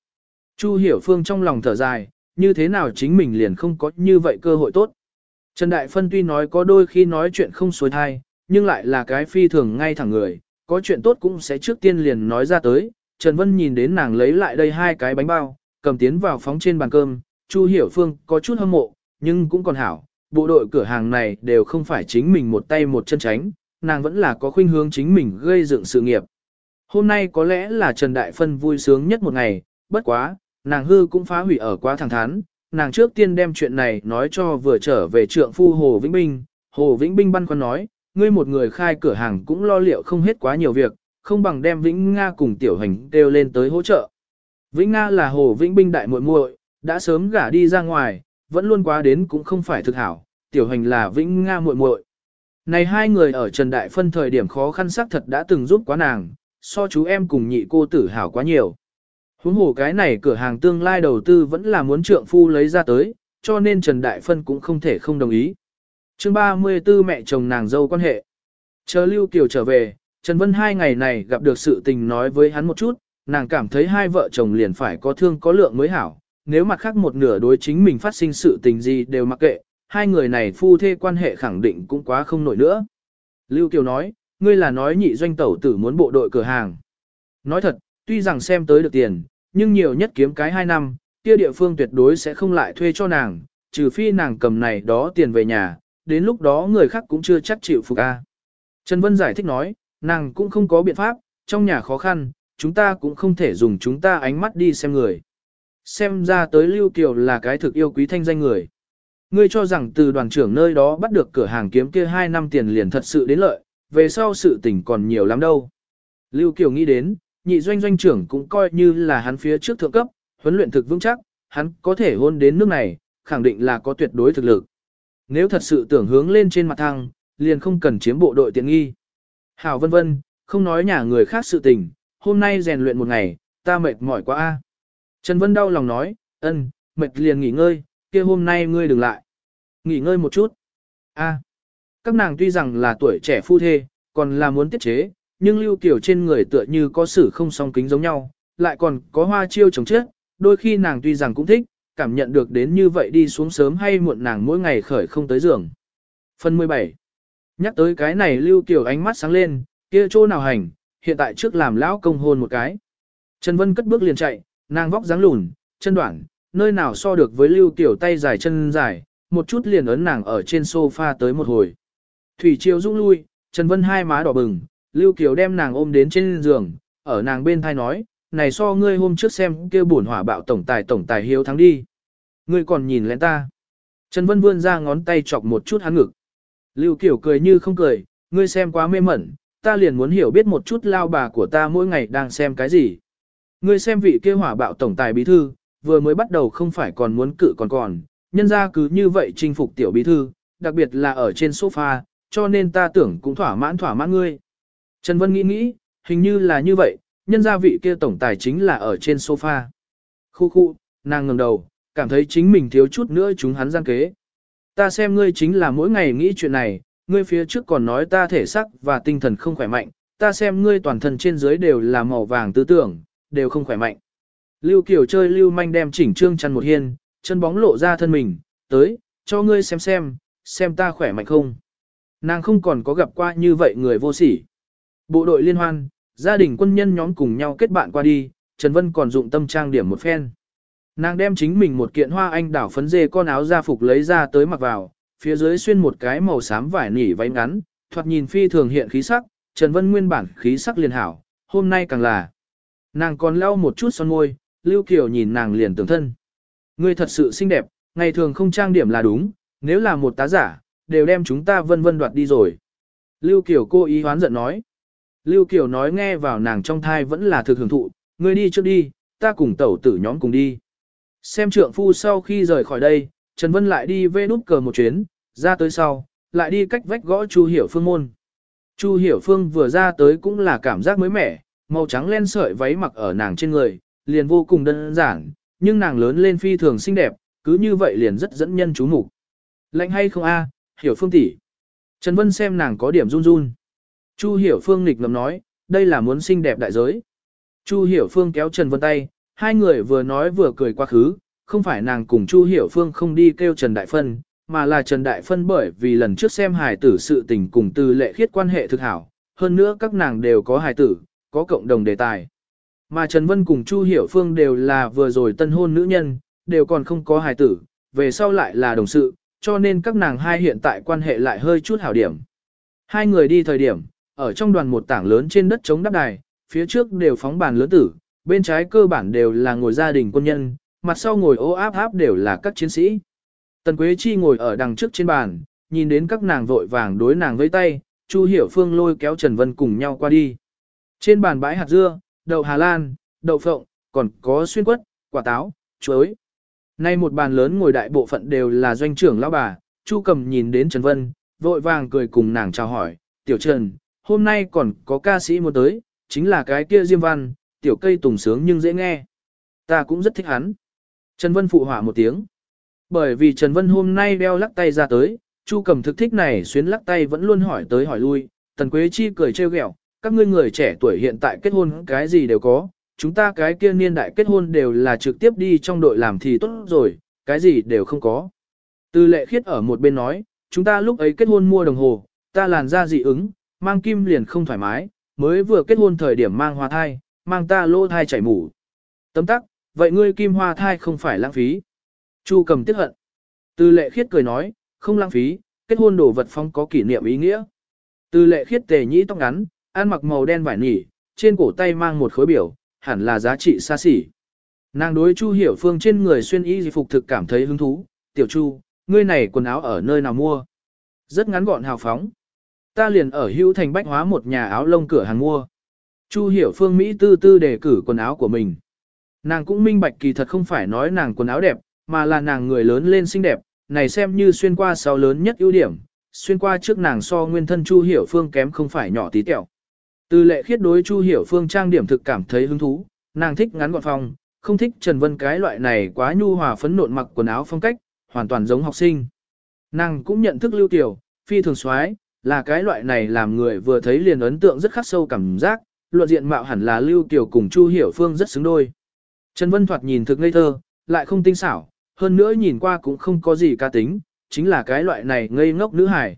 Chu Hiểu Phương trong lòng thở dài, như thế nào chính mình liền không có như vậy cơ hội tốt. Trần Đại Phân tuy nói có đôi khi nói chuyện không xuôi thai, nhưng lại là cái phi thường ngay thẳng người, có chuyện tốt cũng sẽ trước tiên liền nói ra tới. Trần Vân nhìn đến nàng lấy lại đây hai cái bánh bao, cầm tiến vào phóng trên bàn cơm, Chu Hiểu Phương có chút hâm mộ, nhưng cũng còn hảo, bộ đội cửa hàng này đều không phải chính mình một tay một chân tránh, nàng vẫn là có khuynh hướng chính mình gây dựng sự nghiệp. Hôm nay có lẽ là Trần Đại Phân vui sướng nhất một ngày, bất quá, nàng hư cũng phá hủy ở quá thẳng thắn, nàng trước tiên đem chuyện này nói cho vừa trở về trượng phu Hồ Vĩnh Binh, Hồ Vĩnh Binh băn khoăn nói, ngươi một người khai cửa hàng cũng lo liệu không hết quá nhiều việc, không bằng đem Vĩnh Nga cùng tiểu hành đều lên tới hỗ trợ. Vĩnh Nga là Hồ Vĩnh Binh đại muội muội, đã sớm gả đi ra ngoài, vẫn luôn quá đến cũng không phải thực hảo, tiểu hành là Vĩnh Nga muội muội. Này hai người ở Trần Đại Phân thời điểm khó khăn xác thật đã từng giúp quá nàng, so chú em cùng nhị cô tử hảo quá nhiều. Huống hồ cái này cửa hàng tương lai đầu tư vẫn là muốn trượng phu lấy ra tới, cho nên Trần Đại Phân cũng không thể không đồng ý. chương 34 mẹ chồng nàng dâu quan hệ. Chờ Lưu Kiều trở về, Trần Vân hai ngày này gặp được sự tình nói với hắn một chút, nàng cảm thấy hai vợ chồng liền phải có thương có lượng mới hảo, nếu mặt khác một nửa đối chính mình phát sinh sự tình gì đều mặc kệ, hai người này phu thê quan hệ khẳng định cũng quá không nổi nữa. Lưu Kiều nói, ngươi là nói nhị doanh tẩu tử muốn bộ đội cửa hàng. Nói thật, tuy rằng xem tới được tiền, nhưng nhiều nhất kiếm cái 2 năm, kia địa phương tuyệt đối sẽ không lại thuê cho nàng, trừ phi nàng cầm này đó tiền về nhà, đến lúc đó người khác cũng chưa chắc chịu phục a. Trần Vân giải thích nói, nàng cũng không có biện pháp, trong nhà khó khăn, chúng ta cũng không thể dùng chúng ta ánh mắt đi xem người. Xem ra tới Lưu Kiều là cái thực yêu quý thanh danh người. Ngươi cho rằng từ đoàn trưởng nơi đó bắt được cửa hàng kiếm kia 2 năm tiền liền thật sự đến lợi, về sau sự tình còn nhiều lắm đâu. Lưu Kiều nghĩ đến, nhị doanh doanh trưởng cũng coi như là hắn phía trước thượng cấp, huấn luyện thực vững chắc, hắn có thể hôn đến nước này, khẳng định là có tuyệt đối thực lực. Nếu thật sự tưởng hướng lên trên mặt thăng, liền không cần chiếm bộ đội tiện nghi. Hảo vân vân, không nói nhà người khác sự tình, hôm nay rèn luyện một ngày, ta mệt mỏi quá a. Trần Vân đau lòng nói, ân, mệt liền nghỉ ngơi, kia hôm nay ngươi đừng lại. Nghỉ ngơi một chút. A. Các nàng tuy rằng là tuổi trẻ phu thê, còn là muốn tiết chế, nhưng lưu kiểu trên người tựa như có sử không song kính giống nhau, lại còn có hoa chiêu chống chết, đôi khi nàng tuy rằng cũng thích, cảm nhận được đến như vậy đi xuống sớm hay muộn nàng mỗi ngày khởi không tới giường. Phần 17 Nhắc tới cái này lưu kiểu ánh mắt sáng lên, kia chỗ nào hành, hiện tại trước làm lão công hôn một cái. Trần Vân cất bước liền chạy, nàng vóc dáng lùn, chân đoạn, nơi nào so được với lưu kiểu tay dài chân dài, một chút liền ấn nàng ở trên sofa tới một hồi. Thủy Triều rung lui, Trần Vân hai má đỏ bừng, Lưu Kiều đem nàng ôm đến trên giường, ở nàng bên thai nói, này so ngươi hôm trước xem kia bổn hỏa bạo tổng tài tổng tài hiếu thắng đi. Ngươi còn nhìn lén ta. Trần Vân vươn ra ngón tay chọc một chút hắn ngực. Lưu Kiều cười như không cười, ngươi xem quá mê mẩn, ta liền muốn hiểu biết một chút lao bà của ta mỗi ngày đang xem cái gì. Ngươi xem vị kia hỏa bạo tổng tài bí thư, vừa mới bắt đầu không phải còn muốn cự còn còn, nhân ra cứ như vậy chinh phục tiểu bí thư, đặc biệt là ở trên sofa, cho nên ta tưởng cũng thỏa mãn thỏa mãn ngươi. Trần Vân nghĩ nghĩ, hình như là như vậy, nhân gia vị kia tổng tài chính là ở trên sofa. Khu khu, nàng ngẩng đầu, cảm thấy chính mình thiếu chút nữa chúng hắn gian kế. Ta xem ngươi chính là mỗi ngày nghĩ chuyện này, ngươi phía trước còn nói ta thể sắc và tinh thần không khỏe mạnh, ta xem ngươi toàn thân trên dưới đều là màu vàng tư tưởng, đều không khỏe mạnh. Lưu Kiều chơi Lưu Manh đem chỉnh trương chăn một hiên, chân bóng lộ ra thân mình, tới, cho ngươi xem xem, xem ta khỏe mạnh không. Nàng không còn có gặp qua như vậy người vô sỉ. Bộ đội liên hoan, gia đình quân nhân nhóm cùng nhau kết bạn qua đi, Trần Vân còn dụng tâm trang điểm một phen. Nàng đem chính mình một kiện hoa anh đảo phấn dê con áo gia phục lấy ra tới mặc vào, phía dưới xuyên một cái màu xám vải nỉ váy ngắn, thoạt nhìn phi thường hiện khí sắc, Trần Vân nguyên bản khí sắc liền hảo, hôm nay càng là. Nàng còn lau một chút son môi, Lưu Kiều nhìn nàng liền tưởng thân. Ngươi thật sự xinh đẹp, ngày thường không trang điểm là đúng, nếu là một tá giả, đều đem chúng ta vân vân đoạt đi rồi. Lưu Kiều cô ý hoán giận nói. Lưu Kiều nói nghe vào nàng trong thai vẫn là thực hưởng thụ, ngươi đi trước đi, ta cùng tẩu tử nhóm cùng đi. Xem trượng phu sau khi rời khỏi đây, Trần Vân lại đi về nút cờ một chuyến, ra tới sau, lại đi cách vách gõ Chu Hiểu Phương môn. Chu Hiểu Phương vừa ra tới cũng là cảm giác mới mẻ, màu trắng len sợi váy mặc ở nàng trên người, liền vô cùng đơn giản, nhưng nàng lớn lên phi thường xinh đẹp, cứ như vậy liền rất dẫn nhân chú mục. Lạnh hay không a, Hiểu Phương tỷ. Trần Vân xem nàng có điểm run run. Chu Hiểu Phương nghịch ngầm nói, đây là muốn xinh đẹp đại giới. Chu Hiểu Phương kéo Trần Vân tay, hai người vừa nói vừa cười quá khứ, không phải nàng cùng Chu Hiểu Phương không đi kêu Trần Đại Phân, mà là Trần Đại Phân bởi vì lần trước xem hài tử sự tình cùng từ lệ khiết quan hệ thực hảo, hơn nữa các nàng đều có hài tử, có cộng đồng đề tài. Mà Trần Vân cùng Chu Hiểu Phương đều là vừa rồi tân hôn nữ nhân, đều còn không có hài tử, về sau lại là đồng sự, cho nên các nàng hai hiện tại quan hệ lại hơi chút hảo điểm. Hai người đi thời điểm, ở trong đoàn một tảng lớn trên đất chống đắp đài, phía trước đều phóng bàn lớn tử, bên trái cơ bản đều là ngồi gia đình quân nhân, mặt sau ngồi ô áp áp đều là các chiến sĩ. Tần Quế Chi ngồi ở đằng trước trên bàn, nhìn đến các nàng vội vàng đối nàng với tay, Chu Hiểu Phương lôi kéo Trần Vân cùng nhau qua đi. Trên bàn bãi hạt dưa, đậu Hà Lan, đậu phộng, còn có xuyên quất, quả táo, chuối. Nay một bàn lớn ngồi đại bộ phận đều là doanh trưởng lão bà, Chu Cầm nhìn đến Trần Vân, vội vàng cười cùng nàng chào hỏi, "Tiểu Trần, hôm nay còn có ca sĩ muốn tới, chính là cái kia Diêm Văn, tiểu cây tùng sướng nhưng dễ nghe. Ta cũng rất thích hắn." Trần Vân phụ hỏa một tiếng. Bởi vì Trần Vân hôm nay đeo lắc tay ra tới, Chu Cầm thực thích này xuyến lắc tay vẫn luôn hỏi tới hỏi lui, Tần Quế Chi cười trêu ghẹo, các ngươi người trẻ tuổi hiện tại kết hôn cái gì đều có, chúng ta cái kia niên đại kết hôn đều là trực tiếp đi trong đội làm thì tốt rồi, cái gì đều không có. Từ lệ khiết ở một bên nói, chúng ta lúc ấy kết hôn mua đồng hồ, ta làn da dị ứng, mang kim liền không thoải mái, mới vừa kết hôn thời điểm mang hoa thai, mang ta lô thai chảy mủ. Tấm tắc, vậy ngươi kim hoa thai không phải lãng phí. Chu cầm tiếc hận. Từ lệ khiết cười nói, không lãng phí, kết hôn đồ vật phong có kỷ niệm ý nghĩa. Từ lệ khiết tề nhĩ tóc ngắn, ăn mặc màu đen vải nỉ, trên cổ tay mang một khối biểu, hẳn là giá trị xa xỉ. Nàng đối Chu Hiểu Phương trên người xuyên y phục thực cảm thấy hứng thú, tiểu Chu, ngươi này quần áo ở nơi nào mua? Rất ngắn gọn hào phóng. Ta liền ở hữu thành bách hóa một nhà áo lông cửa hàng mua. Chu Hiểu Phương Mỹ tư tư đề cử quần áo của mình. Nàng cũng minh bạch kỳ thật không phải nói nàng quần áo đẹp, mà là nàng người lớn lên xinh đẹp, này xem như xuyên qua sau lớn nhất ưu điểm, xuyên qua trước nàng so nguyên thân Chu Hiểu Phương kém không phải nhỏ tí tẹo. Từ lệ khiết đối Chu Hiểu Phương trang điểm thực cảm thấy hứng thú, nàng thích ngắn gọn phong, không thích Trần Vân cái loại này quá nhu hòa phấn nộn mặc quần áo phong cách, hoàn toàn giống học sinh. Nàng cũng nhận thức lưu tiểu, phi thường soái là cái loại này làm người vừa thấy liền ấn tượng rất khắc sâu cảm giác, luận diện mạo hẳn là lưu Kiều cùng Chu Hiểu Phương rất xứng đôi. Trần Vân thoạt nhìn thực ngây thơ, lại không tinh xảo, hơn nữa nhìn qua cũng không có gì ca tính, chính là cái loại này ngây ngốc nữ hài.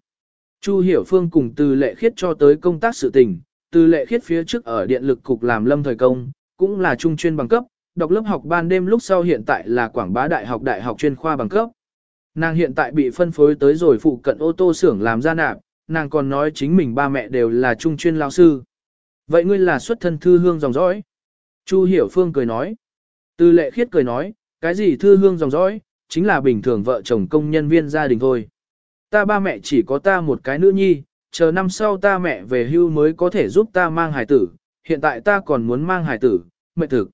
Chu Hiểu Phương cùng từ lệ khiết cho tới công tác sự tình, từ lệ khiết phía trước ở điện lực cục làm lâm thời công, cũng là trung chuyên bằng cấp, đọc lớp học ban đêm lúc sau hiện tại là quảng bá đại học đại học chuyên khoa bằng cấp. Nàng hiện tại bị phân phối tới rồi phụ cận ô tô xưởng làm gia nạp, nàng còn nói chính mình ba mẹ đều là trung chuyên lao sư. Vậy ngươi là xuất thân thư hương dòng dõi? Chu Hiểu Phương cười nói. Từ lệ khiết cười nói, cái gì thư hương dòng dõi, chính là bình thường vợ chồng công nhân viên gia đình thôi. Ta ba mẹ chỉ có ta một cái nữ nhi, chờ năm sau ta mẹ về hưu mới có thể giúp ta mang hài tử, hiện tại ta còn muốn mang hài tử, mệt thực.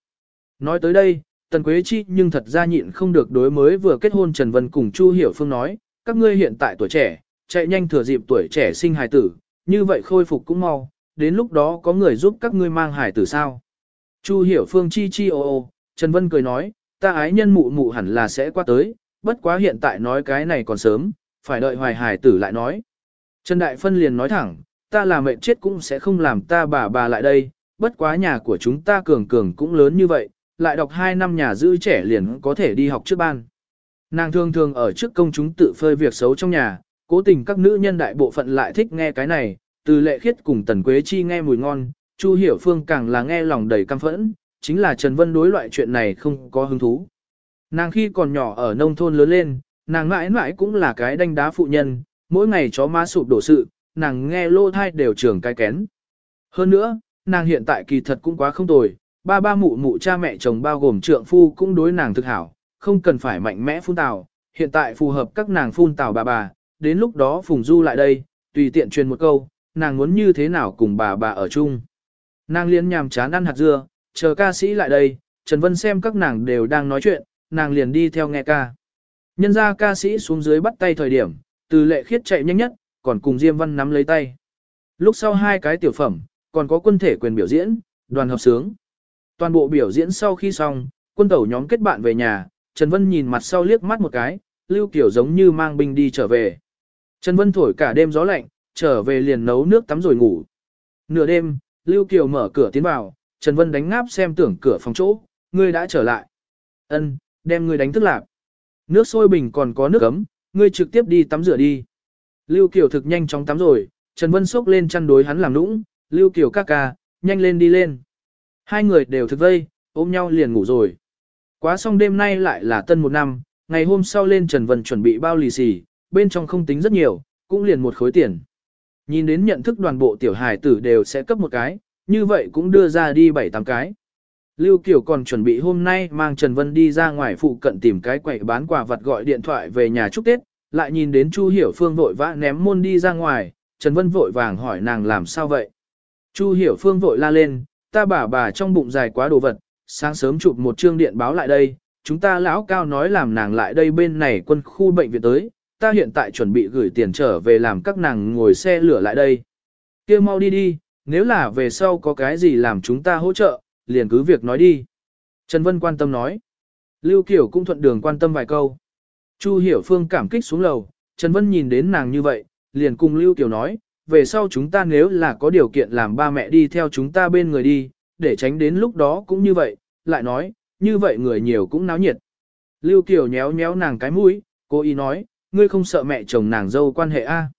Nói tới đây, Tần Quế Chi nhưng thật ra nhịn không được đối mới vừa kết hôn Trần Vân cùng Chu Hiểu Phương nói, các ngươi hiện tại tuổi trẻ, chạy nhanh thừa dịp tuổi trẻ sinh hài tử, như vậy khôi phục cũng mau, đến lúc đó có người giúp các ngươi mang hài tử sao. Chu Hiểu Phương chi chi ô ô, Trần Vân cười nói, ta ái nhân mụ mụ hẳn là sẽ qua tới, bất quá hiện tại nói cái này còn sớm, phải đợi hoài hài tử lại nói. Trần Đại Phân liền nói thẳng, ta là mệnh chết cũng sẽ không làm ta bà bà lại đây, bất quá nhà của chúng ta cường cường cũng lớn như vậy, lại đọc 2 năm nhà giữ trẻ liền có thể đi học trước ban. Nàng thường thường ở trước công chúng tự phơi việc xấu trong nhà, cố tình các nữ nhân đại bộ phận lại thích nghe cái này, từ lệ khiết cùng tần quế chi nghe mùi ngon, Chu Hiểu Phương càng là nghe lòng đầy căm phẫn, chính là Trần Vân đối loại chuyện này không có hứng thú. Nàng khi còn nhỏ ở nông thôn lớn lên, nàng mãi mãi cũng là cái đanh đá phụ nhân, mỗi ngày chó má sụp đổ sự, nàng nghe lô thai đều trường cái kén. Hơn nữa, nàng hiện tại kỳ thật cũng quá không tồi, ba ba mụ mụ cha mẹ chồng bao gồm trượng phu cũng đối nàng thực hảo, không cần phải mạnh mẽ phun tào, hiện tại phù hợp các nàng phun tào bà bà, đến lúc đó Phùng Du lại đây, tùy tiện truyền một câu, nàng muốn như thế nào cùng bà bà ở chung. Nàng liền nhàm chán ăn hạt dưa, chờ ca sĩ lại đây, Trần Vân xem các nàng đều đang nói chuyện, nàng liền đi theo nghe ca. Nhân ra ca sĩ xuống dưới bắt tay thời điểm, từ lệ khiết chạy nhanh nhất, còn cùng Diêm Văn nắm lấy tay. Lúc sau hai cái tiểu phẩm, còn có quân thể quyền biểu diễn, đoàn hợp sướng. Toàn bộ biểu diễn sau khi xong, quân tẩu nhóm kết bạn về nhà, Trần Vân nhìn mặt sau liếc mắt một cái, Lưu Kiều giống như mang binh đi trở về. Trần Vân thổi cả đêm gió lạnh, trở về liền nấu nước tắm rồi ngủ. Nửa đêm, Lưu Kiều mở cửa tiến vào, Trần Vân đánh ngáp xem tưởng cửa phòng chỗ, ngươi đã trở lại. Ân, đem ngươi đánh thức lạc. Nước sôi bình còn có nước ấm, ngươi trực tiếp đi tắm rửa đi. Lưu Kiều thực nhanh chóng tắm rồi, Trần Vân xốc lên chăn đối hắn làm nũng, Lưu Kiều ca ca, nhanh lên đi lên. Hai người đều thực vây, ôm nhau liền ngủ rồi. Quá xong đêm nay lại là tân một năm, ngày hôm sau lên Trần Vân chuẩn bị bao lì xì, bên trong không tính rất nhiều, cũng liền một khối tiền. Nhìn đến nhận thức đoàn bộ tiểu hài tử đều sẽ cấp một cái, như vậy cũng đưa ra đi bảy tám cái. Lưu Kiều còn chuẩn bị hôm nay mang Trần Vân đi ra ngoài phụ cận tìm cái quầy bán quà vật gọi điện thoại về nhà chúc Tết, lại nhìn đến Chu Hiểu Phương vội vã ném môn đi ra ngoài, Trần Vân vội vàng hỏi nàng làm sao vậy. Chu Hiểu Phương vội la lên, ta bà bà trong bụng dài quá đồ vật, sáng sớm chụp một chương điện báo lại đây, chúng ta lão cao nói làm nàng lại đây bên này quân khu bệnh viện tới, ta hiện tại chuẩn bị gửi tiền trở về làm các nàng ngồi xe lửa lại đây. kia mau đi đi, nếu là về sau có cái gì làm chúng ta hỗ trợ, liền cứ việc nói đi. Trần Vân quan tâm nói. Lưu Kiều cũng thuận đường quan tâm vài câu. Chu Hiểu Phương cảm kích xuống lầu, Trần Vân nhìn đến nàng như vậy, liền cùng Lưu Kiều nói, về sau chúng ta nếu là có điều kiện làm ba mẹ đi theo chúng ta bên người đi, để tránh đến lúc đó cũng như vậy, lại nói, như vậy người nhiều cũng náo nhiệt. Lưu Kiều nhéo nhéo nàng cái mũi, cô ý nói, ngươi không sợ mẹ chồng nàng dâu quan hệ a?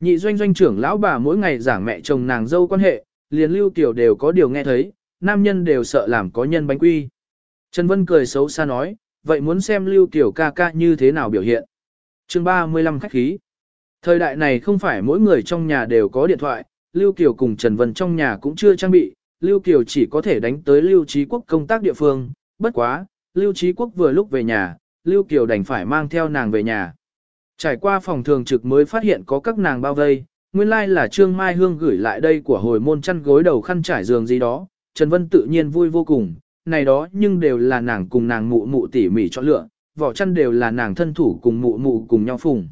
Nhị doanh doanh trưởng lão bà mỗi ngày giảng mẹ chồng nàng dâu quan hệ, liền Lưu tiểu đều có điều nghe thấy, nam nhân đều sợ làm có nhân bánh quy. Trần Vân cười xấu xa nói, vậy muốn xem Lưu tiểu ca ca như thế nào biểu hiện. chương 35 khách khí. Thời đại này không phải mỗi người trong nhà đều có điện thoại, Lưu Kiều cùng Trần Vân trong nhà cũng chưa trang bị, Lưu Kiều chỉ có thể đánh tới Lưu Trí Quốc công tác địa phương, bất quá, Lưu Trí Quốc vừa lúc về nhà, Lưu Kiều đành phải mang theo nàng về nhà. Trải qua phòng thường trực mới phát hiện có các nàng bao vây, nguyên lai like là Trương Mai Hương gửi lại đây của hồi môn chăn gối đầu khăn trải giường gì đó, Trần Vân tự nhiên vui vô cùng, này đó nhưng đều là nàng cùng nàng mụ mụ tỉ mỉ chọn lựa, vỏ chăn đều là nàng thân thủ cùng mụ mụ cùng nhau phùng.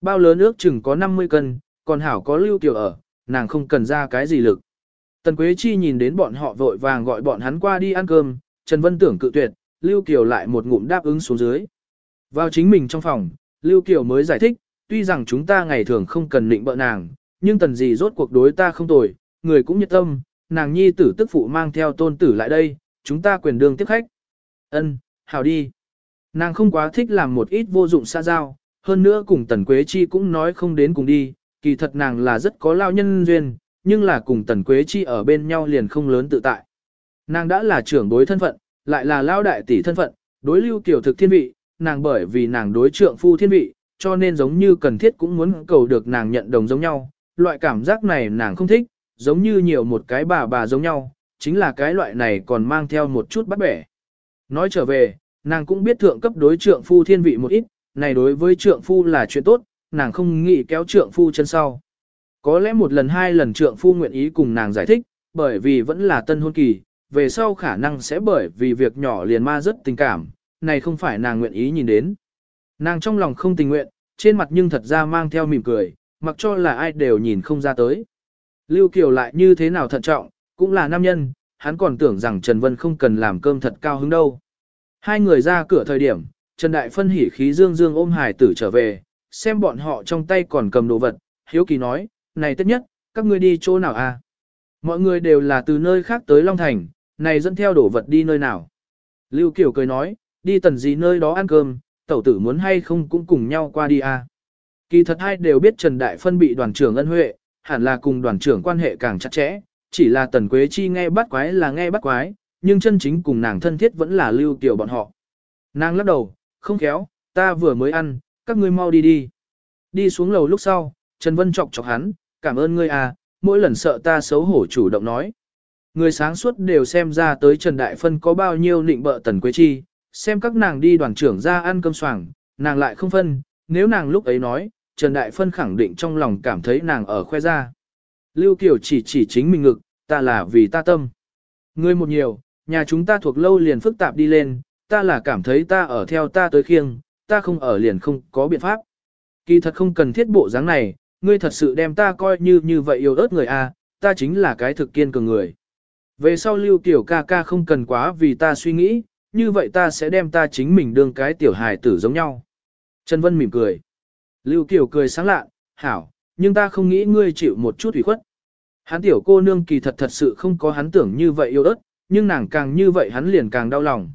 Bao lớn ước chừng có 50 cân, còn hảo có lưu tiểu ở, nàng không cần ra cái gì lực. Tần Quế Chi nhìn đến bọn họ vội vàng gọi bọn hắn qua đi ăn cơm, Trần Vân tưởng cự tuyệt, Lưu Kiều lại một ngụm đáp ứng xuống dưới. Vào chính mình trong phòng, Lưu Kiều mới giải thích, tuy rằng chúng ta ngày thường không cần định bợ nàng, nhưng tần gì rốt cuộc đối ta không tồi, người cũng nhiệt tâm, nàng nhi tử tức phụ mang theo tôn tử lại đây, chúng ta quyền đương tiếp khách. Ân, hảo đi. Nàng không quá thích làm một ít vô dụng xa giao, hơn nữa cùng Tần Quế Chi cũng nói không đến cùng đi, kỳ thật nàng là rất có lao nhân duyên, nhưng là cùng Tần Quế Chi ở bên nhau liền không lớn tự tại. Nàng đã là trưởng đối thân phận, lại là lao đại tỷ thân phận, đối lưu kiểu thực thiên vị, nàng bởi vì nàng đối trượng phu thiên vị, cho nên giống như cần thiết cũng muốn cầu được nàng nhận đồng giống nhau, loại cảm giác này nàng không thích, giống như nhiều một cái bà bà giống nhau, chính là cái loại này còn mang theo một chút bắt bẻ. Nói trở về, nàng cũng biết thượng cấp đối trượng phu thiên vị một ít, này đối với trượng phu là chuyện tốt, nàng không nghĩ kéo trượng phu chân sau. Có lẽ một lần hai lần trượng phu nguyện ý cùng nàng giải thích, bởi vì vẫn là tân hôn kỳ, về sau khả năng sẽ bởi vì việc nhỏ liền ma rất tình cảm, này không phải nàng nguyện ý nhìn đến. Nàng trong lòng không tình nguyện, trên mặt nhưng thật ra mang theo mỉm cười, mặc cho là ai đều nhìn không ra tới. Lưu Kiều lại như thế nào thận trọng, cũng là nam nhân, hắn còn tưởng rằng Trần Vân không cần làm cơm thật cao hứng đâu. Hai người ra cửa thời điểm, Trần Đại Phân hỉ khí dương dương ôm hải tử trở về, xem bọn họ trong tay còn cầm đồ vật, hiếu kỳ nói, này tất nhất, các ngươi đi chỗ nào à? Mọi người đều là từ nơi khác tới Long Thành, này dẫn theo đồ vật đi nơi nào? Lưu Kiều cười nói, đi tần gì nơi đó ăn cơm, tẩu tử muốn hay không cũng cùng nhau qua đi à? Kỳ thật hai đều biết Trần Đại Phân bị đoàn trưởng ân huệ, hẳn là cùng đoàn trưởng quan hệ càng chặt chẽ, chỉ là tần quế chi nghe bắt quái là nghe bắt quái, nhưng chân chính cùng nàng thân thiết vẫn là Lưu Kiều bọn họ. Nàng lắc đầu, không khéo, ta vừa mới ăn, các ngươi mau đi đi. Đi xuống lầu lúc sau, Trần Vân chọc chọc hắn, cảm ơn ngươi à, mỗi lần sợ ta xấu hổ chủ động nói. Người sáng suốt đều xem ra tới Trần Đại Phân có bao nhiêu nịnh bợ Tần Quế Chi, xem các nàng đi đoàn trưởng ra ăn cơm soảng, nàng lại không phân, nếu nàng lúc ấy nói, Trần Đại Phân khẳng định trong lòng cảm thấy nàng ở khoe ra. Lưu Kiều chỉ chỉ chính mình ngực, ta là vì ta tâm. Ngươi một nhiều, nhà chúng ta thuộc lâu liền phức tạp đi lên, ta là cảm thấy ta ở theo ta tới khiêng, ta không ở liền không có biện pháp. Kỳ thật không cần thiết bộ dáng này, ngươi thật sự đem ta coi như như vậy yêu ớt người a, à, ta chính là cái thực kiên cường người. Về sau lưu kiều ca ca không cần quá vì ta suy nghĩ, như vậy ta sẽ đem ta chính mình đương cái tiểu hài tử giống nhau. Trần Vân mỉm cười. Lưu Kiều cười sáng lạ, hảo, nhưng ta không nghĩ ngươi chịu một chút ủy khuất. Hắn tiểu cô nương kỳ thật thật sự không có hắn tưởng như vậy yêu ớt, nhưng nàng càng như vậy hắn liền càng đau lòng.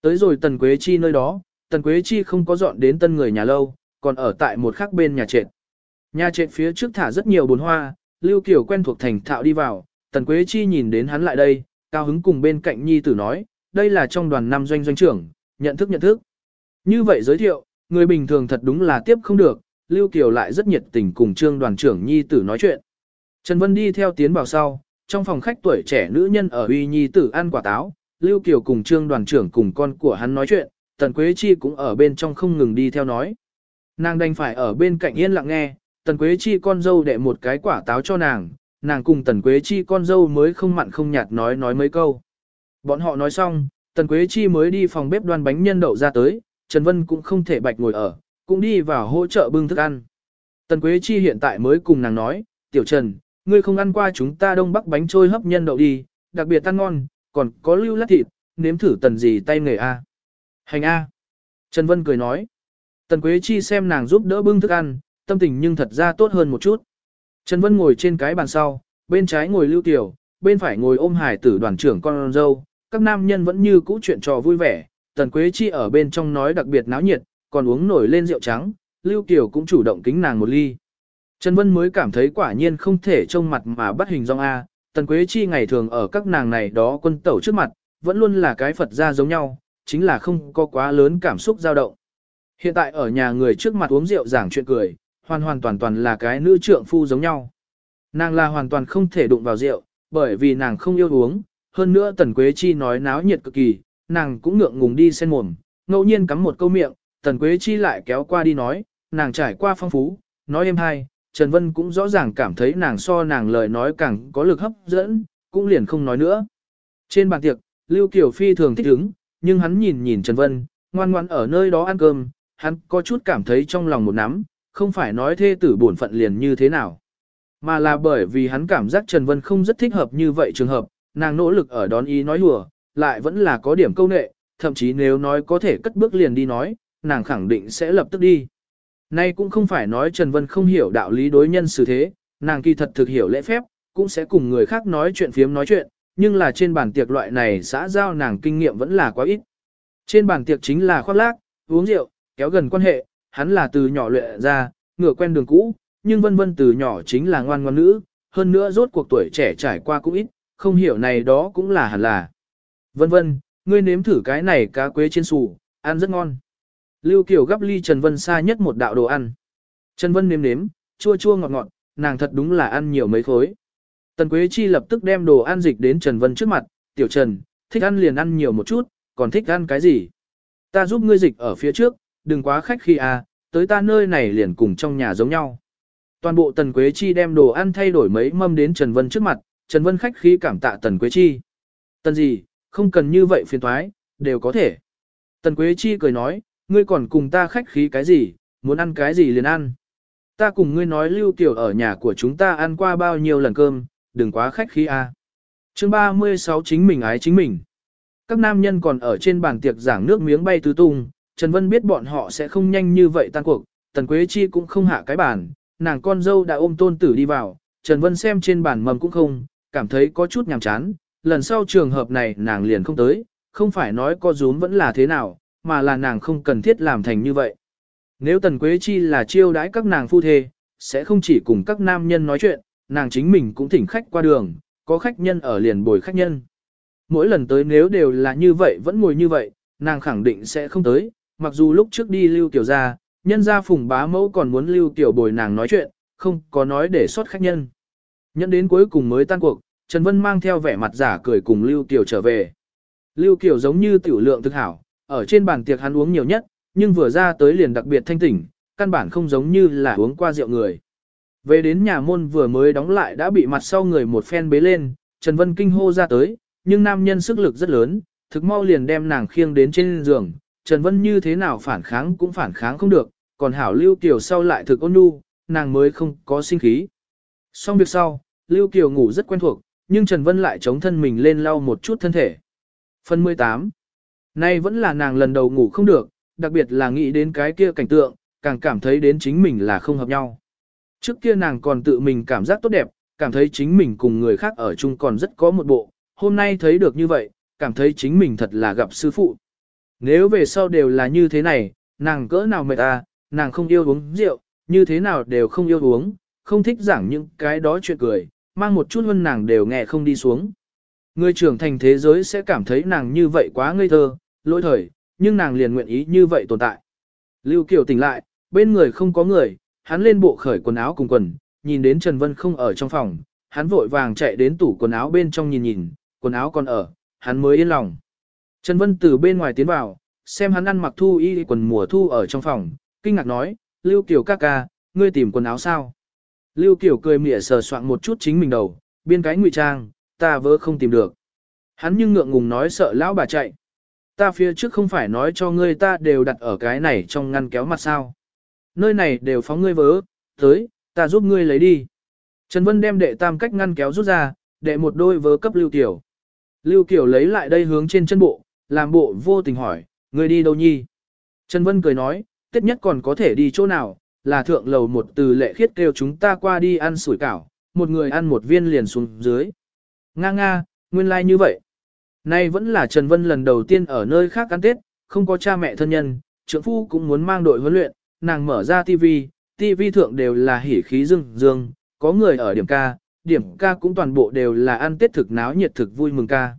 Tới rồi Tần Quế Chi nơi đó, Tần Quế Chi không có dọn đến tân người nhà lâu, còn ở tại một khác bên nhà trệt. Nhà trệt phía trước thả rất nhiều bồn hoa, Lưu Kiều quen thuộc thành thạo đi vào, Tần Quế Chi nhìn đến hắn lại đây, cao hứng cùng bên cạnh nhi tử nói, đây là trong đoàn năm doanh doanh trưởng, nhận thức nhận thức. Như vậy giới thiệu, người bình thường thật đúng là tiếp không được, Lưu Kiều lại rất nhiệt tình cùng trương đoàn trưởng nhi tử nói chuyện. Trần Vân đi theo tiến vào sau, trong phòng khách tuổi trẻ nữ nhân ở uy nhi tử ăn quả táo, Lưu Kiều cùng trương đoàn trưởng cùng con của hắn nói chuyện, Tần Quế Chi cũng ở bên trong không ngừng đi theo nói. Nàng đành phải ở bên cạnh yên lặng nghe, Tần Quế Chi con dâu đệ một cái quả táo cho nàng, nàng cùng Tần Quế Chi con dâu mới không mặn không nhạt nói nói mấy câu. Bọn họ nói xong, Tần Quế Chi mới đi phòng bếp đoan bánh nhân đậu ra tới, Trần Vân cũng không thể bạch ngồi ở, cũng đi vào hỗ trợ bưng thức ăn. Tần Quế Chi hiện tại mới cùng nàng nói, Tiểu Trần, ngươi không ăn qua chúng ta đông bắc bánh trôi hấp nhân đậu đi, đặc biệt ăn ngon, còn có lưu lát thịt, nếm thử tần gì tay nghề A. Hành A. Trần Vân cười nói. Tần Quế Chi xem nàng giúp đỡ bưng thức ăn, tâm tình nhưng thật ra tốt hơn một chút. Trần Vân ngồi trên cái bàn sau, bên trái ngồi Lưu Tiểu, bên phải ngồi ôm hải tử đoàn trưởng con dâu, các nam nhân vẫn như cũ chuyện trò vui vẻ, Tần Quế Chi ở bên trong nói đặc biệt náo nhiệt, còn uống nổi lên rượu trắng, Lưu Kiều cũng chủ động kính nàng một ly. Trần Vân mới cảm thấy quả nhiên không thể trông mặt mà bắt hình dong A, Tần Quế Chi ngày thường ở các nàng này đó quân tẩu trước mặt, vẫn luôn là cái Phật gia giống nhau, chính là không có quá lớn cảm xúc dao động. Hiện tại ở nhà người trước mặt uống rượu giảng chuyện cười, hoàn hoàn toàn toàn là cái nữ trượng phu giống nhau. Nàng là hoàn toàn không thể đụng vào rượu, bởi vì nàng không yêu uống, hơn nữa Tần Quế Chi nói náo nhiệt cực kỳ, nàng cũng ngượng ngùng đi sen mồm, ngẫu nhiên cắm một câu miệng, Tần Quế Chi lại kéo qua đi nói, nàng trải qua phong phú, nói êm hay, Trần Vân cũng rõ ràng cảm thấy nàng so nàng lời nói càng có lực hấp dẫn, cũng liền không nói nữa. Trên bàn tiệc, Lưu Kiều Phi thường thích ứng, nhưng hắn nhìn nhìn Trần Vân, ngoan ngoan ở nơi đó ăn cơm, hắn có chút cảm thấy trong lòng một nắm, không phải nói thê tử bổn phận liền như thế nào. Mà là bởi vì hắn cảm giác Trần Vân không rất thích hợp như vậy trường hợp, nàng nỗ lực ở đón ý nói hùa, lại vẫn là có điểm câu nệ, thậm chí nếu nói có thể cất bước liền đi nói, nàng khẳng định sẽ lập tức đi. Nay cũng không phải nói Trần Vân không hiểu đạo lý đối nhân xử thế, nàng kỳ thật thực hiểu lễ phép, cũng sẽ cùng người khác nói chuyện phiếm nói chuyện, nhưng là trên bàn tiệc loại này xã giao nàng kinh nghiệm vẫn là quá ít. Trên bàn tiệc chính là khoác lác, uống rượu, kéo gần quan hệ, hắn là từ nhỏ luyện ra, ngựa quen đường cũ, nhưng vân vân từ nhỏ chính là ngoan ngoan nữ, hơn nữa rốt cuộc tuổi trẻ trải qua cũng ít, không hiểu này đó cũng là hẳn là. Vân vân, ngươi nếm thử cái này cá quế trên xù, ăn rất ngon. Lưu Kiều gắp ly Trần Vân xa nhất một đạo đồ ăn. Trần Vân nếm nếm, chua chua ngọt ngọt, nàng thật đúng là ăn nhiều mấy khối. Tần Quế Chi lập tức đem đồ ăn dịch đến Trần Vân trước mặt, tiểu Trần, thích ăn liền ăn nhiều một chút, còn thích ăn cái gì? Ta giúp ngươi dịch ở phía trước, đừng quá khách khi à, tới ta nơi này liền cùng trong nhà giống nhau. Toàn bộ Tần Quế Chi đem đồ ăn thay đổi mấy mâm đến Trần Vân trước mặt, Trần Vân khách khí cảm tạ Tần Quế Chi. Tần gì, không cần như vậy phiền thoái, đều có thể. Tần Quế Chi cười nói, ngươi còn cùng ta khách khí cái gì, muốn ăn cái gì liền ăn. Ta cùng ngươi nói lưu tiểu ở nhà của chúng ta ăn qua bao nhiêu lần cơm, đừng quá khách khí a. À. Chương 36 chính mình ái chính mình. Các nam nhân còn ở trên bàn tiệc giảng nước miếng bay tứ tung, Trần Vân biết bọn họ sẽ không nhanh như vậy tan cuộc, Tần Quế Chi cũng không hạ cái bàn, nàng con dâu đã ôm tôn tử đi vào, Trần Vân xem trên bàn mầm cũng không, cảm thấy có chút nhàm chán, lần sau trường hợp này nàng liền không tới, không phải nói có rúm vẫn là thế nào, mà là nàng không cần thiết làm thành như vậy. Nếu Tần Quế Chi là chiêu đãi các nàng phu thê, sẽ không chỉ cùng các nam nhân nói chuyện, nàng chính mình cũng thỉnh khách qua đường, có khách nhân ở liền bồi khách nhân. Mỗi lần tới nếu đều là như vậy vẫn ngồi như vậy, nàng khẳng định sẽ không tới, mặc dù lúc trước đi lưu tiểu ra, nhân gia phùng bá mẫu còn muốn lưu tiểu bồi nàng nói chuyện, không có nói để xuất khách nhân. Nhận đến cuối cùng mới tan cuộc, Trần Vân mang theo vẻ mặt giả cười cùng lưu Kiều trở về. Lưu Kiều giống như tiểu lượng thực hảo, ở trên bàn tiệc hắn uống nhiều nhất, nhưng vừa ra tới liền đặc biệt thanh tỉnh, căn bản không giống như là uống qua rượu người. Về đến nhà môn vừa mới đóng lại đã bị mặt sau người một phen bế lên, Trần Vân kinh hô ra tới, nhưng nam nhân sức lực rất lớn, thực mau liền đem nàng khiêng đến trên giường, Trần Vân như thế nào phản kháng cũng phản kháng không được, còn Hảo Lưu Kiều sau lại thực ôn nhu, nàng mới không có sinh khí. Xong việc sau, Lưu Kiều ngủ rất quen thuộc, nhưng Trần Vân lại chống thân mình lên lau một chút thân thể. Phần 18 Nay vẫn là nàng lần đầu ngủ không được, đặc biệt là nghĩ đến cái kia cảnh tượng, càng cảm thấy đến chính mình là không hợp nhau. Trước kia nàng còn tự mình cảm giác tốt đẹp, cảm thấy chính mình cùng người khác ở chung còn rất có một bộ, hôm nay thấy được như vậy, cảm thấy chính mình thật là gặp sư phụ. Nếu về sau đều là như thế này, nàng cỡ nào mệt à, nàng không yêu uống rượu, như thế nào đều không yêu uống, không thích giảng những cái đó chuyện cười, mang một chút hơn nàng đều nghe không đi xuống. Người trưởng thành thế giới sẽ cảm thấy nàng như vậy quá ngây thơ, lỗi thời, nhưng nàng liền nguyện ý như vậy tồn tại. Lưu Kiều tỉnh lại, bên người không có người, hắn lên bộ khởi quần áo cùng quần, nhìn đến Trần Vân không ở trong phòng, hắn vội vàng chạy đến tủ quần áo bên trong nhìn nhìn, quần áo còn ở, hắn mới yên lòng. Trần Vân từ bên ngoài tiến vào, xem hắn ăn mặc thu y quần mùa thu ở trong phòng, kinh ngạc nói, Lưu Kiều ca ca, ngươi tìm quần áo sao? Lưu Kiều cười mỉa sờ soạn một chút chính mình đầu, biên cái ngụy trang, ta vớ không tìm được. Hắn nhưng ngượng ngùng nói sợ lão bà chạy. Ta phía trước không phải nói cho ngươi ta đều đặt ở cái này trong ngăn kéo mặt sao. Nơi này đều phóng ngươi vớ, tới, ta giúp ngươi lấy đi. Trần Vân đem đệ tam cách ngăn kéo rút ra, đệ một đôi vớ cấp Lưu Kiều. Lưu Kiều lấy lại đây hướng trên chân bộ, làm bộ vô tình hỏi, ngươi đi đâu nhi? Trần Vân cười nói, tết nhất còn có thể đi chỗ nào, là thượng lầu một từ lệ khiết kêu chúng ta qua đi ăn sủi cảo, một người ăn một viên liền xuống dưới. Nga nga, nguyên lai like như vậy. Nay vẫn là Trần Vân lần đầu tiên ở nơi khác ăn Tết, không có cha mẹ thân nhân, trưởng phu cũng muốn mang đội huấn luyện, nàng mở ra TV, TV thượng đều là hỉ khí dương dương, có người ở điểm ca, điểm ca cũng toàn bộ đều là ăn Tết thực náo nhiệt thực vui mừng ca.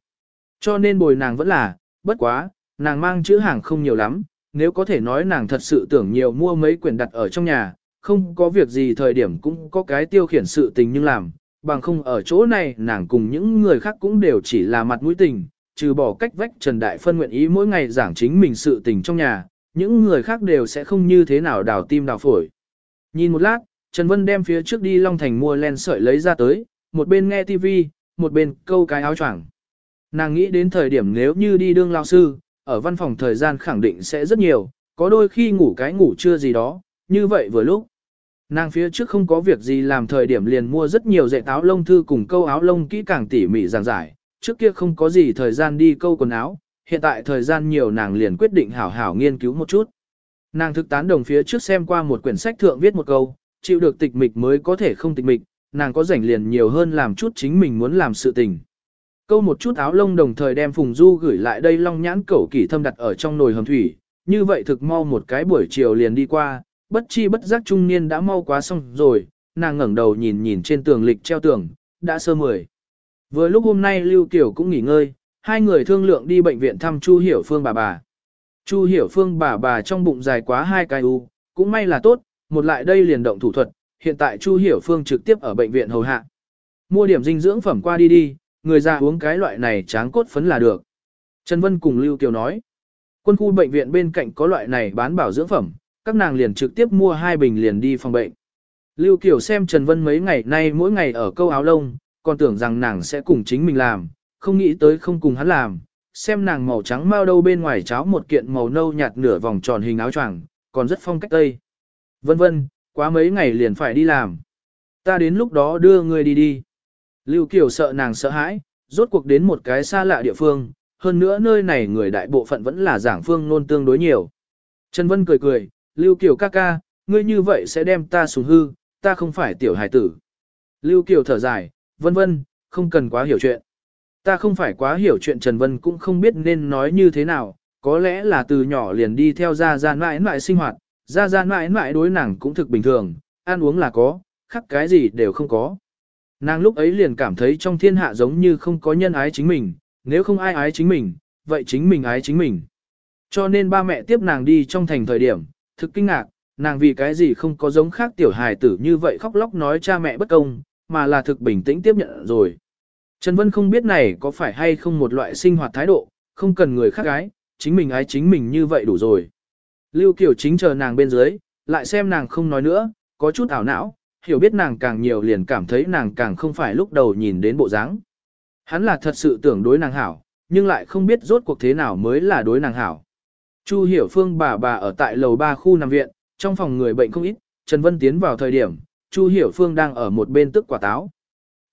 Cho nên bồi nàng vẫn là, bất quá, nàng mang chữ hàng không nhiều lắm, nếu có thể nói nàng thật sự tưởng nhiều mua mấy quyển đặt ở trong nhà, không có việc gì thời điểm cũng có cái tiêu khiển sự tình nhưng làm, bằng không ở chỗ này nàng cùng những người khác cũng đều chỉ là mặt mũi tình, trừ bỏ cách vách Trần Đại Phân nguyện ý mỗi ngày giảng chính mình sự tình trong nhà, những người khác đều sẽ không như thế nào đào tim đào phổi. Nhìn một lát, Trần Vân đem phía trước đi Long Thành mua len sợi lấy ra tới, một bên nghe TV, một bên câu cái áo choàng. Nàng nghĩ đến thời điểm nếu như đi đương lao sư, ở văn phòng thời gian khẳng định sẽ rất nhiều, có đôi khi ngủ cái ngủ trưa gì đó, như vậy vừa lúc. Nàng phía trước không có việc gì làm thời điểm liền mua rất nhiều dạy áo lông thư cùng câu áo lông kỹ càng tỉ mỉ giảng giải, trước kia không có gì thời gian đi câu quần áo, hiện tại thời gian nhiều nàng liền quyết định hảo hảo nghiên cứu một chút. Nàng thực tán đồng phía trước xem qua một quyển sách thượng viết một câu, chịu được tịch mịch mới có thể không tịch mịch, nàng có rảnh liền nhiều hơn làm chút chính mình muốn làm sự tình. Câu một chút áo lông đồng thời đem Phùng Du gửi lại đây long nhãn cẩu kỳ thâm đặt ở trong nồi hầm thủy, như vậy thực mau một cái buổi chiều liền đi qua, bất chi bất giác trung niên đã mau quá xong rồi, nàng ngẩng đầu nhìn nhìn trên tường lịch treo tường, đã sơ mười. Vừa lúc hôm nay Lưu Kiều cũng nghỉ ngơi, hai người thương lượng đi bệnh viện thăm Chu Hiểu Phương bà bà. Chu Hiểu Phương bà bà trong bụng dài quá hai cái u, cũng may là tốt, một lại đây liền động thủ thuật, hiện tại Chu Hiểu Phương trực tiếp ở bệnh viện hầu hạ. Mua điểm dinh dưỡng phẩm qua đi đi, người già uống cái loại này tráng cốt phấn là được. Trần Vân cùng Lưu Kiều nói, quân khu bệnh viện bên cạnh có loại này bán bảo dưỡng phẩm, các nàng liền trực tiếp mua hai bình liền đi phòng bệnh. Lưu Kiều xem Trần Vân mấy ngày nay mỗi ngày ở câu áo lông, còn tưởng rằng nàng sẽ cùng chính mình làm, không nghĩ tới không cùng hắn làm. Xem nàng màu trắng mao đâu bên ngoài cháo một kiện màu nâu nhạt nửa vòng tròn hình áo choàng, còn rất phong cách tây. Vân vân, quá mấy ngày liền phải đi làm. Ta đến lúc đó đưa người đi đi. Lưu Kiều sợ nàng sợ hãi, rốt cuộc đến một cái xa lạ địa phương, hơn nữa nơi này người đại bộ phận vẫn là giảng phương nôn tương đối nhiều. Trần Vân cười cười, Lưu Kiều ca ca, ngươi như vậy sẽ đem ta xuống hư, ta không phải tiểu hài tử. Lưu Kiều thở dài, vân vân, không cần quá hiểu chuyện. Ta không phải quá hiểu chuyện Trần Vân cũng không biết nên nói như thế nào, có lẽ là từ nhỏ liền đi theo gia gia mãi mãi sinh hoạt, gia gia mãi mãi đối nàng cũng thực bình thường, ăn uống là có, khắc cái gì đều không có. Nàng lúc ấy liền cảm thấy trong thiên hạ giống như không có nhân ái chính mình, nếu không ai ái chính mình, vậy chính mình ái chính mình. Cho nên ba mẹ tiếp nàng đi trong thành thời điểm, thực kinh ngạc, nàng vì cái gì không có giống khác tiểu hài tử như vậy khóc lóc nói cha mẹ bất công, mà là thực bình tĩnh tiếp nhận rồi. Trần Vân không biết này có phải hay không một loại sinh hoạt thái độ, không cần người khác ái, chính mình ái chính mình như vậy đủ rồi. Lưu Kiều chính chờ nàng bên dưới, lại xem nàng không nói nữa, có chút ảo não, hiểu biết nàng càng nhiều liền cảm thấy nàng càng không phải lúc đầu nhìn đến bộ dáng. Hắn là thật sự tưởng đối nàng hảo, nhưng lại không biết rốt cuộc thế nào mới là đối nàng hảo. Chu Hiểu Phương bà bà ở tại lầu 3 khu nằm viện, trong phòng người bệnh không ít, Trần Vân tiến vào thời điểm, Chu Hiểu Phương đang ở một bên tức quả táo.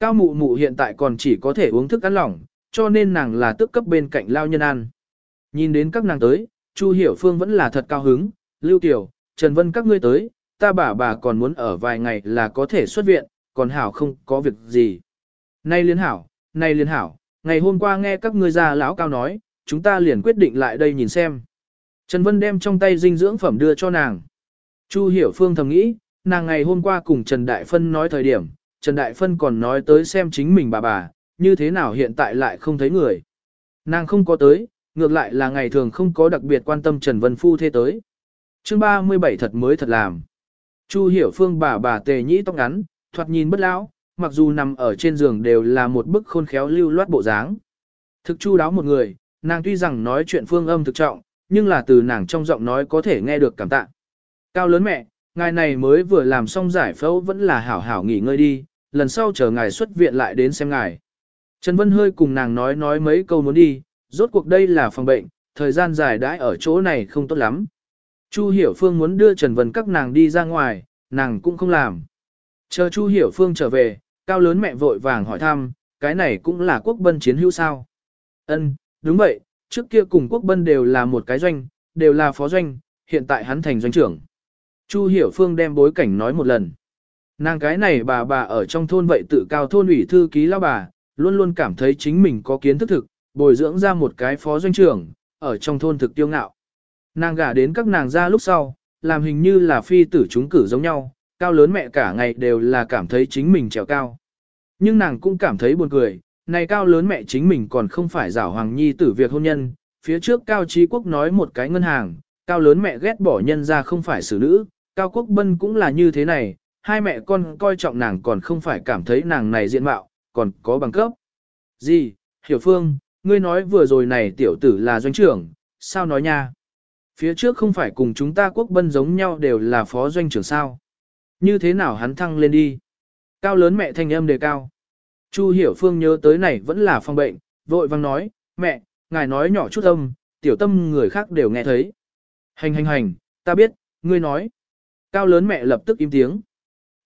Cao mụ mụ hiện tại còn chỉ có thể uống thức ăn lỏng, cho nên nàng là tức cấp bên cạnh lao nhân ăn. Nhìn đến các nàng tới, Chu Hiểu Phương vẫn là thật cao hứng, Lưu Tiểu, Trần Vân các ngươi tới, ta bà bà còn muốn ở vài ngày là có thể xuất viện, còn Hảo không có việc gì. Nay liên Hảo, nay liên Hảo, ngày hôm qua nghe các ngươi già lão cao nói, chúng ta liền quyết định lại đây nhìn xem. Trần Vân đem trong tay dinh dưỡng phẩm đưa cho nàng. Chu Hiểu Phương thầm nghĩ, nàng ngày hôm qua cùng Trần Đại Phân nói thời điểm, Trần Đại Phân còn nói tới xem chính mình bà bà, như thế nào hiện tại lại không thấy người. Nàng không có tới, ngược lại là ngày thường không có đặc biệt quan tâm Trần Vân Phu thế tới. chương 37 thật mới thật làm. Chu Hiểu Phương bà bà tề nhĩ tóc ngắn, thoạt nhìn bất lão, mặc dù nằm ở trên giường đều là một bức khôn khéo lưu loát bộ dáng. Thực chu đáo một người, nàng tuy rằng nói chuyện phương âm thực trọng, nhưng là từ nàng trong giọng nói có thể nghe được cảm tạ. Cao lớn mẹ, ngài này mới vừa làm xong giải phẫu vẫn là hảo hảo nghỉ ngơi đi, lần sau chờ ngài xuất viện lại đến xem ngài. Trần Vân hơi cùng nàng nói nói mấy câu muốn đi, rốt cuộc đây là phòng bệnh, thời gian dài đãi ở chỗ này không tốt lắm. Chu Hiểu Phương muốn đưa Trần Vân các nàng đi ra ngoài, nàng cũng không làm. Chờ Chu Hiểu Phương trở về, cao lớn mẹ vội vàng hỏi thăm, cái này cũng là quốc bân chiến hữu sao. Ân, đúng vậy, trước kia cùng quốc bân đều là một cái doanh, đều là phó doanh, hiện tại hắn thành doanh trưởng. Chu Hiểu Phương đem bối cảnh nói một lần. Nàng cái này bà bà ở trong thôn vậy tự cao thôn ủy thư ký lao bà, luôn luôn cảm thấy chính mình có kiến thức thực, bồi dưỡng ra một cái phó doanh trưởng, ở trong thôn thực tiêu ngạo. Nàng gả đến các nàng ra lúc sau, làm hình như là phi tử chúng cử giống nhau, cao lớn mẹ cả ngày đều là cảm thấy chính mình trèo cao. Nhưng nàng cũng cảm thấy buồn cười, này cao lớn mẹ chính mình còn không phải giảo hoàng nhi tử việc hôn nhân, phía trước cao trí quốc nói một cái ngân hàng, cao lớn mẹ ghét bỏ nhân ra không phải xử nữ, cao quốc bân cũng là như thế này, hai mẹ con coi trọng nàng còn không phải cảm thấy nàng này diện mạo, còn có bằng cấp. Gì, hiểu phương, ngươi nói vừa rồi này tiểu tử là doanh trưởng, sao nói nha? Phía trước không phải cùng chúng ta quốc bân giống nhau đều là phó doanh trưởng sao? Như thế nào hắn thăng lên đi? Cao lớn mẹ thanh âm đề cao. Chu hiểu phương nhớ tới này vẫn là phong bệnh, vội vang nói, mẹ, ngài nói nhỏ chút âm, tiểu tâm người khác đều nghe thấy. Hành hành hành, ta biết, ngươi nói. Cao lớn mẹ lập tức im tiếng.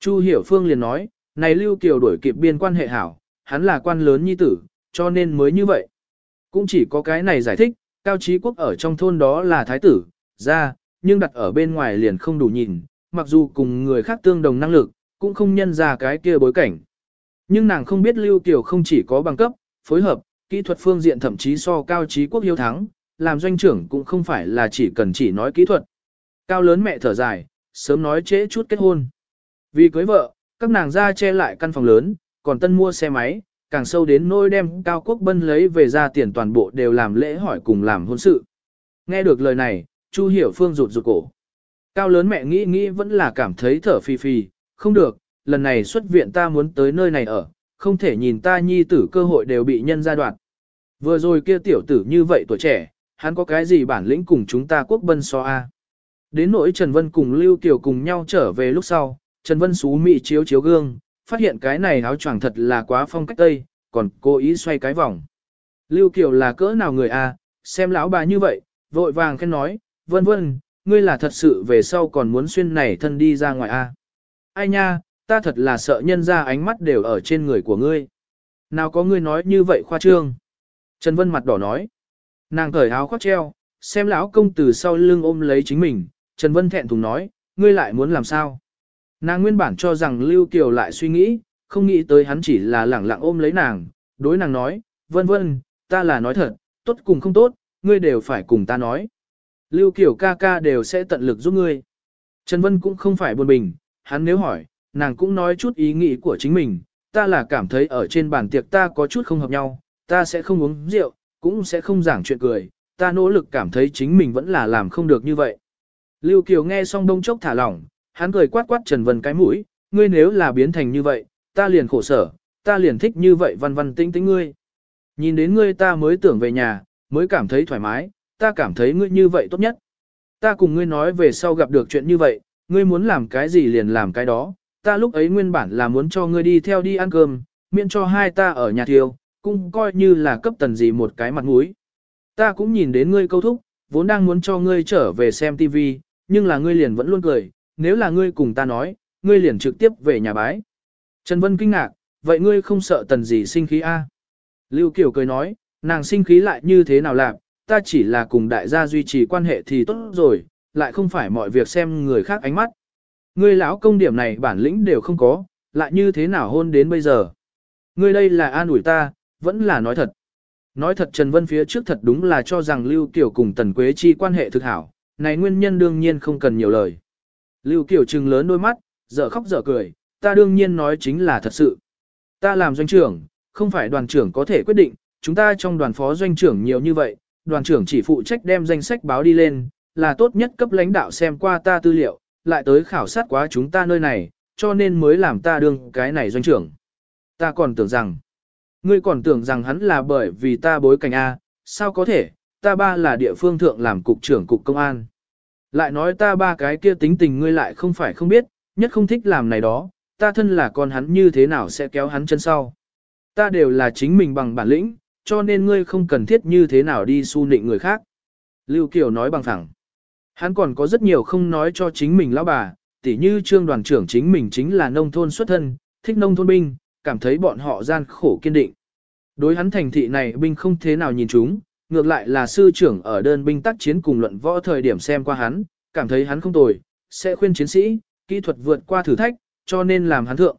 Chu hiểu phương liền nói, này Lưu Kiều đổi kịp biên quan hệ hảo, hắn là quan lớn nhi tử, cho nên mới như vậy. Cũng chỉ có cái này giải thích, Cao Trí Quốc ở trong thôn đó là thái tử, ra, nhưng đặt ở bên ngoài liền không đủ nhìn, mặc dù cùng người khác tương đồng năng lực, cũng không nhân ra cái kia bối cảnh. Nhưng nàng không biết Lưu Kiều không chỉ có bằng cấp, phối hợp, kỹ thuật phương diện thậm chí so Cao Trí Quốc hiếu thắng, làm doanh trưởng cũng không phải là chỉ cần chỉ nói kỹ thuật. Cao lớn mẹ thở dài, sớm nói trễ chút kết hôn. Vì cưới vợ, các nàng ra che lại căn phòng lớn, còn tân mua xe máy, càng sâu đến nỗi đem Cao Quốc Bân lấy về ra tiền toàn bộ đều làm lễ hỏi cùng làm hôn sự. Nghe được lời này, Chu Hiểu Phương rụt rụt cổ. Cao lớn mẹ nghĩ nghĩ vẫn là cảm thấy thở phì phì, không được, lần này xuất viện ta muốn tới nơi này ở, không thể nhìn ta nhi tử cơ hội đều bị nhân gia đoạn. Vừa rồi kia tiểu tử như vậy tuổi trẻ, hắn có cái gì bản lĩnh cùng chúng ta quốc bân so a? Đến nỗi Trần Vân cùng Lưu Kiều cùng nhau trở về lúc sau, Trần Vân xú mị chiếu chiếu gương, phát hiện cái này áo choàng thật là quá phong cách tây, còn cố ý xoay cái vòng. Lưu Kiều là cỡ nào người a? xem lão bà như vậy, vội vàng khen nói, vân vân, ngươi là thật sự về sau còn muốn xuyên này thân đi ra ngoài a? Ai nha, ta thật là sợ nhân ra ánh mắt đều ở trên người của ngươi. Nào có ngươi nói như vậy khoa trương. Trần Vân mặt đỏ nói. Nàng cởi áo khoác treo, xem lão công từ sau lưng ôm lấy chính mình, Trần Vân thẹn thùng nói, ngươi lại muốn làm sao? Nàng nguyên bản cho rằng Lưu Kiều lại suy nghĩ, không nghĩ tới hắn chỉ là lẳng lặng ôm lấy nàng, đối nàng nói, vân vân, ta là nói thật, tốt cùng không tốt, ngươi đều phải cùng ta nói. Lưu Kiều ca ca đều sẽ tận lực giúp ngươi. Trần Vân cũng không phải buồn bình, hắn nếu hỏi, nàng cũng nói chút ý nghĩ của chính mình, ta là cảm thấy ở trên bàn tiệc ta có chút không hợp nhau, ta sẽ không uống rượu, cũng sẽ không giảng chuyện cười, ta nỗ lực cảm thấy chính mình vẫn là làm không được như vậy. Lưu Kiều nghe xong đông chốc thả lỏng, hắn cười quát quát Trần Vân cái mũi, ngươi nếu là biến thành như vậy, ta liền khổ sở, ta liền thích như vậy văn văn tinh tinh ngươi. Nhìn đến ngươi ta mới tưởng về nhà, mới cảm thấy thoải mái, ta cảm thấy ngươi như vậy tốt nhất. Ta cùng ngươi nói về sau gặp được chuyện như vậy, ngươi muốn làm cái gì liền làm cái đó, ta lúc ấy nguyên bản là muốn cho ngươi đi theo đi ăn cơm, miễn cho hai ta ở nhà thiêu, cũng coi như là cấp tần gì một cái mặt mũi. Ta cũng nhìn đến ngươi câu thúc, vốn đang muốn cho ngươi trở về xem tivi nhưng là ngươi liền vẫn luôn cười, nếu là ngươi cùng ta nói, ngươi liền trực tiếp về nhà bái. Trần Vân kinh ngạc, vậy ngươi không sợ tần gì sinh khí a? Lưu Kiều cười nói, nàng sinh khí lại như thế nào làm, ta chỉ là cùng đại gia duy trì quan hệ thì tốt rồi, lại không phải mọi việc xem người khác ánh mắt. Ngươi lão công điểm này bản lĩnh đều không có, lại như thế nào hôn đến bây giờ. Ngươi đây là an ủi ta, vẫn là nói thật. Nói thật Trần Vân phía trước thật đúng là cho rằng Lưu Kiều cùng Tần Quế Chi quan hệ thực hảo, này nguyên nhân đương nhiên không cần nhiều lời. Lưu Kiều trừng lớn đôi mắt, dở khóc dở cười, ta đương nhiên nói chính là thật sự. Ta làm doanh trưởng, không phải đoàn trưởng có thể quyết định, chúng ta trong đoàn phó doanh trưởng nhiều như vậy, đoàn trưởng chỉ phụ trách đem danh sách báo đi lên, là tốt nhất cấp lãnh đạo xem qua ta tư liệu, lại tới khảo sát quá chúng ta nơi này, cho nên mới làm ta đương cái này doanh trưởng. Ta còn tưởng rằng, ngươi còn tưởng rằng hắn là bởi vì ta bối cảnh A, sao có thể, ta ba là địa phương thượng làm cục trưởng cục công an. Lại nói ta ba cái kia tính tình ngươi lại không phải không biết, nhất không thích làm này đó, ta thân là con hắn như thế nào sẽ kéo hắn chân sau. Ta đều là chính mình bằng bản lĩnh, cho nên ngươi không cần thiết như thế nào đi su nịnh người khác. Lưu Kiều nói bằng thẳng. Hắn còn có rất nhiều không nói cho chính mình lão bà, tỉ như trương đoàn trưởng chính mình chính là nông thôn xuất thân, thích nông thôn binh, cảm thấy bọn họ gian khổ kiên định. Đối hắn thành thị này binh không thế nào nhìn chúng, ngược lại là sư trưởng ở đơn binh tác chiến cùng luận võ thời điểm xem qua hắn, cảm thấy hắn không tồi, sẽ khuyên chiến sĩ, kỹ thuật vượt qua thử thách, cho nên làm hắn thượng.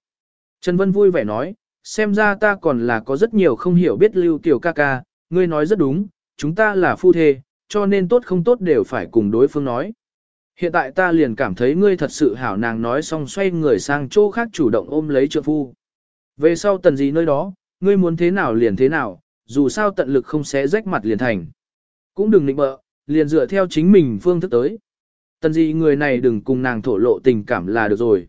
Trần Vân vui vẻ nói, xem ra ta còn là có rất nhiều không hiểu biết lưu tiểu ca ca, ngươi nói rất đúng, chúng ta là phu thê, cho nên tốt không tốt đều phải cùng đối phương nói. Hiện tại ta liền cảm thấy ngươi thật sự hảo nàng nói xong xoay người sang chỗ khác chủ động ôm lấy trượng phu. Về sau tần gì nơi đó, ngươi muốn thế nào liền thế nào, dù sao tận lực không sẽ rách mặt liền thành. Cũng đừng nịnh bợ, liền dựa theo chính mình phương thức tới. Tần gì người này đừng cùng nàng thổ lộ tình cảm là được rồi.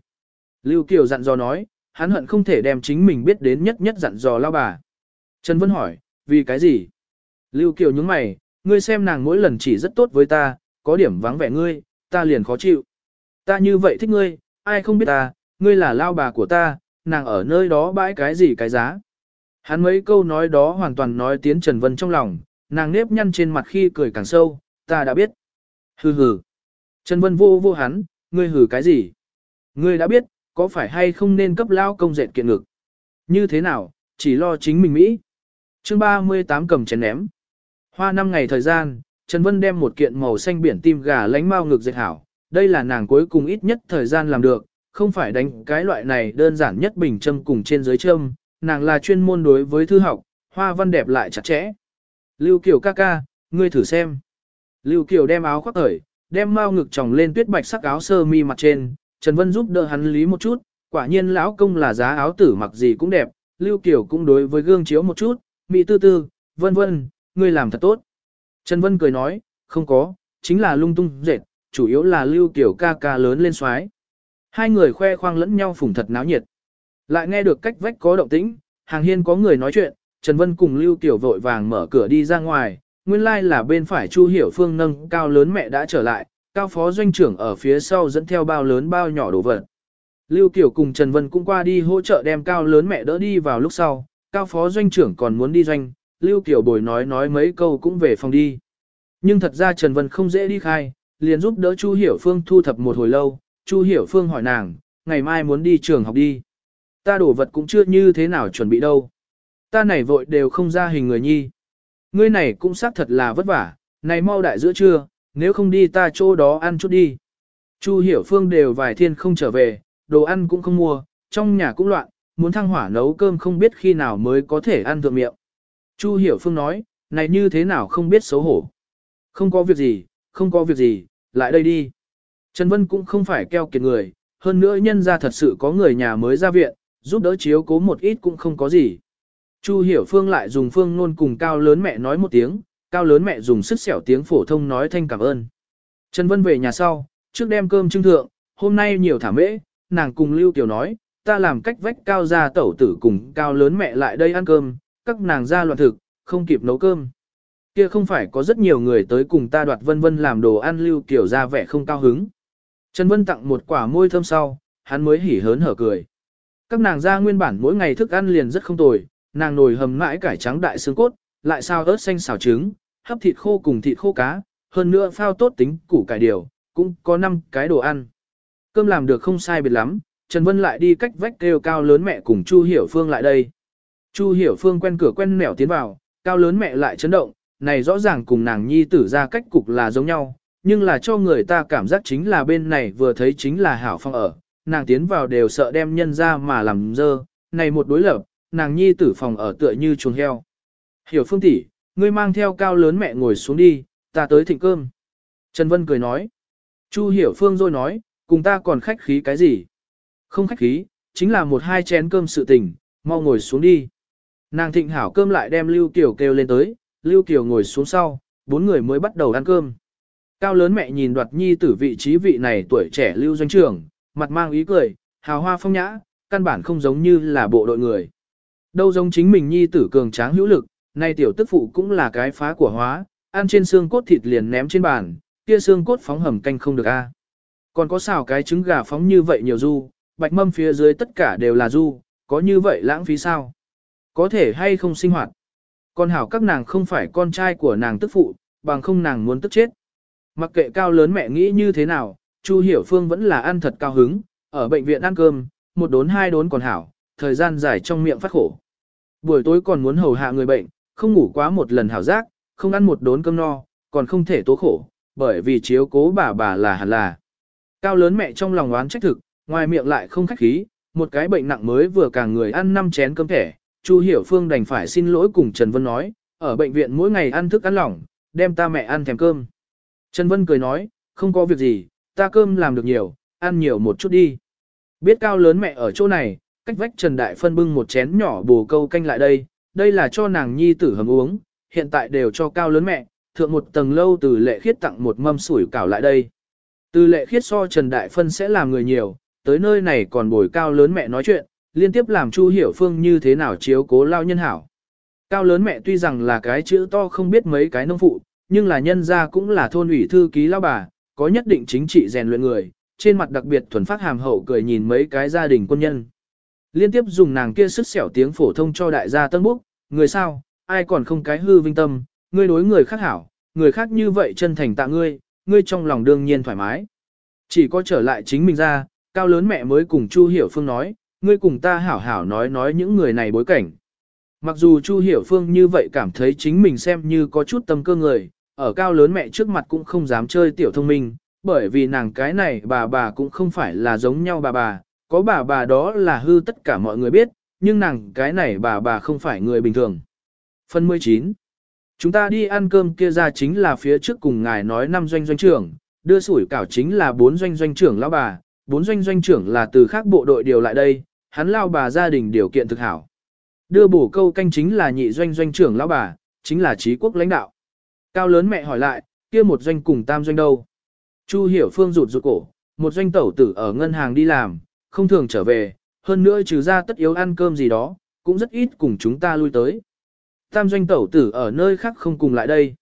Lưu Kiều dặn dò nói, hắn hận không thể đem chính mình biết đến nhất nhất dặn dò lao bà. Trần Vân hỏi, vì cái gì? Lưu Kiều nhướng mày, ngươi xem nàng mỗi lần chỉ rất tốt với ta, có điểm vắng vẻ ngươi, ta liền khó chịu. Ta như vậy thích ngươi, ai không biết ta, ngươi là lao bà của ta, nàng ở nơi đó bãi cái gì cái giá. Hắn mấy câu nói đó hoàn toàn nói tiến Trần Vân trong lòng, nàng nếp nhăn trên mặt khi cười càng sâu, ta đã biết. Hừ hừ. Trần Vân vô vô hắn, ngươi hừ cái gì? Ngươi đã biết, có phải hay không nên cấp lao công dệt kiện ngực? Như thế nào, chỉ lo chính mình Mỹ. chương 38 cầm chén ném. Hoa năm ngày thời gian, Trần Vân đem một kiện màu xanh biển tim gà lánh mau ngực dệt hảo. Đây là nàng cuối cùng ít nhất thời gian làm được, không phải đánh cái loại này đơn giản nhất bình châm cùng trên dưới châm, nàng là chuyên môn đối với thư học, hoa văn đẹp lại chặt chẽ. Lưu Kiều ca ca, ngươi thử xem. Lưu Kiều đem áo khoác khởi, đem mao ngực tròng lên tuyết bạch sắc áo sơ mi mặt trên, Trần Vân giúp đỡ hắn lý một chút, quả nhiên lão công là giá áo tử mặc gì cũng đẹp, Lưu Kiều cũng đối với gương chiếu một chút, mị tư tư, vân vân, ngươi làm thật tốt. Trần Vân cười nói, không có, chính là lung tung dệt, chủ yếu là Lưu Kiều ca ca lớn lên xoái. Hai người khoe khoang lẫn nhau phủng thật náo nhiệt. Lại nghe được cách vách có động tĩnh, hàng hiên có người nói chuyện, Trần Vân cùng Lưu Kiều vội vàng mở cửa đi ra ngoài, nguyên lai like là bên phải Chu Hiểu Phương nâng cao lớn mẹ đã trở lại, cao phó doanh trưởng ở phía sau dẫn theo bao lớn bao nhỏ đồ vật. Lưu Kiều cùng Trần Vân cũng qua đi hỗ trợ đem cao lớn mẹ đỡ đi vào lúc sau, cao phó doanh trưởng còn muốn đi doanh, Lưu Kiều bồi nói nói mấy câu cũng về phòng đi. Nhưng thật ra Trần Vân không dễ đi khai, liền giúp đỡ Chu Hiểu Phương thu thập một hồi lâu, Chu Hiểu Phương hỏi nàng, ngày mai muốn đi trường học đi. Ta đổ vật cũng chưa như thế nào chuẩn bị đâu. Ta này vội đều không ra hình người nhi. Ngươi này cũng xác thật là vất vả, này mau đại giữa trưa, nếu không đi ta chỗ đó ăn chút đi. Chu Hiểu Phương đều vài thiên không trở về, đồ ăn cũng không mua, trong nhà cũng loạn, muốn thăng hỏa nấu cơm không biết khi nào mới có thể ăn thượng miệng. Chu Hiểu Phương nói, này như thế nào không biết xấu hổ. Không có việc gì, không có việc gì, lại đây đi. Trần Vân cũng không phải keo kiệt người, hơn nữa nhân ra thật sự có người nhà mới ra viện, giúp đỡ chiếu cố một ít cũng không có gì. Chu Hiểu Phương lại dùng phương nôn cùng cao lớn mẹ nói một tiếng, cao lớn mẹ dùng sức xẻo tiếng phổ thông nói thanh cảm ơn. Trần Vân về nhà sau, trước đem cơm trưng thượng, hôm nay nhiều thả mễ, nàng cùng Lưu Tiểu nói, ta làm cách vách cao ra tẩu tử cùng cao lớn mẹ lại đây ăn cơm, các nàng ra loạn thực, không kịp nấu cơm. Kia không phải có rất nhiều người tới cùng ta đoạt vân vân làm đồ ăn Lưu Tiểu ra vẻ không cao hứng. Trần Vân tặng một quả môi thơm sau, hắn mới hỉ hớn hở cười. Các nàng ra nguyên bản mỗi ngày thức ăn liền rất không tồi, nàng nồi hầm mãi cải trắng đại xương cốt, lại sao ớt xanh xào trứng, hấp thịt khô cùng thịt khô cá, hơn nữa phao tốt tính củ cải điều, cũng có 5 cái đồ ăn. Cơm làm được không sai biệt lắm, Trần Vân lại đi cách vách kêu cao lớn mẹ cùng Chu Hiểu Phương lại đây. Chu Hiểu Phương quen cửa quen mẻo tiến vào, cao lớn mẹ lại chấn động, này rõ ràng cùng nàng nhi tử ra cách cục là giống nhau, nhưng là cho người ta cảm giác chính là bên này vừa thấy chính là hảo phong ở, nàng tiến vào đều sợ đem nhân ra mà làm dơ, này một đối lập, nàng nhi tử phòng ở tựa như chuồng heo. Hiểu phương tỷ, ngươi mang theo cao lớn mẹ ngồi xuống đi, ta tới thịnh cơm. Trần Vân cười nói. Chu hiểu phương rồi nói, cùng ta còn khách khí cái gì? Không khách khí, chính là một hai chén cơm sự tình, mau ngồi xuống đi. Nàng thịnh hảo cơm lại đem Lưu Kiều kêu lên tới, Lưu Kiều ngồi xuống sau, bốn người mới bắt đầu ăn cơm. Cao lớn mẹ nhìn đoạt nhi tử vị trí vị này tuổi trẻ Lưu Doanh trưởng, mặt mang ý cười, hào hoa phong nhã, căn bản không giống như là bộ đội người. Đâu giống chính mình nhi tử cường tráng hữu lực, nay tiểu tức phụ cũng là cái phá của hóa, ăn trên xương cốt thịt liền ném trên bàn, kia xương cốt phóng hầm canh không được a. Còn có xào cái trứng gà phóng như vậy nhiều du, bạch mâm phía dưới tất cả đều là du, có như vậy lãng phí sao? Có thể hay không sinh hoạt? Con hảo các nàng không phải con trai của nàng tức phụ, bằng không nàng muốn tức chết. Mặc kệ cao lớn mẹ nghĩ như thế nào, Chu Hiểu Phương vẫn là ăn thật cao hứng, ở bệnh viện ăn cơm, một đốn hai đốn còn hảo, thời gian dài trong miệng phát khổ. Buổi tối còn muốn hầu hạ người bệnh, không ngủ quá một lần hảo giác, không ăn một đốn cơm no, còn không thể tố khổ, bởi vì chiếu cố bà bà là hẳn là. Cao lớn mẹ trong lòng oán trách thực, ngoài miệng lại không khách khí, một cái bệnh nặng mới vừa cả người ăn 5 chén cơm thẻ, Chu Hiểu Phương đành phải xin lỗi cùng Trần Vân nói, ở bệnh viện mỗi ngày ăn thức ăn lỏng, đem ta mẹ ăn thèm cơm. Trần Vân cười nói, không có việc gì, ta cơm làm được nhiều, ăn nhiều một chút đi. Biết cao lớn mẹ ở chỗ này, cách vách Trần Đại Phân bưng một chén nhỏ bồ câu canh lại đây, đây là cho nàng nhi tử hầm uống, hiện tại đều cho cao lớn mẹ, thượng một tầng lâu từ lệ khiết tặng một mâm sủi cảo lại đây. Từ lệ khiết so Trần Đại Phân sẽ làm người nhiều, tới nơi này còn bồi cao lớn mẹ nói chuyện, liên tiếp làm Chu Hiểu Phương như thế nào chiếu cố lao nhân hảo. Cao lớn mẹ tuy rằng là cái chữ to không biết mấy cái nông phụ, nhưng là nhân gia cũng là thôn ủy thư ký lao bà, có nhất định chính trị rèn luyện người, trên mặt đặc biệt thuần phát hàm hậu cười nhìn mấy cái gia đình quân nhân. Liên tiếp dùng nàng kia sức xẻo tiếng phổ thông cho đại gia tân búc, người sao, ai còn không cái hư vinh tâm, ngươi đối người khác hảo, người khác như vậy chân thành tạ ngươi, ngươi trong lòng đương nhiên thoải mái. Chỉ có trở lại chính mình ra, cao lớn mẹ mới cùng Chu Hiểu Phương nói, ngươi cùng ta hảo hảo nói nói những người này bối cảnh. Mặc dù Chu Hiểu Phương như vậy cảm thấy chính mình xem như có chút tâm cơ người, ở cao lớn mẹ trước mặt cũng không dám chơi tiểu thông minh, bởi vì nàng cái này bà bà cũng không phải là giống nhau bà bà, có bà bà đó là hư tất cả mọi người biết, nhưng nàng cái này bà bà không phải người bình thường. Phần 19 Chúng ta đi ăn cơm kia ra chính là phía trước cùng ngài nói năm doanh doanh trưởng, đưa sủi cảo chính là bốn doanh doanh trưởng lão bà, bốn doanh doanh trưởng là từ khác bộ đội điều lại đây, hắn lao bà gia đình điều kiện thực hảo. Đưa bổ câu canh chính là nhị doanh doanh trưởng lão bà, chính là trí quốc lãnh đạo. Cao lớn mẹ hỏi lại, kia một doanh cùng tam doanh đâu? Chu hiểu phương rụt rụt cổ, một doanh tẩu tử ở ngân hàng đi làm, không thường trở về, hơn nữa trừ ra tất yếu ăn cơm gì đó, cũng rất ít cùng chúng ta lui tới. Tam doanh tẩu tử ở nơi khác không cùng lại đây.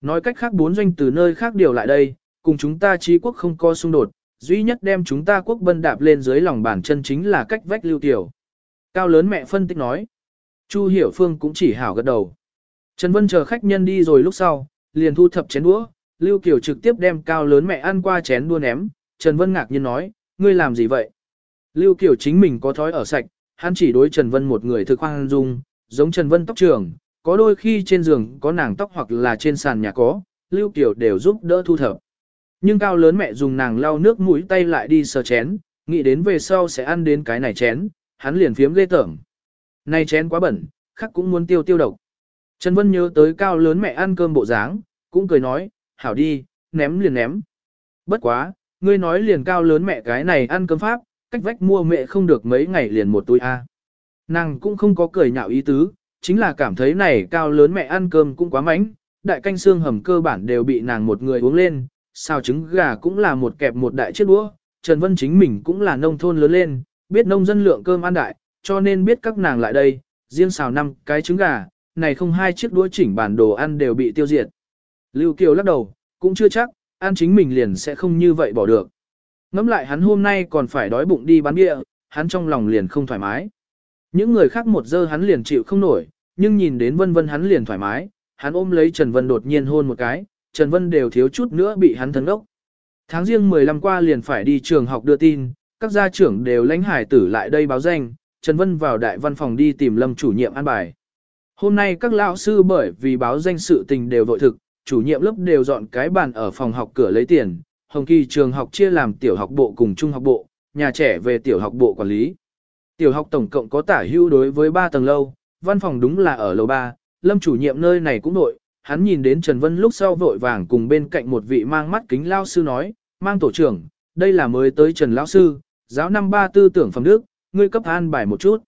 Nói cách khác bốn doanh từ nơi khác điều lại đây, cùng chúng ta trí quốc không có xung đột, duy nhất đem chúng ta quốc bân đạp lên dưới lòng bàn chân chính là cách vách lưu tiểu. Cao lớn mẹ phân tích nói. Chu Hiểu Phương cũng chỉ hảo gật đầu. Trần Vân chờ khách nhân đi rồi lúc sau, liền thu thập chén đũa, Lưu Kiều trực tiếp đem cao lớn mẹ ăn qua chén đua ném, Trần Vân ngạc nhiên nói, ngươi làm gì vậy? Lưu Kiều chính mình có thói ở sạch, hắn chỉ đối Trần Vân một người thực hoang dung, giống Trần Vân tóc trường, có đôi khi trên giường có nàng tóc hoặc là trên sàn nhà có, Lưu Kiều đều giúp đỡ thu thập. Nhưng cao lớn mẹ dùng nàng lau nước mũi tay lại đi sờ chén, nghĩ đến về sau sẽ ăn đến cái này chén, hắn liền phiếm ghê tởm. Này chén quá bẩn, khắc cũng muốn tiêu tiêu độc. Trần Vân nhớ tới cao lớn mẹ ăn cơm bộ dáng, cũng cười nói, hảo đi, ném liền ném. Bất quá, ngươi nói liền cao lớn mẹ cái này ăn cơm pháp, cách vách mua mẹ không được mấy ngày liền một túi A. Nàng cũng không có cười nhạo ý tứ, chính là cảm thấy này cao lớn mẹ ăn cơm cũng quá mánh, đại canh xương hầm cơ bản đều bị nàng một người uống lên, xào trứng gà cũng là một kẹp một đại chiếc đũa, Trần Vân chính mình cũng là nông thôn lớn lên, biết nông dân lượng cơm ăn đại, cho nên biết các nàng lại đây, riêng xào năm cái trứng gà, này không hai chiếc đũa chỉnh bản đồ ăn đều bị tiêu diệt. Lưu Kiều lắc đầu, cũng chưa chắc, ăn chính mình liền sẽ không như vậy bỏ được. Ngắm lại hắn hôm nay còn phải đói bụng đi bán bia, hắn trong lòng liền không thoải mái. Những người khác một giờ hắn liền chịu không nổi, nhưng nhìn đến vân vân hắn liền thoải mái, hắn ôm lấy Trần Vân đột nhiên hôn một cái, Trần Vân đều thiếu chút nữa bị hắn thấn đốc. Tháng riêng 15 qua liền phải đi trường học đưa tin, các gia trưởng đều lãnh hải tử lại đây báo danh, Trần Vân vào đại văn phòng đi tìm lâm chủ nhiệm an bài. Hôm nay các lão sư bởi vì báo danh sự tình đều vội thực, chủ nhiệm lớp đều dọn cái bàn ở phòng học cửa lấy tiền, Hồng Kỳ trường học chia làm tiểu học bộ cùng trung học bộ, nhà trẻ về tiểu học bộ quản lý. Tiểu học tổng cộng có tả hưu đối với 3 tầng lâu, văn phòng đúng là ở lầu 3, lâm chủ nhiệm nơi này cũng nội, hắn nhìn đến Trần Vân lúc sau vội vàng cùng bên cạnh một vị mang mắt kính lao sư nói, mang tổ trưởng, đây là mới tới Trần lão sư, giáo năm ba tư tưởng phẩm đức, ngươi cấp an bài một chút.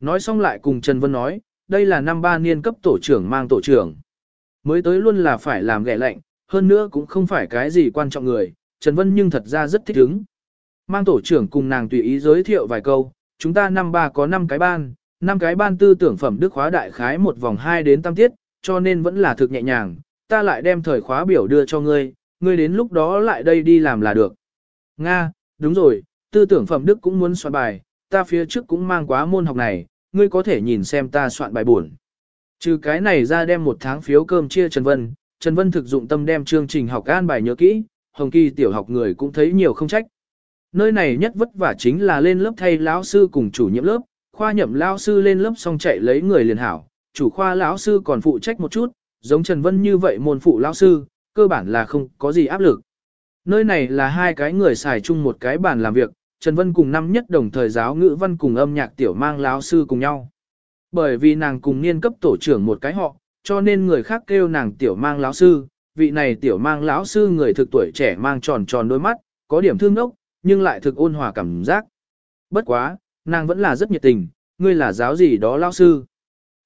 Nói xong lại cùng Trần Vân nói, đây là năm ba niên cấp tổ trưởng mang tổ trưởng. Mới tới luôn là phải làm ghẻ lạnh, hơn nữa cũng không phải cái gì quan trọng người, Trần Vân nhưng thật ra rất thích ứng. Mang tổ trưởng cùng nàng tùy ý giới thiệu vài câu, chúng ta năm ba có năm cái ban, năm cái ban tư tưởng phẩm đức khóa đại khái một vòng 2 đến tam tiết, cho nên vẫn là thực nhẹ nhàng, ta lại đem thời khóa biểu đưa cho ngươi, ngươi đến lúc đó lại đây đi làm là được. Nga, đúng rồi, tư tưởng phẩm đức cũng muốn soạn bài, ta phía trước cũng mang quá môn học này, ngươi có thể nhìn xem ta soạn bài buồn. Trừ cái này ra đem một tháng phiếu cơm chia Trần Vân, Trần Vân thực dụng tâm đem chương trình học an bài nhớ kỹ, Hồng Kỳ tiểu học người cũng thấy nhiều không trách. Nơi này nhất vất vả chính là lên lớp thay lão sư cùng chủ nhiệm lớp, khoa nhậm lão sư lên lớp xong chạy lấy người liền hảo, chủ khoa lão sư còn phụ trách một chút, giống Trần Vân như vậy môn phụ lão sư, cơ bản là không có gì áp lực. Nơi này là hai cái người xài chung một cái bàn làm việc, Trần Vân cùng năm nhất đồng thời giáo ngữ văn cùng âm nhạc tiểu mang lão sư cùng nhau. Bởi vì nàng cùng niên cấp tổ trưởng một cái họ, cho nên người khác kêu nàng tiểu mang lão sư, vị này tiểu mang lão sư người thực tuổi trẻ mang tròn tròn đôi mắt, có điểm thương ốc, nhưng lại thực ôn hòa cảm giác. Bất quá, nàng vẫn là rất nhiệt tình, ngươi là giáo gì đó lão sư.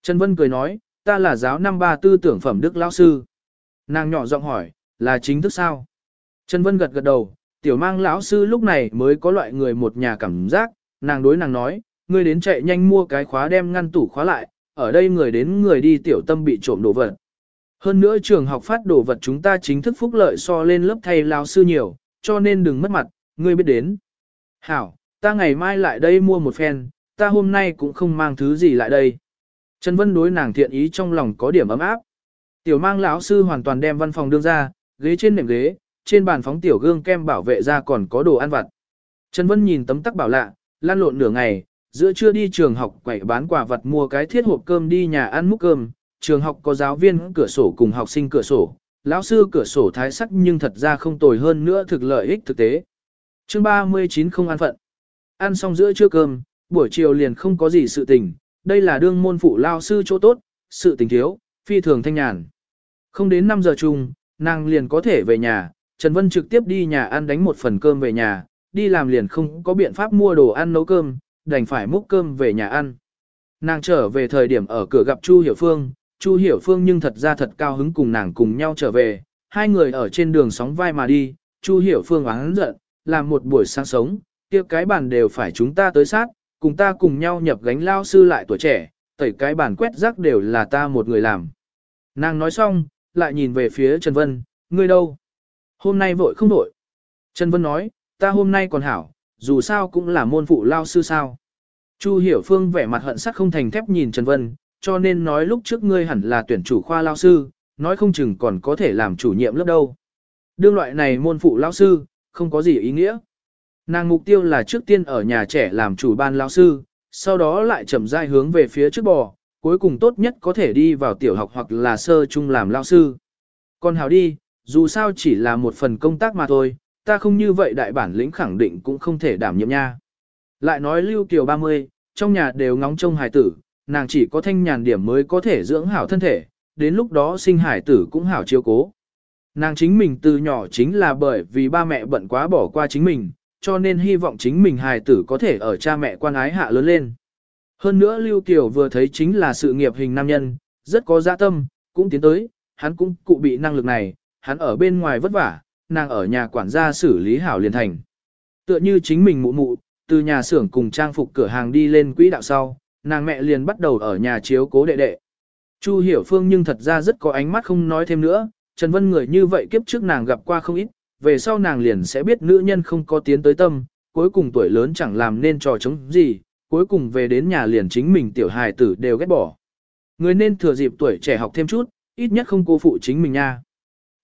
Trần Vân cười nói, ta là giáo năm ba tư tưởng phẩm đức lão sư. Nàng nhỏ giọng hỏi, là chính thức sao? Trần Vân gật gật đầu, tiểu mang lão sư lúc này mới có loại người một nhà cảm giác, nàng đối nàng nói, ngươi đến chạy nhanh mua cái khóa đem ngăn tủ khóa lại, ở đây người đến người đi tiểu tâm bị trộm đồ vật. Hơn nữa trường học phát đồ vật chúng ta chính thức phúc lợi so lên lớp thầy lão sư nhiều, cho nên đừng mất mặt, ngươi biết đến. Hảo, ta ngày mai lại đây mua một phen, ta hôm nay cũng không mang thứ gì lại đây. Trần Vân đối nàng thiện ý trong lòng có điểm ấm áp. Tiểu mang lão sư hoàn toàn đem văn phòng đương ra, ghế trên nệm ghế, trên bàn phóng tiểu gương kem bảo vệ ra còn có đồ ăn vặt. Trần Vân nhìn tấm tắc bảo lạ, lan lộn nửa ngày, giữa trưa đi trường học quậy bán quả vật mua cái thiết hộp cơm đi nhà ăn múc cơm, trường học có giáo viên cửa sổ cùng học sinh cửa sổ, lão sư cửa sổ thái sắc nhưng thật ra không tồi hơn nữa thực lợi ích thực tế. Chương 39 không ăn phận. Ăn xong giữa trưa cơm, buổi chiều liền không có gì sự tình, đây là đương môn phụ lao sư chỗ tốt, sự tình thiếu, phi thường thanh nhàn. Không đến 5 giờ chung, nàng liền có thể về nhà, Trần Vân trực tiếp đi nhà ăn đánh một phần cơm về nhà, đi làm liền không có biện pháp mua đồ ăn nấu cơm, đành phải múc cơm về nhà ăn. Nàng trở về thời điểm ở cửa gặp Chu Hiểu Phương, Chu Hiểu Phương nhưng thật ra thật cao hứng cùng nàng cùng nhau trở về, hai người ở trên đường sóng vai mà đi, Chu Hiểu Phương oán giận, làm một buổi sáng sống, kia cái bàn đều phải chúng ta tới sát, cùng ta cùng nhau nhập gánh lao sư lại tuổi trẻ, tẩy cái bàn quét rác đều là ta một người làm. Nàng nói xong, lại nhìn về phía Trần Vân, ngươi đâu? Hôm nay vội không vội. Trần Vân nói, ta hôm nay còn hảo, dù sao cũng là môn phụ lao sư sao. Chu Hiểu Phương vẻ mặt hận sắc không thành thép nhìn Trần Vân, cho nên nói lúc trước ngươi hẳn là tuyển chủ khoa lao sư, nói không chừng còn có thể làm chủ nhiệm lớp đâu. Đương loại này môn phụ lao sư, không có gì ý nghĩa. Nàng mục tiêu là trước tiên ở nhà trẻ làm chủ ban lao sư, sau đó lại chậm rãi hướng về phía trước bò, cuối cùng tốt nhất có thể đi vào tiểu học hoặc là sơ trung làm lao sư. Còn hào đi, dù sao chỉ là một phần công tác mà thôi, ta không như vậy đại bản lĩnh khẳng định cũng không thể đảm nhiệm nha. Lại nói Lưu Kiều 30, trong nhà đều ngóng trông hài tử, nàng chỉ có thanh nhàn điểm mới có thể dưỡng hảo thân thể, đến lúc đó sinh hải tử cũng hảo chiếu cố. Nàng chính mình từ nhỏ chính là bởi vì ba mẹ bận quá bỏ qua chính mình, cho nên hy vọng chính mình hài tử có thể ở cha mẹ quan ái hạ lớn lên. Hơn nữa Lưu Kiều vừa thấy chính là sự nghiệp hình nam nhân, rất có dạ tâm, cũng tiến tới, hắn cũng cụ bị năng lực này, hắn ở bên ngoài vất vả, nàng ở nhà quản gia xử lý hảo liền thành. Tựa như chính mình mụ mụ, từ nhà xưởng cùng trang phục cửa hàng đi lên quỹ đạo sau, nàng mẹ liền bắt đầu ở nhà chiếu cố đệ đệ. Chu Hiểu Phương nhưng thật ra rất có ánh mắt không nói thêm nữa, Trần Vân người như vậy kiếp trước nàng gặp qua không ít, về sau nàng liền sẽ biết nữ nhân không có tiến tới tâm, cuối cùng tuổi lớn chẳng làm nên trò chống gì, cuối cùng về đến nhà liền chính mình tiểu hài tử đều ghét bỏ. Người nên thừa dịp tuổi trẻ học thêm chút, ít nhất không cô phụ chính mình nha.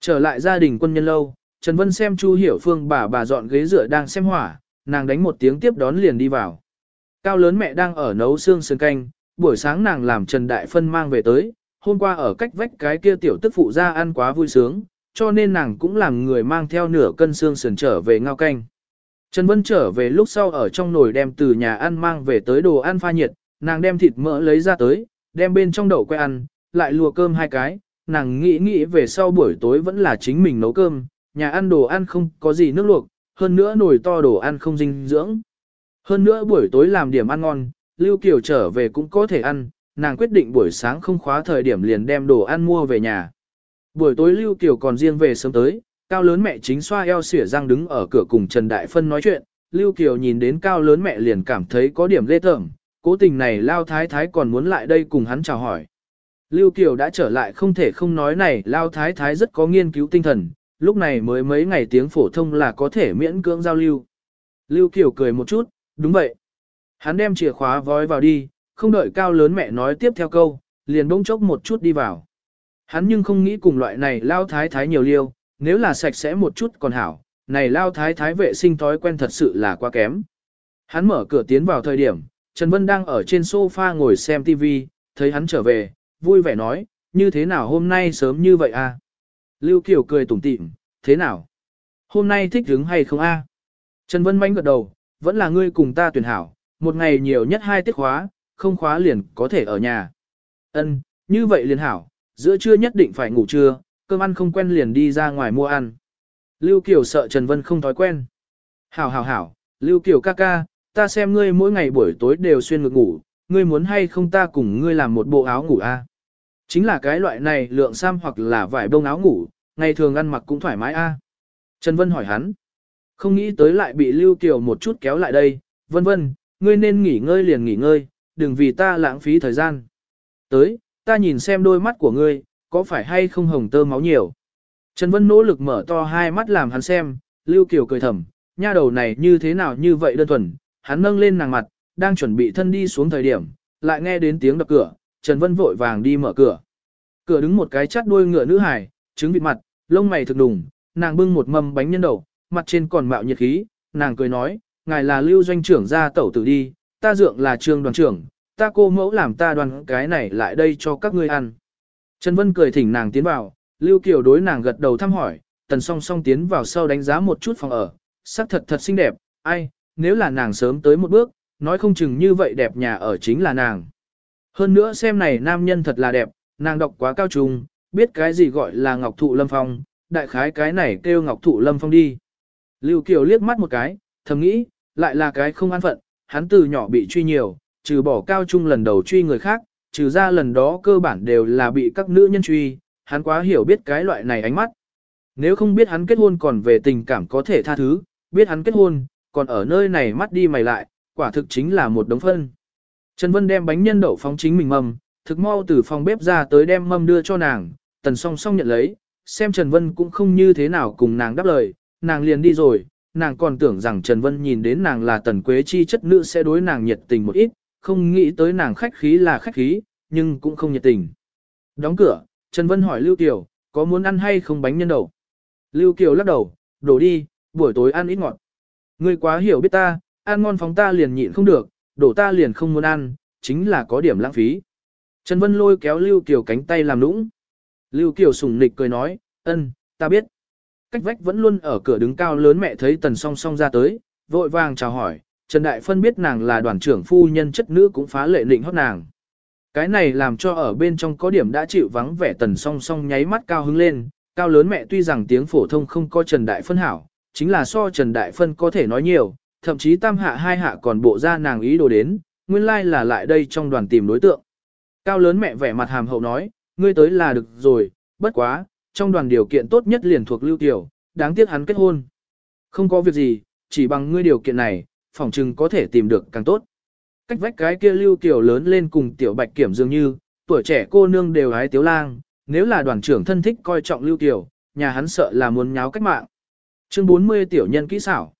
Trở lại gia đình quân nhân lâu, Trần Vân xem Chu Hiểu Phương bà bà dọn ghế dựa đang xem hỏa, nàng đánh một tiếng tiếp đón liền đi vào. Cao lớn mẹ đang ở nấu xương sườn canh, buổi sáng nàng làm Trần Đại Phân mang về tới, hôm qua ở cách vách cái kia tiểu tức phụ ra ăn quá vui sướng, cho nên nàng cũng làm người mang theo nửa cân xương sườn trở về ngao canh. Trần Vân trở về lúc sau ở trong nồi đem từ nhà ăn mang về tới đồ ăn pha nhiệt, nàng đem thịt mỡ lấy ra tới, đem bên trong đậu que ăn, lại lùa cơm hai cái, nàng nghĩ nghĩ về sau buổi tối vẫn là chính mình nấu cơm, nhà ăn đồ ăn không có gì nước luộc, hơn nữa nồi to đồ ăn không dinh dưỡng. Hơn nữa buổi tối làm điểm ăn ngon, Lưu Kiều trở về cũng có thể ăn, nàng quyết định buổi sáng không khóa thời điểm liền đem đồ ăn mua về nhà. Buổi tối Lưu Kiều còn riêng về sớm tới, cao lớn mẹ chính xoa eo xỉa răng đứng ở cửa cùng Trần Đại Phân nói chuyện, Lưu Kiều nhìn đến cao lớn mẹ liền cảm thấy có điểm ghê tởm, cố tình này Lao Thái Thái còn muốn lại đây cùng hắn chào hỏi. Lưu Kiều đã trở lại không thể không nói này Lao Thái Thái rất có nghiên cứu tinh thần, lúc này mới mấy ngày tiếng phổ thông là có thể miễn cưỡng giao lưu. Lưu Kiều cười một chút, đúng vậy. Hắn đem chìa khóa vói vào đi, không đợi cao lớn mẹ nói tiếp theo câu, liền bỗng chốc một chút đi vào. Hắn nhưng không nghĩ cùng loại này Lao Thái Thái nhiều liêu, nếu là sạch sẽ một chút còn hảo, này Lao Thái Thái vệ sinh thói quen thật sự là quá kém. Hắn mở cửa tiến vào thời điểm, Trần Vân đang ở trên sofa ngồi xem TV, thấy hắn trở về, vui vẻ nói, như thế nào hôm nay sớm như vậy à? Lưu Kiều cười tủm tỉm, thế nào? Hôm nay thích hứng hay không a? Trần Vân mánh gật đầu, vẫn là ngươi cùng ta tuyển hảo, một ngày nhiều nhất hai tiết khóa, không khóa liền có thể ở nhà. Ân, như vậy liền hảo, giữa trưa nhất định phải ngủ trưa, cơm ăn không quen liền đi ra ngoài mua ăn. Lưu Kiều sợ Trần Vân không thói quen. Hảo hảo hảo, Lưu Kiều ca ca, ta xem ngươi mỗi ngày buổi tối đều xuyên ngực ngủ, ngươi muốn hay không ta cùng ngươi làm một bộ áo ngủ a? Chính là cái loại này lượng sam hoặc là vải bông áo ngủ, ngày thường ăn mặc cũng thoải mái a. Trần Vân hỏi hắn. Không nghĩ tới lại bị Lưu Kiều một chút kéo lại đây, vân vân, ngươi nên nghỉ ngơi liền nghỉ ngơi, đừng vì ta lãng phí thời gian. Tới, ta nhìn xem đôi mắt của ngươi, có phải hay không hồng tơ máu nhiều. Trần Vân nỗ lực mở to hai mắt làm hắn xem, Lưu Kiều cười thầm, nha đầu này như thế nào như vậy đơn thuần, hắn nâng lên nàng mặt, đang chuẩn bị thân đi xuống thời điểm, lại nghe đến tiếng đập cửa, Trần Vân vội vàng đi mở cửa. Cửa đứng một cái chát đuôi ngựa nữ hài trứng vịt mặt, lông mày thực đùng, nàng bưng một mâm bánh nhân đậu, mặt trên còn mạo nhiệt khí, nàng cười nói, ngài là lưu doanh trưởng gia tẩu tử đi, ta dượng là trương đoàn trưởng, ta cô mẫu làm ta đoàn cái này lại đây cho các ngươi ăn. Trần Vân cười thỉnh nàng tiến vào, Lưu Kiều đối nàng gật đầu thăm hỏi, tần song song tiến vào sau đánh giá một chút phòng ở, sắc thật thật xinh đẹp, ai, nếu là nàng sớm tới một bước, nói không chừng như vậy đẹp nhà ở chính là nàng. Hơn nữa xem này nam nhân thật là đẹp, nàng đọc quá cao trung, biết cái gì gọi là ngọc thụ lâm phong, đại khái cái này kêu ngọc thụ lâm phong đi. Lưu Kiều liếc mắt một cái, thầm nghĩ, lại là cái không an phận, hắn từ nhỏ bị truy nhiều, trừ bỏ cao trung lần đầu truy người khác, trừ ra lần đó cơ bản đều là bị các nữ nhân truy, hắn quá hiểu biết cái loại này ánh mắt. Nếu không biết hắn kết hôn còn về tình cảm có thể tha thứ, biết hắn kết hôn, còn ở nơi này mắt đi mày lại, quả thực chính là một đống phân. Trần Vân đem bánh nhân đậu phóng chính mình mầm, thực mau từ phòng bếp ra tới đem mâm đưa cho nàng, tần song song nhận lấy, xem Trần Vân cũng không như thế nào cùng nàng đáp lời, nàng liền đi rồi, nàng còn tưởng rằng Trần Vân nhìn đến nàng là tần quế chi chất nữ sẽ đối nàng nhiệt tình một ít, không nghĩ tới nàng khách khí là khách khí, nhưng cũng không nhiệt tình. Đóng cửa, Trần Vân hỏi Lưu Kiều, có muốn ăn hay không bánh nhân đậu? Lưu Kiều lắc đầu, đổ đi, buổi tối ăn ít ngọt. Ngươi quá hiểu biết ta, ăn ngon phóng ta liền nhịn không được, đổ ta liền không muốn ăn, chính là có điểm lãng phí. Trần Vân lôi kéo Lưu Kiều cánh tay làm nũng. Lưu Kiều sùng nịch cười nói, ân, ta biết. Cách vách vẫn luôn ở cửa đứng cao lớn mẹ thấy tần song song ra tới, vội vàng chào hỏi, Trần Đại Phân biết nàng là đoàn trưởng phu nhân chất nữ cũng phá lệ định hót nàng. Cái này làm cho ở bên trong có điểm đã chịu vắng vẻ tần song song nháy mắt cao hứng lên, cao lớn mẹ tuy rằng tiếng phổ thông không có Trần Đại Phân hảo, chính là so Trần Đại Phân có thể nói nhiều, thậm chí tam hạ hai hạ còn bộ ra nàng ý đồ đến, nguyên lai like là lại đây trong đoàn tìm đối tượng. Cao lớn mẹ vẻ mặt hàm hậu nói, ngươi tới là được rồi, bất quá, trong đoàn điều kiện tốt nhất liền thuộc Lưu Tiểu, đáng tiếc hắn kết hôn. Không có việc gì, chỉ bằng ngươi điều kiện này, phỏng chừng có thể tìm được càng tốt. Cách vách cái kia Lưu Tiểu lớn lên cùng Tiểu Bạch Kiểm dường như, tuổi trẻ cô nương đều hái tiếu lang, nếu là đoàn trưởng thân thích coi trọng Lưu Tiểu, nhà hắn sợ là muốn nháo cách mạng. Chương 40 Tiểu nhân kỹ xảo.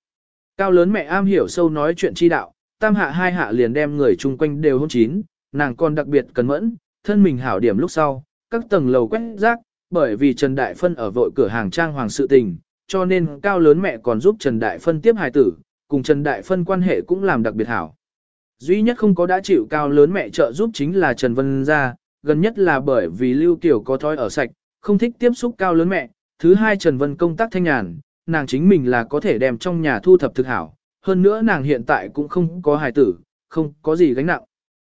Cao lớn mẹ am hiểu sâu nói chuyện chi đạo, tam hạ hai hạ liền đem người chung quanh đều hôn chín, nàng còn đặc biệt cẩn mẫn, thân mình hảo điểm lúc sau, các tầng lầu quét rác, bởi vì Trần Đại Phân ở vội cửa hàng trang hoàng sự tình, cho nên cao lớn mẹ còn giúp Trần Đại Phân tiếp hài tử, cùng Trần Đại Phân quan hệ cũng làm đặc biệt hảo. Duy nhất không có đã chịu cao lớn mẹ trợ giúp chính là Trần Vân Gia, gần nhất là bởi vì Lưu Kiều có thói ở sạch, không thích tiếp xúc cao lớn mẹ, thứ hai Trần Vân công tác thanh nhàn, nàng chính mình là có thể đem trong nhà thu thập thực hảo, hơn nữa nàng hiện tại cũng không có hài tử, không có gì gánh nặng.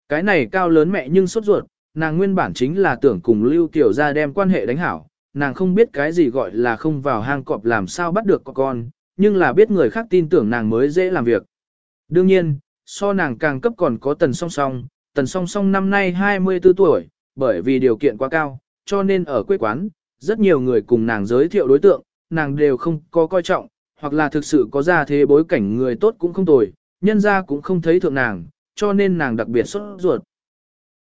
Cái này cao lớn mẹ nhưng sốt ruột, nàng nguyên bản chính là tưởng cùng Lưu Kiều ra đem quan hệ đánh hảo, nàng không biết cái gì gọi là không vào hang cọp làm sao bắt được con, nhưng là biết người khác tin tưởng nàng mới dễ làm việc. Đương nhiên, so nàng càng cấp còn có tần song song, tần song song năm nay 24 tuổi, bởi vì điều kiện quá cao, cho nên ở quê quán, rất nhiều người cùng nàng giới thiệu đối tượng, nàng đều không có coi trọng, hoặc là thực sự có ra thế bối cảnh người tốt cũng không tồi, nhân ra cũng không thấy thượng nàng, cho nên nàng đặc biệt sốt ruột.